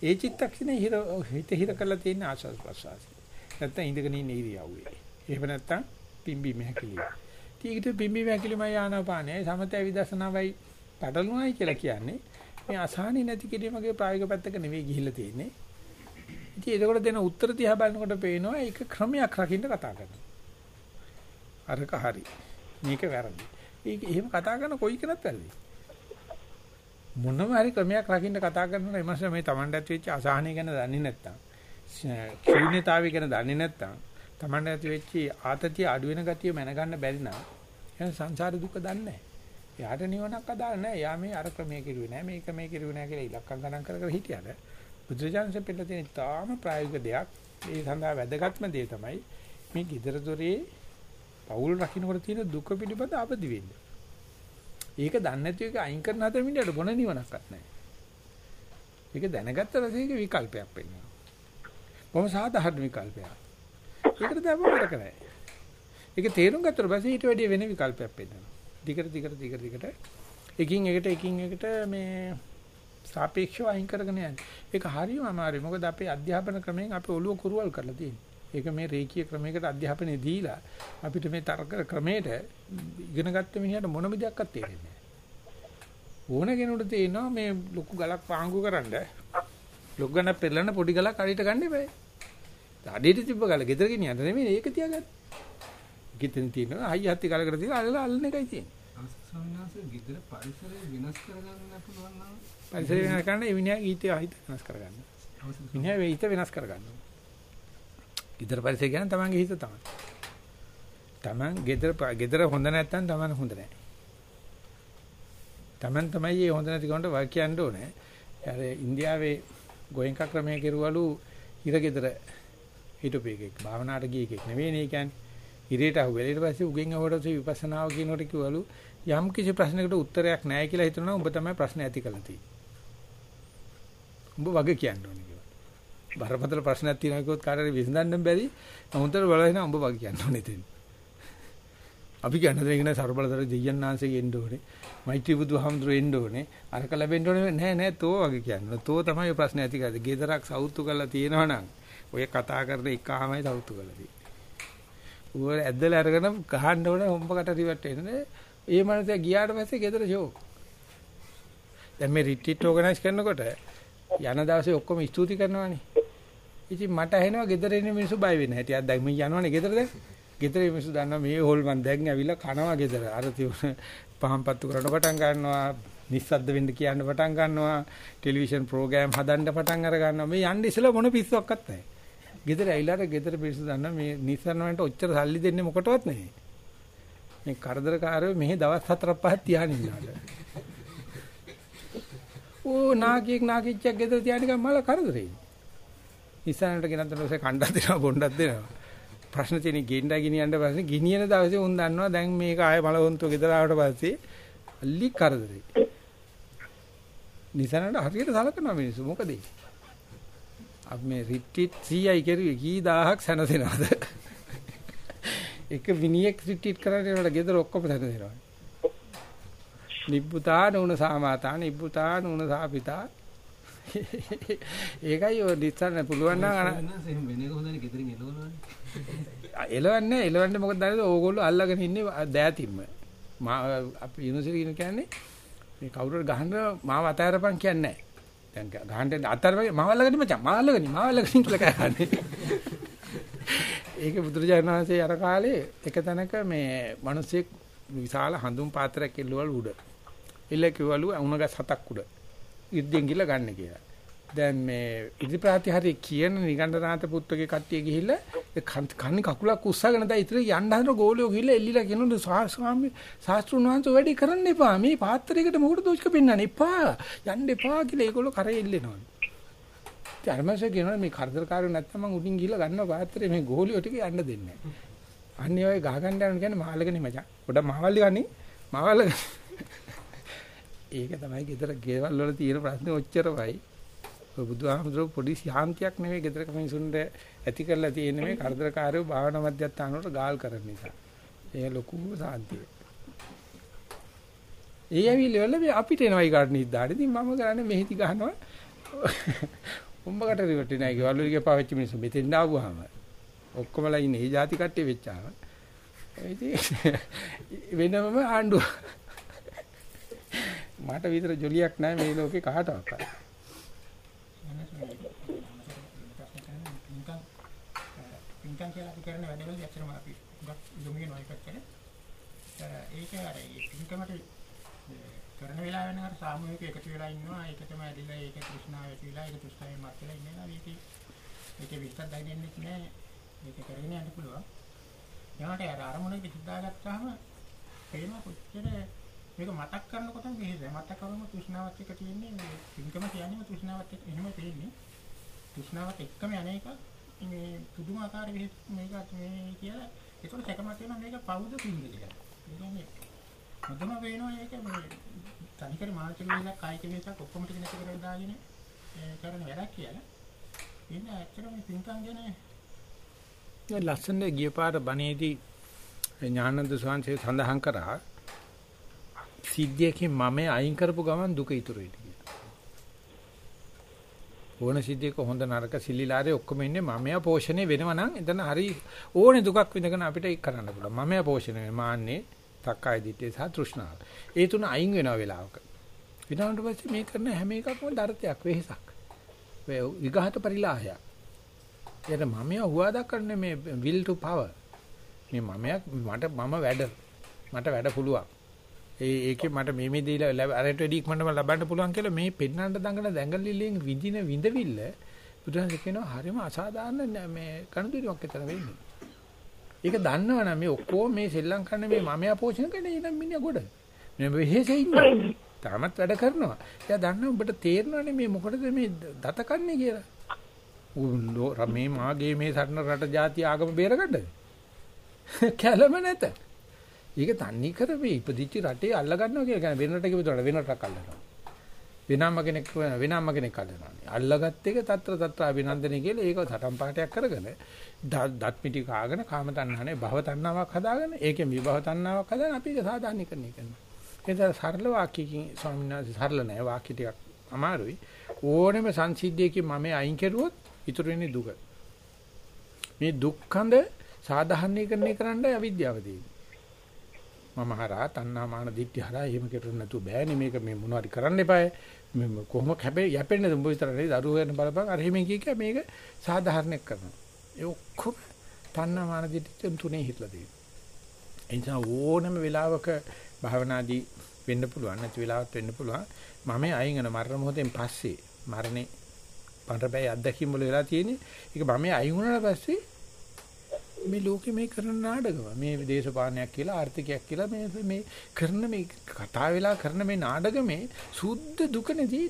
ඒ චිත්තක්ෂණේ හිර හිත හිර කරලා තියෙන ආශාස ප්‍රසවාසය. නැත්තම් ඉඳගෙන ඉන්න ඉරියව්වේ. එහෙම නැත්තම් පිම්බි මහකිලිය. ඊකට පිම්බි මහකිලිමයි ආනාපානයි සමතය විදර්ශනාවයි පැටලුණායි කියලා කියන්නේ මේ අසහනෙ නැති කිරීමගේ ප්‍රායෝගික පැත්තක නෙවෙයි ගිහිල්ලා තියෙන්නේ. ඉතින් ඒකට දෙන උත්තර දිහා බලනකොට පේනවා ඒක ක්‍රමයක් රකින්න කතා කරනවා. අරක හරි. මේක වැරදි. ඒක එහෙම කතා කරන කොයි කෙනත් වැරදි. මොනම හරි ක්‍රමයක් රකින්න කතා කරනවා එමස මේ Tamanට ඇති වෙච්ච අසහනය ගැන දන්නේ නැත්තම් ශූන්‍යතාවය ගැන දන්නේ නැත්තම් Tamanට ඇති වෙච්ච ආතතිය අඩු වෙන ගතිය මැනගන්න බැරි නම් එහෙනම් සංසාර දුක දන්නේ නැහැ. එයාට නිවනක් අදාළ නැහැ. එයා මේ අර ක්‍රමයේ කිරුවේ නැහැ. මේක මේ කිරුවේ නැහැ කියලා ඉලක්කම් ගණන් කර කර හිටියද බුද්ධජානසෙ පිළ තියෙන තාම ප්‍රායෝගික දෙයක්. ඒ සඳහා වැදගත්ම දේ තමයි මේ gedara dore පෞල් රකින්නකොට තියෙන දුක පිළිබඳ අවදි වෙන්න. ඒක දන්නේ නැති එක අයින් කරන හතර මිනිහට මොන නිවනක්වත් නැහැ. ඒක දැනගත්ත රසයක විකල්පයක් වෙනවා. බොහොම සාධාරණ විකල්පයක්. ඒකට තමයි වැඩ කරන්නේ. ඒක තේරුම් ගත්තට පස්සේ ඊට වැඩිය වෙන විකල්පයක් වෙනවා. දිගට දිගට දිගට දිගට එකින් එකට එකින් එකට මේ සාපේක්ෂව අයින් කරගෙන යන්නේ. ඒක හරියම අමාරුයි. මොකද අපේ අධ්‍යාපන ක්‍රමයෙන් අපි ඔළුව කුරුවල් කරලා තියෙන්නේ. ඒක මේ රේකී ක්‍රමයකට අධ්‍යාපනය දීලා අපිට මේ තර්ක ක්‍රමයට ඉගෙන ගත්ත මිනිහට මොනම දෙයක්වත් තේරෙන්නේ නැහැ. ඕන කෙනෙකුට තේරෙනවා මේ ලොකු ගලක් පාංගු කරන්න ලොකු ගණන් පෙරලන පොඩි ගලක් අඩේට ගන්න එපා. අඩේට තිබ්බ ගල ගෙදර ගෙනියන්න නෙමෙයි ඒක තියාගන්න. ගෙතෙන් තියෙනවා හයි හත්ති ගලකට තියලා අල්ලලා අල්ලන එකයි තියෙන්නේ. සවිනාසේ ගෙදර පරිසරය වෙනස් කරගන්න පුළුවන් නම් පරිසරය වෙනස් කරන්න ඒ විනය ඊට හිත වෙනස් කරගන්න. විනය වෙයිත වෙනස් කරගන්න. ගෙදර පරිසරය කියන්නේ තමන්ගේ හිත තමයි. තමන් ගෙදර ගෙදර හොඳ නැත්නම් තමන් හොඳ නැහැ. තමන් තමයි මේ හොඳ නැති කෙනාට වා කියන්න ඕනේ. අර ඉන්දියාවේ ගෝයන්ක ක්‍රමයේ කෙරුවලු හිර ගෙදර හිටපු එකෙක් භාවනාවට ගිය එකෙක් නෙවෙයි නේ කියන්නේ. හිරේට අහුවෙලා ඊට පස්සේ උගෙන් අවඩ විපස්සනාව කියනකොට කිව්වලු යම් කිසි ප්‍රශ්නයකට උත්තරයක් නැහැ කියලා හිතනවා උඹ තමයි ප්‍රශ්න ඇති කළා තියෙන්නේ. උඹ වගේ කියන්න ඕනේ කිව්වා. බරපතල ප්‍රශ්නයක් තියෙනවා කිව්වොත් කාටරි විසඳන්න බැරි. හොඳට බලහිනා උඹ වගේ කියන්න ඕනේ දෙන්න. අපි කියන දේ කියන ਸਰබලතර දෙයයන්ාංශයෙන් එන්න ඕනේ. මෛත්‍රී බුදුහාමුදුරු එන්න ඕනේ. අරක ලැබෙන්න ඕනේ නෑ නෑ තෝ වගේ කියන්නේ. තෝ තමයි ප්‍රශ්නේ ඇති කරන්නේ. ගෙදරක් සවුත්තු කරලා තියෙනවා නම් ඔය කතා කරන එකමයි සවුත්තු කරලා තියෙන්නේ. ඌව ඇද්දලා අරගෙන ගහන්න ඕනේ හොම්බකට රිවට් එන්නේ. ඒ මනස ගියාට පස්සේ ගෙදර ෂෝක්. දැන් මේ රිට්‍රීට් ඕගනයිස් කරනකොට යන දවසේ ඔක්කොම ස්තුති කරනවානේ. ඉතින් මට ඇහෙනවා ගෙදර ඉන්න මිනිස්සු බය වෙන හැටි. අද දැන් මම යනවනේ ගෙදර දැන්. ගෙදර මිනිස්සු දන්නවා මේ හොල් මන් දැන් ඇවිල්ලා කනවා ගෙදර. අර තියුණ පහන් පත්තු කරන පටන් ගන්නවා. නිස්සද්ද වෙන්න කියන්න පටන් ගන්නවා. ටෙලිවිෂන් ප්‍රෝග්‍රෑම් හදන්න පටන් අර ගන්නවා. මේ යන්නේ ඉස්සලා මොන පිස්සුවක්වත් නැහැ. ගෙදර ඇවිල්ලාට ගෙදර මිනිස්සු දන්නවා මේ නිස්සන්න වලට ඔච්චර සල්ලි දෙන්නේ මොකටවත් නැහැ. මේ කරදරකාරයෝ මෙහි දවස් 4 5ක් තියාගෙන ඉන්නවා. ඕ නාකියෙක් නාකිච්චක් ගෙදර තියානිකම් මල කරදරේ. ඉස්සරහට ගෙනත් ඊපස්සේ කණ්ඩක් දෙනවා බොණ්ඩක් දෙනවා. ප්‍රශ්න තියෙන ගෙන්ඩා ගිනියන්න පස්සේ ගිනියන දවසේ උන් දන්නවා දැන් මේක ආය මල හොන්තු ගෙදර ආවට පස්සේ අල්ලි කරදරේ. නිසනට හරියට සලකනවා මිනිස්සු මොකද අපි මේ රිට්‍රීට් 100යි කරුවේ කී දහහක් සැනසෙනවද? එක විනියෙක් රිට්‍රීට් කරන්නේ වල ගෙදර ඔක්කොම සැනසෙනවා. නිබ්බුතාන උන සාමාතා නිබ්බුතාන උන සාපිතා. ඒකයි ඔය දිස්සන්න පුළුවන් නම්. එලවන්නේ එලවන්නේ මොකද දන්නේද ඕගොල්ලෝ අල්ලගෙන ඉන්නේ දෑතිම්ම. මා අපි යුනිවර්සිටි කියන්නේ මේ කවුරුර ගහන්න මාව අතහැරපන් කියන්නේ නැහැ. දැන් ගහන්න අතහැරපන් මාව අල්ලගෙන මචං. මාව අල්ලගෙන මාව අල්ලගෙන කියලා කහන්නේ ඒක බුදුරජාණන් වහන්සේ අර කාලේ එක තැනක මේ මිනිස්සෙක් විශාල හඳුන් පාත්‍රයක් එල්ලවලු උඩ ඉල්ල කිව්වලු වුණගස් හතක් උඩ ඉර්ධියෙන් ගිහලා ගන්න කියලා. දැන් මේ ඉදි ප්‍රාතිහාරය කියන නිගණ්ඨනාත පුත්‍රගේ කට්ටිය ගිහිල්ලා ඒ කන්නේ කකුලක් උස්සගෙන දැන් ඉතින් යන්න හදන ගෝලියෝ ගිහිල්ලා එල්ලිලා කියනොත් ස්වාමී ශාස්ත්‍රුන් වහන්සේ වැඩි කරන්න එපා. මේ පාත්‍රයකට මොකටද දෝෂක පෙන්වන්නේ? එපා. යන්න එපා කියලා ඒගොල්ලෝ කරේ එල්ලෙනවා. ඉතින් අරමසේ කියනවා මේ කරදරකාරයෝ නැත්තම් මං උඩින් ගිහිල්ලා ගන්නවා පාත්‍රේ මේ ගෝලියෝ ටික යන්න දෙන්නේ නැහැ. අන්නේ ඔය ගහ ගන්න යන කියන්නේ මාළගනේ මචං. පොඩ මාවල්ලි ගන්නේ. මාවල්ල ඒක තමයි ගෙදර ගෙවල් වල තියෙන ප්‍රශ්නේ ඔච්චරමයි. ඔය බුදුහාමුදුරුවෝ පොඩි ශාන්තියක් නෙවෙයි ගෙදරක මිනිසුන්ට ඇති කරලා තියෙන්නේ මේ කරදරකාරයෝ භාවනා මධ්‍යස්ථාන වලට ගාල් කරන නිසා. ඒ ලොකු සාන්තිය. ඒ ඇවිල්ලා මේ අපිට එනවයි කාට නිද්දාට. ඉතින් මම කරන්නේ මෙහිදි ගහනවා. උඹකට රිවටි නෑ ගෙවල් වල පාවිච්චි මිනිස්සු මෙතෙන් ආවම ඔක්කොමලා ඉන්නේ ඒ જાති කට්ටිය වෙච්චාම. ඉතින් වෙනමම ආණ්ඩුව මට විතර ජොලියක් නැහැ මේ ලෝකේ කාටවත්. පින්කම් කියලා අපි කරන වැඩවලදී ඇත්තටම අපි ගොඩක් යොමු වෙනවා ඒකට. ඒක අර ඒ පින්කමට කරන වෙලාව වෙන අර සාමූහික එකතු වෙලා ඉන්නවා ඒකටම ඇදලා ඒක තෘෂ්ණාව ඇති වෙලා ඒක තෘෂ්ණාවෙන් මත් වෙලා ඉන්නවා මේකේ ඒකේ විස්තර දෙන්නේ නැහැ ඒක කරගෙන යන්න පුළුවන්. ඊට අර අරමුණක සිතාගත්තාම පේනවා කොච්චර මේක මතක් කරනකොට මෙහෙද මතක් කරගම තෘෂ්ණාවත් එක්ක තියෙන්නේ මේ පින්කම කියන්නේම තෘෂ්ණාවත් එක්ක එහෙම තියෙන්නේ. තෘෂ්ණාවත් එක්කම යන්නේක මේ පුදුමාකාර විදිහට මේක මේ කියලා ඒකට සැකමත් වෙනවා මේක පවුද පින්ද කියලා. ඒ කියන්නේ මුදම වෙනවා ඒක මේ තනිකර මානසික වෙනසක් කායික වෙනසක් ඔක්කොම ටික නැති කරලා දාගෙන කරන වැඩක් කියලා. ඉතින් ඇත්තටම මේ පින්කම් ගැන ඒ ලස්සන ගිය පාර බණේදී ඥානන්ද ස්වාමීන් සඳහන් කරා සිද්ධියකින් මම අයින් කරපු ගමන් දුක ඉතුරු වෙයි කියලා. ඕන සිද්ධියක හොඳ නරක සිලිලාරේ ඔක්කොම ඉන්නේ මමයා පෝෂණය වෙනවා නම් එතන හරි ඕනේ දුකක් විඳගෙන අපිට ඒක කරන්න පුළුවන්. මමයා පෝෂණය වෙනවා මාන්නේ, තක්කාය දිට්ඨිය සහ තෘෂ්ණාව. ඒ තුන අයින් වෙනවා වෙලාවක. විනාඩු පස්සේ මේ කරන හැම එකක්ම දරතයක් වෙහසක්. විඝාත පරිලාහයක්. එතන මමයා හුවා දක්වන්නේ මේ will to power. මේ මමයක් මට මම වැඩ. මට වැඩ පුළුවන්. ඒ ඒකේ මට මේ මේ දීලා අරට වැඩි ඉක්මනටම ලබන්න පුළුවන් කියලා මේ පෙන්නන්න දඟන දැඟලිල්ලෙන් විඳින විඳවිල්ල බුදුහාම කියනවා හරිම අසාධාරණ මේ කණුදිරියක් විතර වෙන්නේ. ඒක දන්නවනම් මේ ඔක්කොම මේ සෙල්ලම් කරන මේ මමයා පෝෂණය කරන ඉතින් මිනිහා ගොඩ. මේ වෙහෙසේ ඉන්නේ. තාමත් වැඩ කරනවා. එයා දන්නවා ඔබට තේරෙනවනේ මේ මොකටද මේ දත කන්නේ කියලා. මේ මාගේ මේ සරණ රට ජාති ආගම බේරගන්නද? කැළම නැත. ඒක තන්නේ කර මේ ඉපදිච්ච රටේ අල්ල ගන්නවා කියලා කියන්නේ වෙන රටක විතරට වෙන රටක් අල්ලනවා. වෙනම්ම කෙනෙක් වෙනම්ම කෙනෙක් අල්ලනවානේ. අල්ලගත්ත එක తත්‍ර తත්‍ර අභිනන්දනය කියලා ඒක සටන් පාටයක් කරගෙන දත් මිටි කාගෙන කාම තණ්හානේ භව තණ්හාවක් හදාගෙන ඒකෙන් විභව තණ්හාවක් හදාගෙන අපි ඒක සාධාරණීකරණය කරනවා. ඒක සරල වාක්‍යකින් ස්වාමීන් වහන්සේ සරල නෑ වාක්‍ය ටිකක් අමාරුයි. ඕනෙම සංසිද්ධියකින් මම අයින් කරුවොත් ඉතුරු වෙන්නේ දුක. මේ දුක්ඛඳ සාධාරණීකරණය කරන්නයි අවිද්‍යාව තියෙන්නේ. මම හරහා තණ්හා මාන දිට්ඨි හරහා එහෙම කෙරුණ නැතු බෑනේ මේක මේ මොනවාරි කරන්න එපායි. මේ කොහොම හැබැයි යැපෙන්නේ උඹ විතරනේ දරුවෝ වෙන බලපන් අර එහෙම කිය කිය මේක සාධාරණයක් කරනවා. ඒ ඔක්කොම තණ්හා මාන දිට්ඨි තුනේ හිටලා තියෙනවා. ඒ නිසා ඕනම වෙලාවක භාවනාදී වෙන්න පුළුවන් නැති වෙලාවක් වෙන්න පුළුවන්. මම අයින් වෙන මරණ මොහොතෙන් පස්සේ මරණේ පරබැයි අත්දැකීම් වල වෙලා තියෙන්නේ. ඒක මම අයින් වුණාට පස්සේ මේ ලෝකේ මේ කරන නාටකම මේ දේශපාලනයක් කියලා ආර්ථිකයක් කියලා මේ මේ කරන මේ කතා වෙලා කරන මේ නාටකමේ සුද්ධ දුක නැති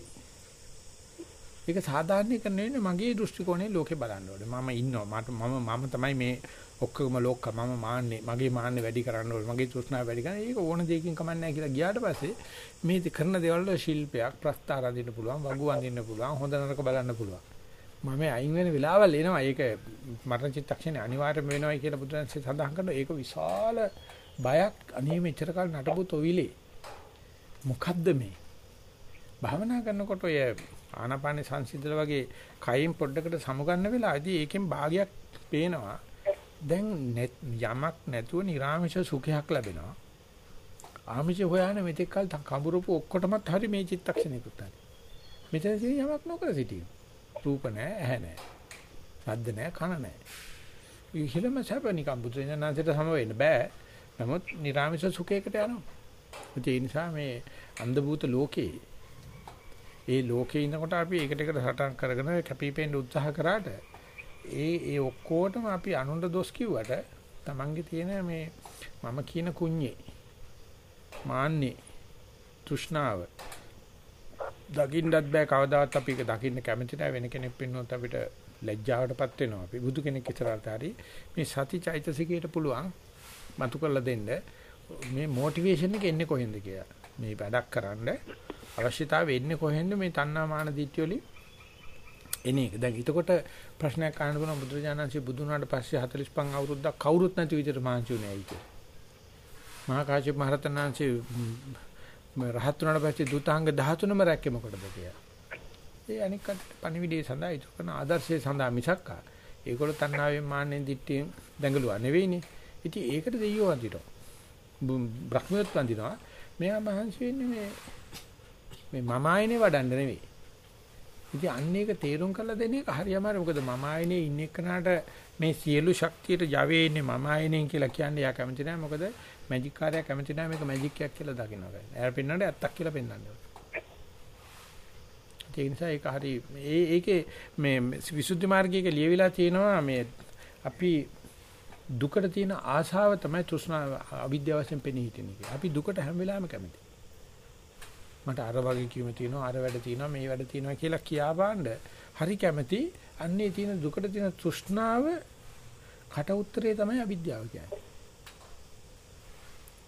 ඒක සාධාරණීකරණය වෙන්නේ මගේ දෘෂ්ටි කෝණේ ලෝකේ බලන්න ඕනේ. මම ඉන්නවා. මට මම මම තමයි මේ ඔක්කොම ලෝක. මම මාන්නේ මගේ මාන්නේ වැඩි කරන්න ඕනේ. මගේ තෘෂ්ණාව වැඩි කරන්න. ඒක ඕන දෙයකින් කමන්නේ නැහැ කියලා ගියාට පස්සේ මේ කරන දේවල් වල ශිල්පයක් ප්‍රස්තාර අඳින්න පුළුවන් වගු අඳින්න පුළුවන් හොඳ නරක බලන්න පුළුවන්. මම අයින් වෙන වෙලාවල් එනවා. ඒක මරණ චිත්තක්ෂණේ අනිවාර්යම වෙනවයි කියලා බුදුරජාණන්සේ සඳහන් කරනවා. ඒක විශාල බයක් අනේ මෙච්චර කාල නටපු තොවිලේ. මොකද්ද මේ? භාවනා කරනකොට ඔය ආනාපාන සංසිඳල වගේ කයින් පොඩ්ඩකට සමුගන්න වෙලාවදී ඒකෙන් භාගයක් පේනවා. දැන් යමක් නැතුව නිර්ආමිෂ සුඛයක් ලැබෙනවා. ආමිෂ හොයන මෙතෙක් කල කඹුරුපු ඔක්කොටමත් හරි මේ චිත්තක්ෂණේකුත් හරි. මෙතන යමක් නොකර සිටීම. රූප නැහැ, ඇහැ නැහැ. ශබ්ද නැහැ, කන නැහැ. ඉහිලම සැප නිකම් බුදුරජාණන්සේට සම වෙන්න බෑ. නමුත් නිර්ාමිෂ සුඛයකට යනවා. ඒ නිසා මේ අන්ධ භූත ලෝකේ ඒ ලෝකේ ඉන්නකොට අපි එකට එකට සටන් කරගෙන කැපිපෙන්න උත්සාහ කරාට ඒ ඒ ඔක්කොටම අපි අනුන්ට දොස් කිව්වට Tamange තියෙන මේ මම කියන කුඤ්ඤේ මාන්නේ තෘෂ්ණාව දකින්නත් බෑ. කවදාවත් අපි ඒක දකින්න කැමති නැහැ වෙන කෙනෙක් පින්නොත් අපිට ලැජ්ජාවටපත් වෙනවා. අපි බුදු කෙනෙක් ඉස්සරහට හරි මේ සති චෛතසිකයට පුළුවන් මතු කරලා දෙන්න. මේ මොටිවේෂන් එක එන්නේ කොහෙන්ද කියලා. මේ වැඩක් කරන්න. අවශ්‍යතාවය එන්නේ කොහෙන්ද? මේ තණ්හා මාන දිට්ඨිය වලින්. එන එක. දැන් එතකොට ප්‍රශ්නයක් අහන්න පුළුවන් බුදුරජාණන්සේ බුදු වුණාට පස්සේ 45 අවුරුද්දක් කවුරුත් නැති විදිහට මහන්සි වුණේ ඇයි කියලා. මහා කාශ්‍යප මහ රහතන් වහන්සේ රහත් වුණාට පස්සේ දුතාංග 13ම රැක්කේ මොකටද කියලා. ඒ අනික් කටට පණිවිඩය සඳහා ඒක කරන ආදර්ශය සඳහා මිසක් ඒගොල්ලෝ තණ්හාවෙන් මාන්නෙන් දිට්ඨියෙන් දඟලුවා නෙවෙයිනේ. ඉතින් ඒකට දෙයියෝ වඳිනවා. බ්‍රහ්මියොත් වඳිනවා. මෙයා මහන්සි වෙන්නේ මේ මේ මම ආයනේ වඩන්න නෙවෙයි. ඉතින් අන්න ඒක තේරුම් කරලා දෙන එක හරි අමාරුයි. මොකද මම ආයනේ ඉන්න එක්කනට මේ සියලු ශක්තියට ජවයේ ඉන්නේ මම ආයනේ කියලා කියන්නේ යා කැමති නැහැ. මොකද මැජික් කාර්යයක් කැමති නැහැ මේක මැජික් එකක් කියලා දකිනවා. එයාට පෙන්වන්න ඇත්තක් කියලා පෙන්වන්න ඒ නිසා ඒක හරි ඒ ඒකේ මේ විසුද්ධි මාර්ගයක ලියවිලා තියෙනවා මේ අපි දුකට තියෙන ආශාව තමයි තෘෂ්ණා අවිද්‍යාව වශයෙන් පෙනී හිටින්නේ කියලා. අපි දුකට හැම වෙලාවෙම කැමති. මට අර වගේ කීම තියෙනවා අර වැඩ තියෙනවා මේ වැඩ තියෙනවා කියලා කියා බාන්න හරි කැමති. අන්නේ තියෙන දුකට තියෙන තෘෂ්ණාව කට උත්තරේ තමයි අවිද්‍යාව කියන්නේ.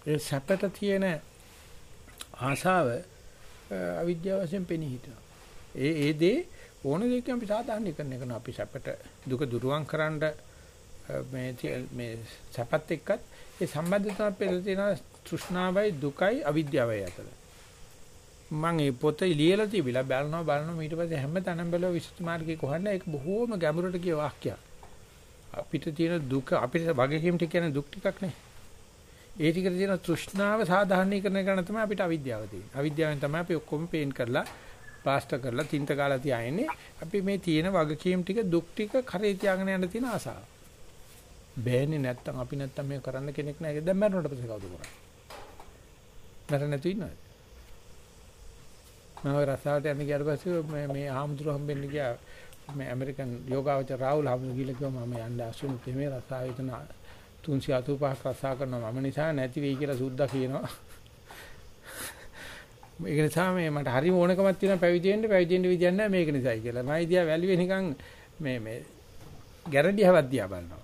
ඒ සැපට තියෙන ආශාව අවිද්‍යාව වශයෙන් පෙනී හිටිනවා. ඒ ඒ දේ ඕන දෙයක් අපි සාධාරණීකරණය කරනවා. අපි සැපට දුක දුරුවන් කරන්න මේ මේ සැපත් එක්කත් ඒ සම්බන්ධතාවය පෙළ තියෙන තෘෂ්ණාවයි දුකයි අවිද්‍යාවයි අතර. මම මේ පොතේ ලියලා තිබිලා බලනවා බලනවා ඊට පස්සේ හැම තැනම බැලුවා විසුද්ධි මාර්ගයේ කොහොමද ඒක බොහෝම ගැඹුරට ගිය වාක්‍යයක්. අපිට තියෙන දුක අපිට වගකීම් ටික කියන්නේ දුක් ටිකක් නේ. ඒ ටිකට තියෙන තෘෂ්ණාව සාධාරණීකරණය කරන තමයි අපිට අවිද්‍යාව තියෙන්නේ. අවිද්‍යාවෙන් තමයි අපි ඔක්කොම පේන් කරලා ප්ලාස්ටර් කරලා තින්ත කාලා තියාන්නේ. අපි මේ තියෙන වගකීම් ටික දුක් ටික කරේ තියාගෙන යන්න තියෙන ආසාව. බෑනේ නැත්තම් අපි නැත්තම් මේ කරන්න කෙනෙක් නැහැ. දැන් මරණයට පස්සේ කවුද කරන්නේ? මරණ නැතු ඉන්නවද? මම රසාවට යන්න ගියාට පස්සේ මේ මේ ආම්දුර හම්බෙන්න ගියා. මේ ඇමරිකන් යෝගාවචර රාහුල් හම්බුන ගිහලා කිව්වා මම යන්න අසුන් තෙමේ රසාව එතන 385ක් රසා කරනවා මම නිසා නැති වෙයි කියලා සුද්දා කියනවා. ඒක නිසා මේ මට හරිම ඕනකමක් තියෙනවා පැවිදි වෙන්න පැවිදි වෙන්න විදියක් නැහැ මේක නිසායි කියලා. මම ඉදියා වැළුවේ නිකන් මේ මේ ගැරන්ටි හවක් දිහා බලනවා.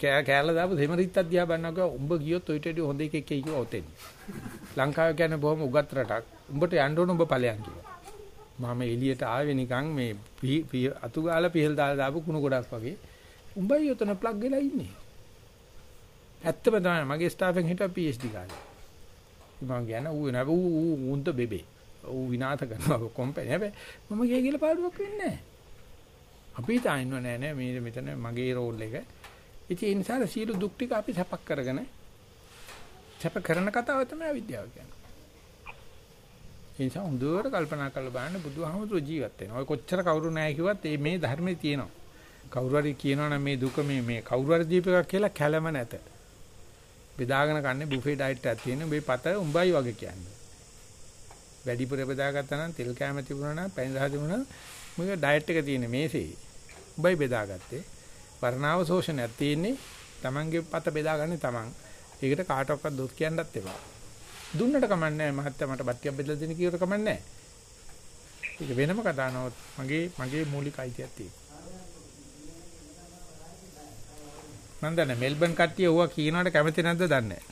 කෑ කෑල්ල දාපු දෙමරිත්තක් දිහා බලනවා උඹ ගියොත් ඔයිට වඩා හොඳ එකෙක් එයි කිව්වා ඔතෙන්. ලංකාව කියන්නේ බොහොම උගත් රටක්. උඹට යන්න ඕන උඹ ඵලයන් කිව්වා. මම එළියට ආවේ නිකන් මේ පි- පි- අතු ගාලා පිහල් දාලා දාපු කුණු ගොඩක් වගේ. උඹයි උතන ප්ලග් වෙලා ඉන්නේ. ඇත්තම තමයි මගේ ස්ටාෆ් එකෙන් හිටව PhD ගාලා. මම කියන ඌ නෑ ඌ ඌ උන්ට බෙබේ. ඌ විනාශ කරනවා කම්පැනි. හැබැයි මම ගිය කියලා පාඩුවක් වෙන්නේ නෑ. අපි තාන්නව නෑ නෑ මේ මෙතන මගේ රෝල් එක. ඉතින් ඒ නිසා සියලු දුක් ටික අපි සැපක් කරගෙන සැප කරන කතාව තමයි අවිද්‍යාව කියන්නේ. ඒ නිසා හොඳට කල්පනා කරලා බලන්න බුදුහාමුදුරුවෝ ජීවත් වෙනවා. ඔය කොච්චර කවුරු නැහැ කිව්වත් මේ මේ ධර්මයේ තියෙනවා. කවුරු හරි කියනවනම් මේ දුක මේ මේ කවුරු හරි දීප එකක් කියලා කැළම නැත. බෙදාගෙන කන්නේ බුෆේ ඩයට් එකක් තියෙන මේ පත උඹයි වගේ කියන්නේ. වැඩිපුර බෙදාගත්තා නම් තෙල් කැම තිබුණා නම් පැණි රහ තිබුණා නම් මේක ඩයට් එක තියෙන මේසේ. උඹයි බෙදාගත්තේ. වර්ණාව ශෝෂණයක් තියෙන්නේ. Tamange පත බෙදාගන්නේ Taman. ඒකට කාටවත් දොස් කියන්නත් එපා. දුන්නට කමන්නේ නැහැ මහත්තයා මට බත්තියක් බෙදලා දෙන්න කියවට කමන්නේ නැහැ. ඒක වෙනම කතා නවත් මගේ මගේ මූලික අයිතියක් තියෙනවා. මම දන්නේ මෙල්බන් කට්ටිය ඕවා කියනවට කැමති නැද්ද දන්නේ නැහැ.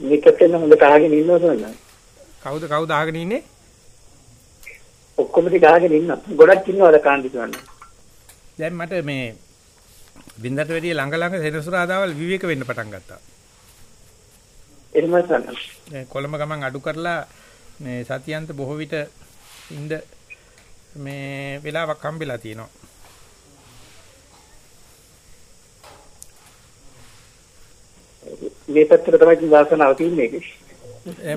මේකත් එන්න හොඳට අහගෙන ඉන්නවා. කවුද කවුද අහගෙන ඉන්නේ? ඔක්කොම ටික අහගෙන ඉන්නවා. ගොඩක් ඉන්නවද කාන්ති සෝන්න. දැන් මට මේ බින්දට වැඩිය ළඟ ළඟ සෙනසුරාදාවල් විවේක වෙන්න පටන් ගත්තා. එහෙමයි සෝන්න. කොළඹ ගමන් අඩු කරලා මේ සතියන්ත බොහෝ විට ඉඳ මේ වෙලාවක් හම්බෙලා තියෙනවා. මේ පැත්තට තමයි වාසනාව තියෙන්නේ.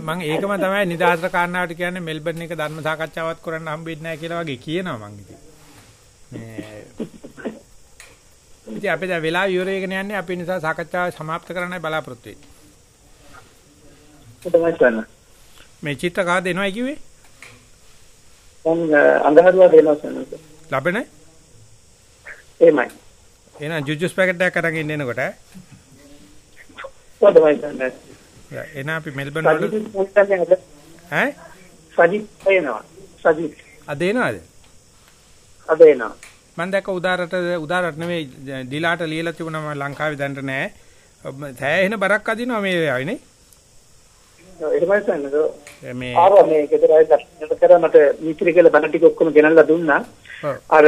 මම ඒකම තමයි නිදාසට කාරණාවට කියන්නේ මෙල්බන් එක ධර්ම සාකච්ඡාවක් කරන්න හම්බෙන්නේ නැහැ කියලා වගේ කියනවා මං ඉතින්. මේ ඉතින් අපි දැන් වෙලා ඉවර වෙගෙන යන්නේ අපි නිසා සාකච්ඡාව સમાપ્ત කරන්නයි බලාපොරොත්තු වෙන්නේ. තමයි සෝන්න. මේ චිත්ත කාද එනවයි කිව්වේ? මම අඟහරුවා දෙනවා සෝන්න. ලබන එහෙමයි. එහෙනම් ජුජුස් පැකට් එකක් අරන් ඉන්න එනකොට කොහොමද සෝන්න? එන අපි මෙල්බන් වල? ඈ සජිත් එනවා. සජිත් අද එනවද? අද එනවා. මම දැක්ක උදාරට උදාරට නෙවෙයි ඩිලාට ලියලා තිබුණා මම ලංකාවේ දැනට නෑ. සෑහෙන බරක් අදිනවා මේ වෙලාවේ නේ. එහෙමයි සෝන්න. මේ ආවා මේ ගෙදර ආයෙත් කර මට මිත්‍රි කියලා බණ ටික ඔක්කොම ගෙනල්ලා දුන්නා. අර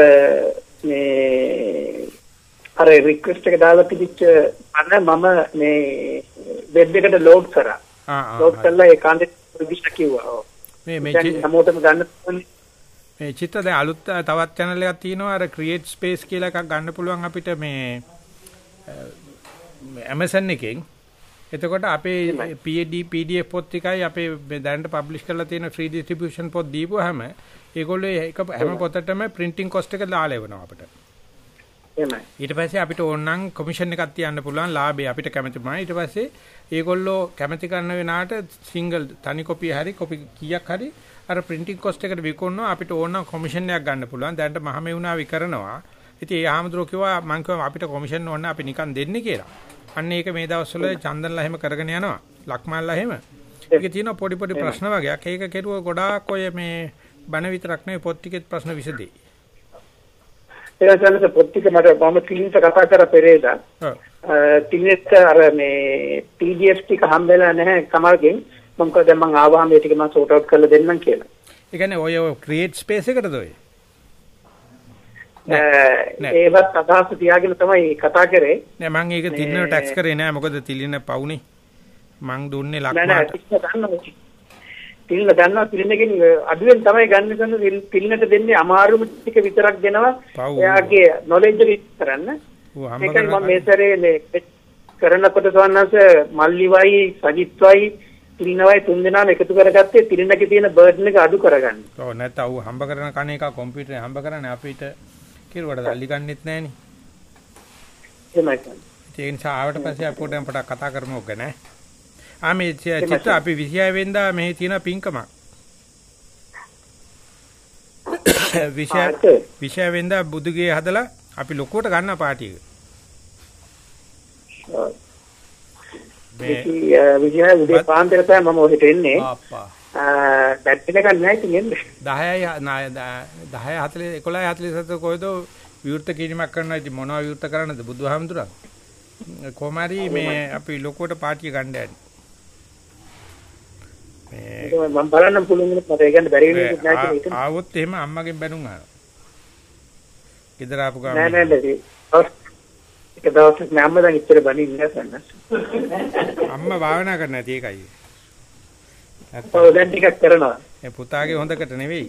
මේ අර රික්වෙස්ට් එක දාලා තිබිච්ච අන්න මම මේ වෙබ් එකට ලෝඩ් කරා. ලෝඩ් කරලා ඒ කාන්දේ විශ්ල කිව්වා. මේ මේ හැමෝටම ගන්න. මේ චිත්ත දැන් අලුත් තවත් channel එකක් තියෙනවා අර create space කියලා එකක් ගන්න පුළුවන් අපිට මේ Amazon එකෙන් එතකොට අපේ PD PDF පොත් ටිකයි අපේ දැනට publish කරලා තියෙන free distribution පොත් දීපුවාම ඒගොල්ලෝ එක හැම පොතටම printing cost එක දාලා එවනවා අපිට. එහෙමයි. ඊට පස්සේ අපිට ඕනනම් කොමිෂන් එකක් තියන්න පුළුවන් ලාභය අපිට කැමතිමයි. ඊට පස්සේ ඒගොල්ලෝ කැමති කරන වෙනාට සිංගල් තනි කොපිය හරි කොපි කීයක් හරි අර printing cost එකට විකුණනවා අපිට ඕනනම් කොමිෂන් එකක් ගන්න පුළුවන්. දැනට මහමෙවුනාවි කරනවා. ඉතින් ඒ ආමතුරු කිව්වා මං කිව්වා අපිට කොමිෂන් ඕන අපි නිකන් දෙන්නේ කියලා. අන්න ඒක මේ දවස්වල චන්දන්ලා එහෙම කරගෙන යනවා. ලක්මාල්ලා එහෙම. ඒකේ තියෙන පොඩි පොඩි ප්‍රශ්න වගේක්. ඒක කෙරුව ගොඩාක් ඔය මේ බණ විතරක් නෙවෙයි පොත් ටිකෙත් ප්‍රශ්න විසදේ. ඒ තමයි පොත් ටික මට මම ක්ලින්ට කතා කරා පෙරේදා. ටිනෙත් අර මේ PDF ටික හම්බෙලා නැහැ කමල්ගෙන්. මම කිව්වා දැන් මම ආවහම මේ ටික මම සෝට් අවුට් කරලා දෙන්නම් කියලා. ඒ කියන්නේ ඔය ක්‍රියේට් ස්පේස් එකටද ඔය? ඒවත් අදහස් තියාගෙන තමයි කතා කරේ. නෑ මම ඒක තින්නව ටැක්ස් කරේ නෑ මොකද තිලින පවුනේ. මං දුන්නේ ලක්මාට. තිල්න දන්නවා. තිල්න දන්නවා තිල්නකින් අඩුවෙන් තමයි ගන්න කරන තිල්නට දෙන්නේ අමාරුම ටික විතරක් දෙනවා. එයාගේ නොලෙජ් එක කරන්න. ඒකයි මම මේ සැරේ කරනකොට සවන්නස මල්ලිවයි සජිත්වයි තිලිනවයි තුන් දෙනාම එකතු කරගත්තේ තිලිනකේ තියෙන බර්ඩන් එක අඩු කරගන්න. ඔව් නැත්නම් ඌ හම්බ කරන කණ එක කම්පියුටරේ හම්බ කරන්නේ අපිට කිරුවට දල්ලි ගන්නෙත් නෑනේ. එහෙමයි තමයි. ඒ නිසා ආවට පස්සේ අපි පොඩ්ඩක් පොඩක් කතා කරමු ඔක නෑ. ආ මේ චිත්ත අපි 26 වෙනිදා මෙහි තියෙන පින්කමක්. 26 ආට 26 වෙනිදා බුදුගේ හදලා අපි ලොකුවට ගන්න පාටි එක. මේ විජය උදේ පාන්දර තමයි මම ඔහෙට එන්නේ. ආප්පා බැට් එක ගන්න නැහැ ඉතින් එන්නේ. 10යි 10 40 11 47 කොයිද විවෘත කිරීමක් කරනවා ඉතින් මොනවා විවෘත කරන්නද බුදුහාමුදුරන් කොහොම හරි මේ අපි ලොකුවට පාටිය ගන්න යන්නේ මේ මම බලන්න පුළුවන් මට ඒ කියන්නේ බැරි වෙන එක නෑ කියලා. ආවොත් එහෙම අම්මගෙන් බැනුම් අහනවා. ගෙදර ආපු නෑ ගමන් නෑ නෑ. ඒක දවසක් නෑ අම්ම දැන් ඉච්චර බණින්නේ නැහැ අම්මා භාවනා කරන්න ඇති ඒකයි. ඔව් දැන් ටිකක් කරනවා. ඒ පුතාගේ හොඳකට නෙවෙයි.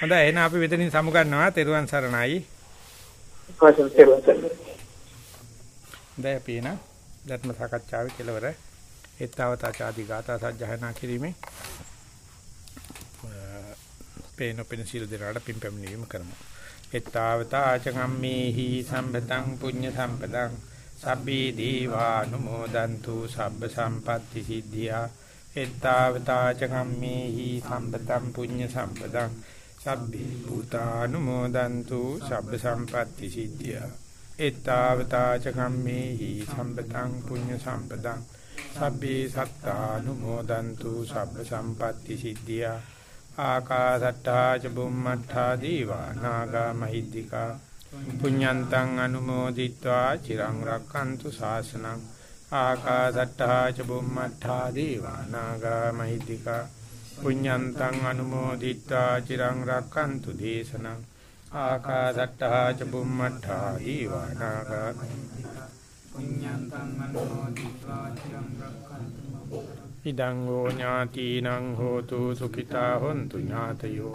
හොඳයි එහෙනම් අපි මෙතනින් සමු ගන්නවා. තෙරුවන් සරණයි. කොහොමද කියලා දැන් අපි එන ධර්ම සාකච්ඡාවේ කෙලවර ඒතාවතා ආදී ගාථා සජ්ජහනා කිරීමේ පේන පේන සිල් දරාට පින් පැමිණීම කරමු. ඒතාවතා ආචගම්මේහි සම්පතං පුඤ්ඤ සම්පතං සබ්බේ දීවානුමෝදන්තු සබ්බ සම්පatti සිද්ධියා. ඒතාවතා ආචගම්මේහි සම්පතං පුඤ්ඤ සම්පතං. සබ්බේ භූතානුමෝදන්තු සබ්බ සම්පatti සිද්ධියා. එත්තාවතා ච කම්මේහි සම්පතං පුඤ්ඤ සම්පතං. සබ්බේ සත්තානුමෝදන්තු සබ්බ සම්පatti සිද්ධියා. ආකාසට්ටා ච බුම්මට්ටා දීවා නාග මහිද්దికා. පුඤ්ඤන්තං අනුමෝදිत्वा චිරං රක්칸තු ශාසනං ආකාසට්ඨා ච බුම්මට්ඨා දේවානාගා මහිද්దిక පුඤ්ඤන්තං අනුමෝදිत्वा චිරං රක්칸තු දේශනං ආකාසට්ඨා ච බුම්මට්ඨා දේවානාගා පුඤ්ඤන්තං අනුමෝදිत्वा චිරං රක්칸තු ඉදං ඥාතිනං හෝතු සුඛිතා හොන්තු ඥාතයෝ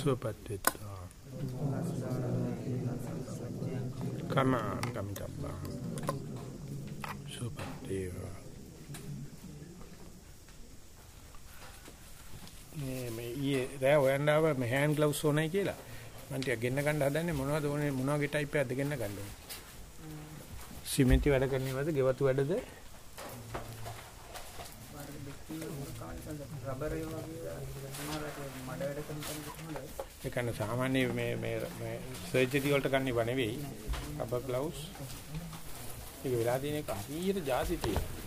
සුපත්තිත්වා කමාම් කමිතබ්බා සුපත්තේවා මේ මේ ඊයේ රෑ හොයන්න ආව මේ හෑන්ඩ් ග්ලව්ස් ඕනයි කියලා. මම ටික ගෙන්න ගන්න හදන්නේ මොනවද ඕනේ මොන වගේ ටයිප් එකක්ද ගෙන්න ගන්න ඕනේ? සිමෙන්ති වැඩ කරන්නේවද ගෙවතු වැඩද? රබර් ඒ වගේ සමහරවිට මඩ වැඩ කරන කෙනෙක් කොහොමද ඒ කියන්නේ සාමාන්‍ය මේ මේ මේ සර්ජරි වලට ගන්න ඉව නෙවෙයි. රබර් ග්ලව්ස් ඒක වෙලා තියෙන එක හරියට ಜಾති තියෙනවා.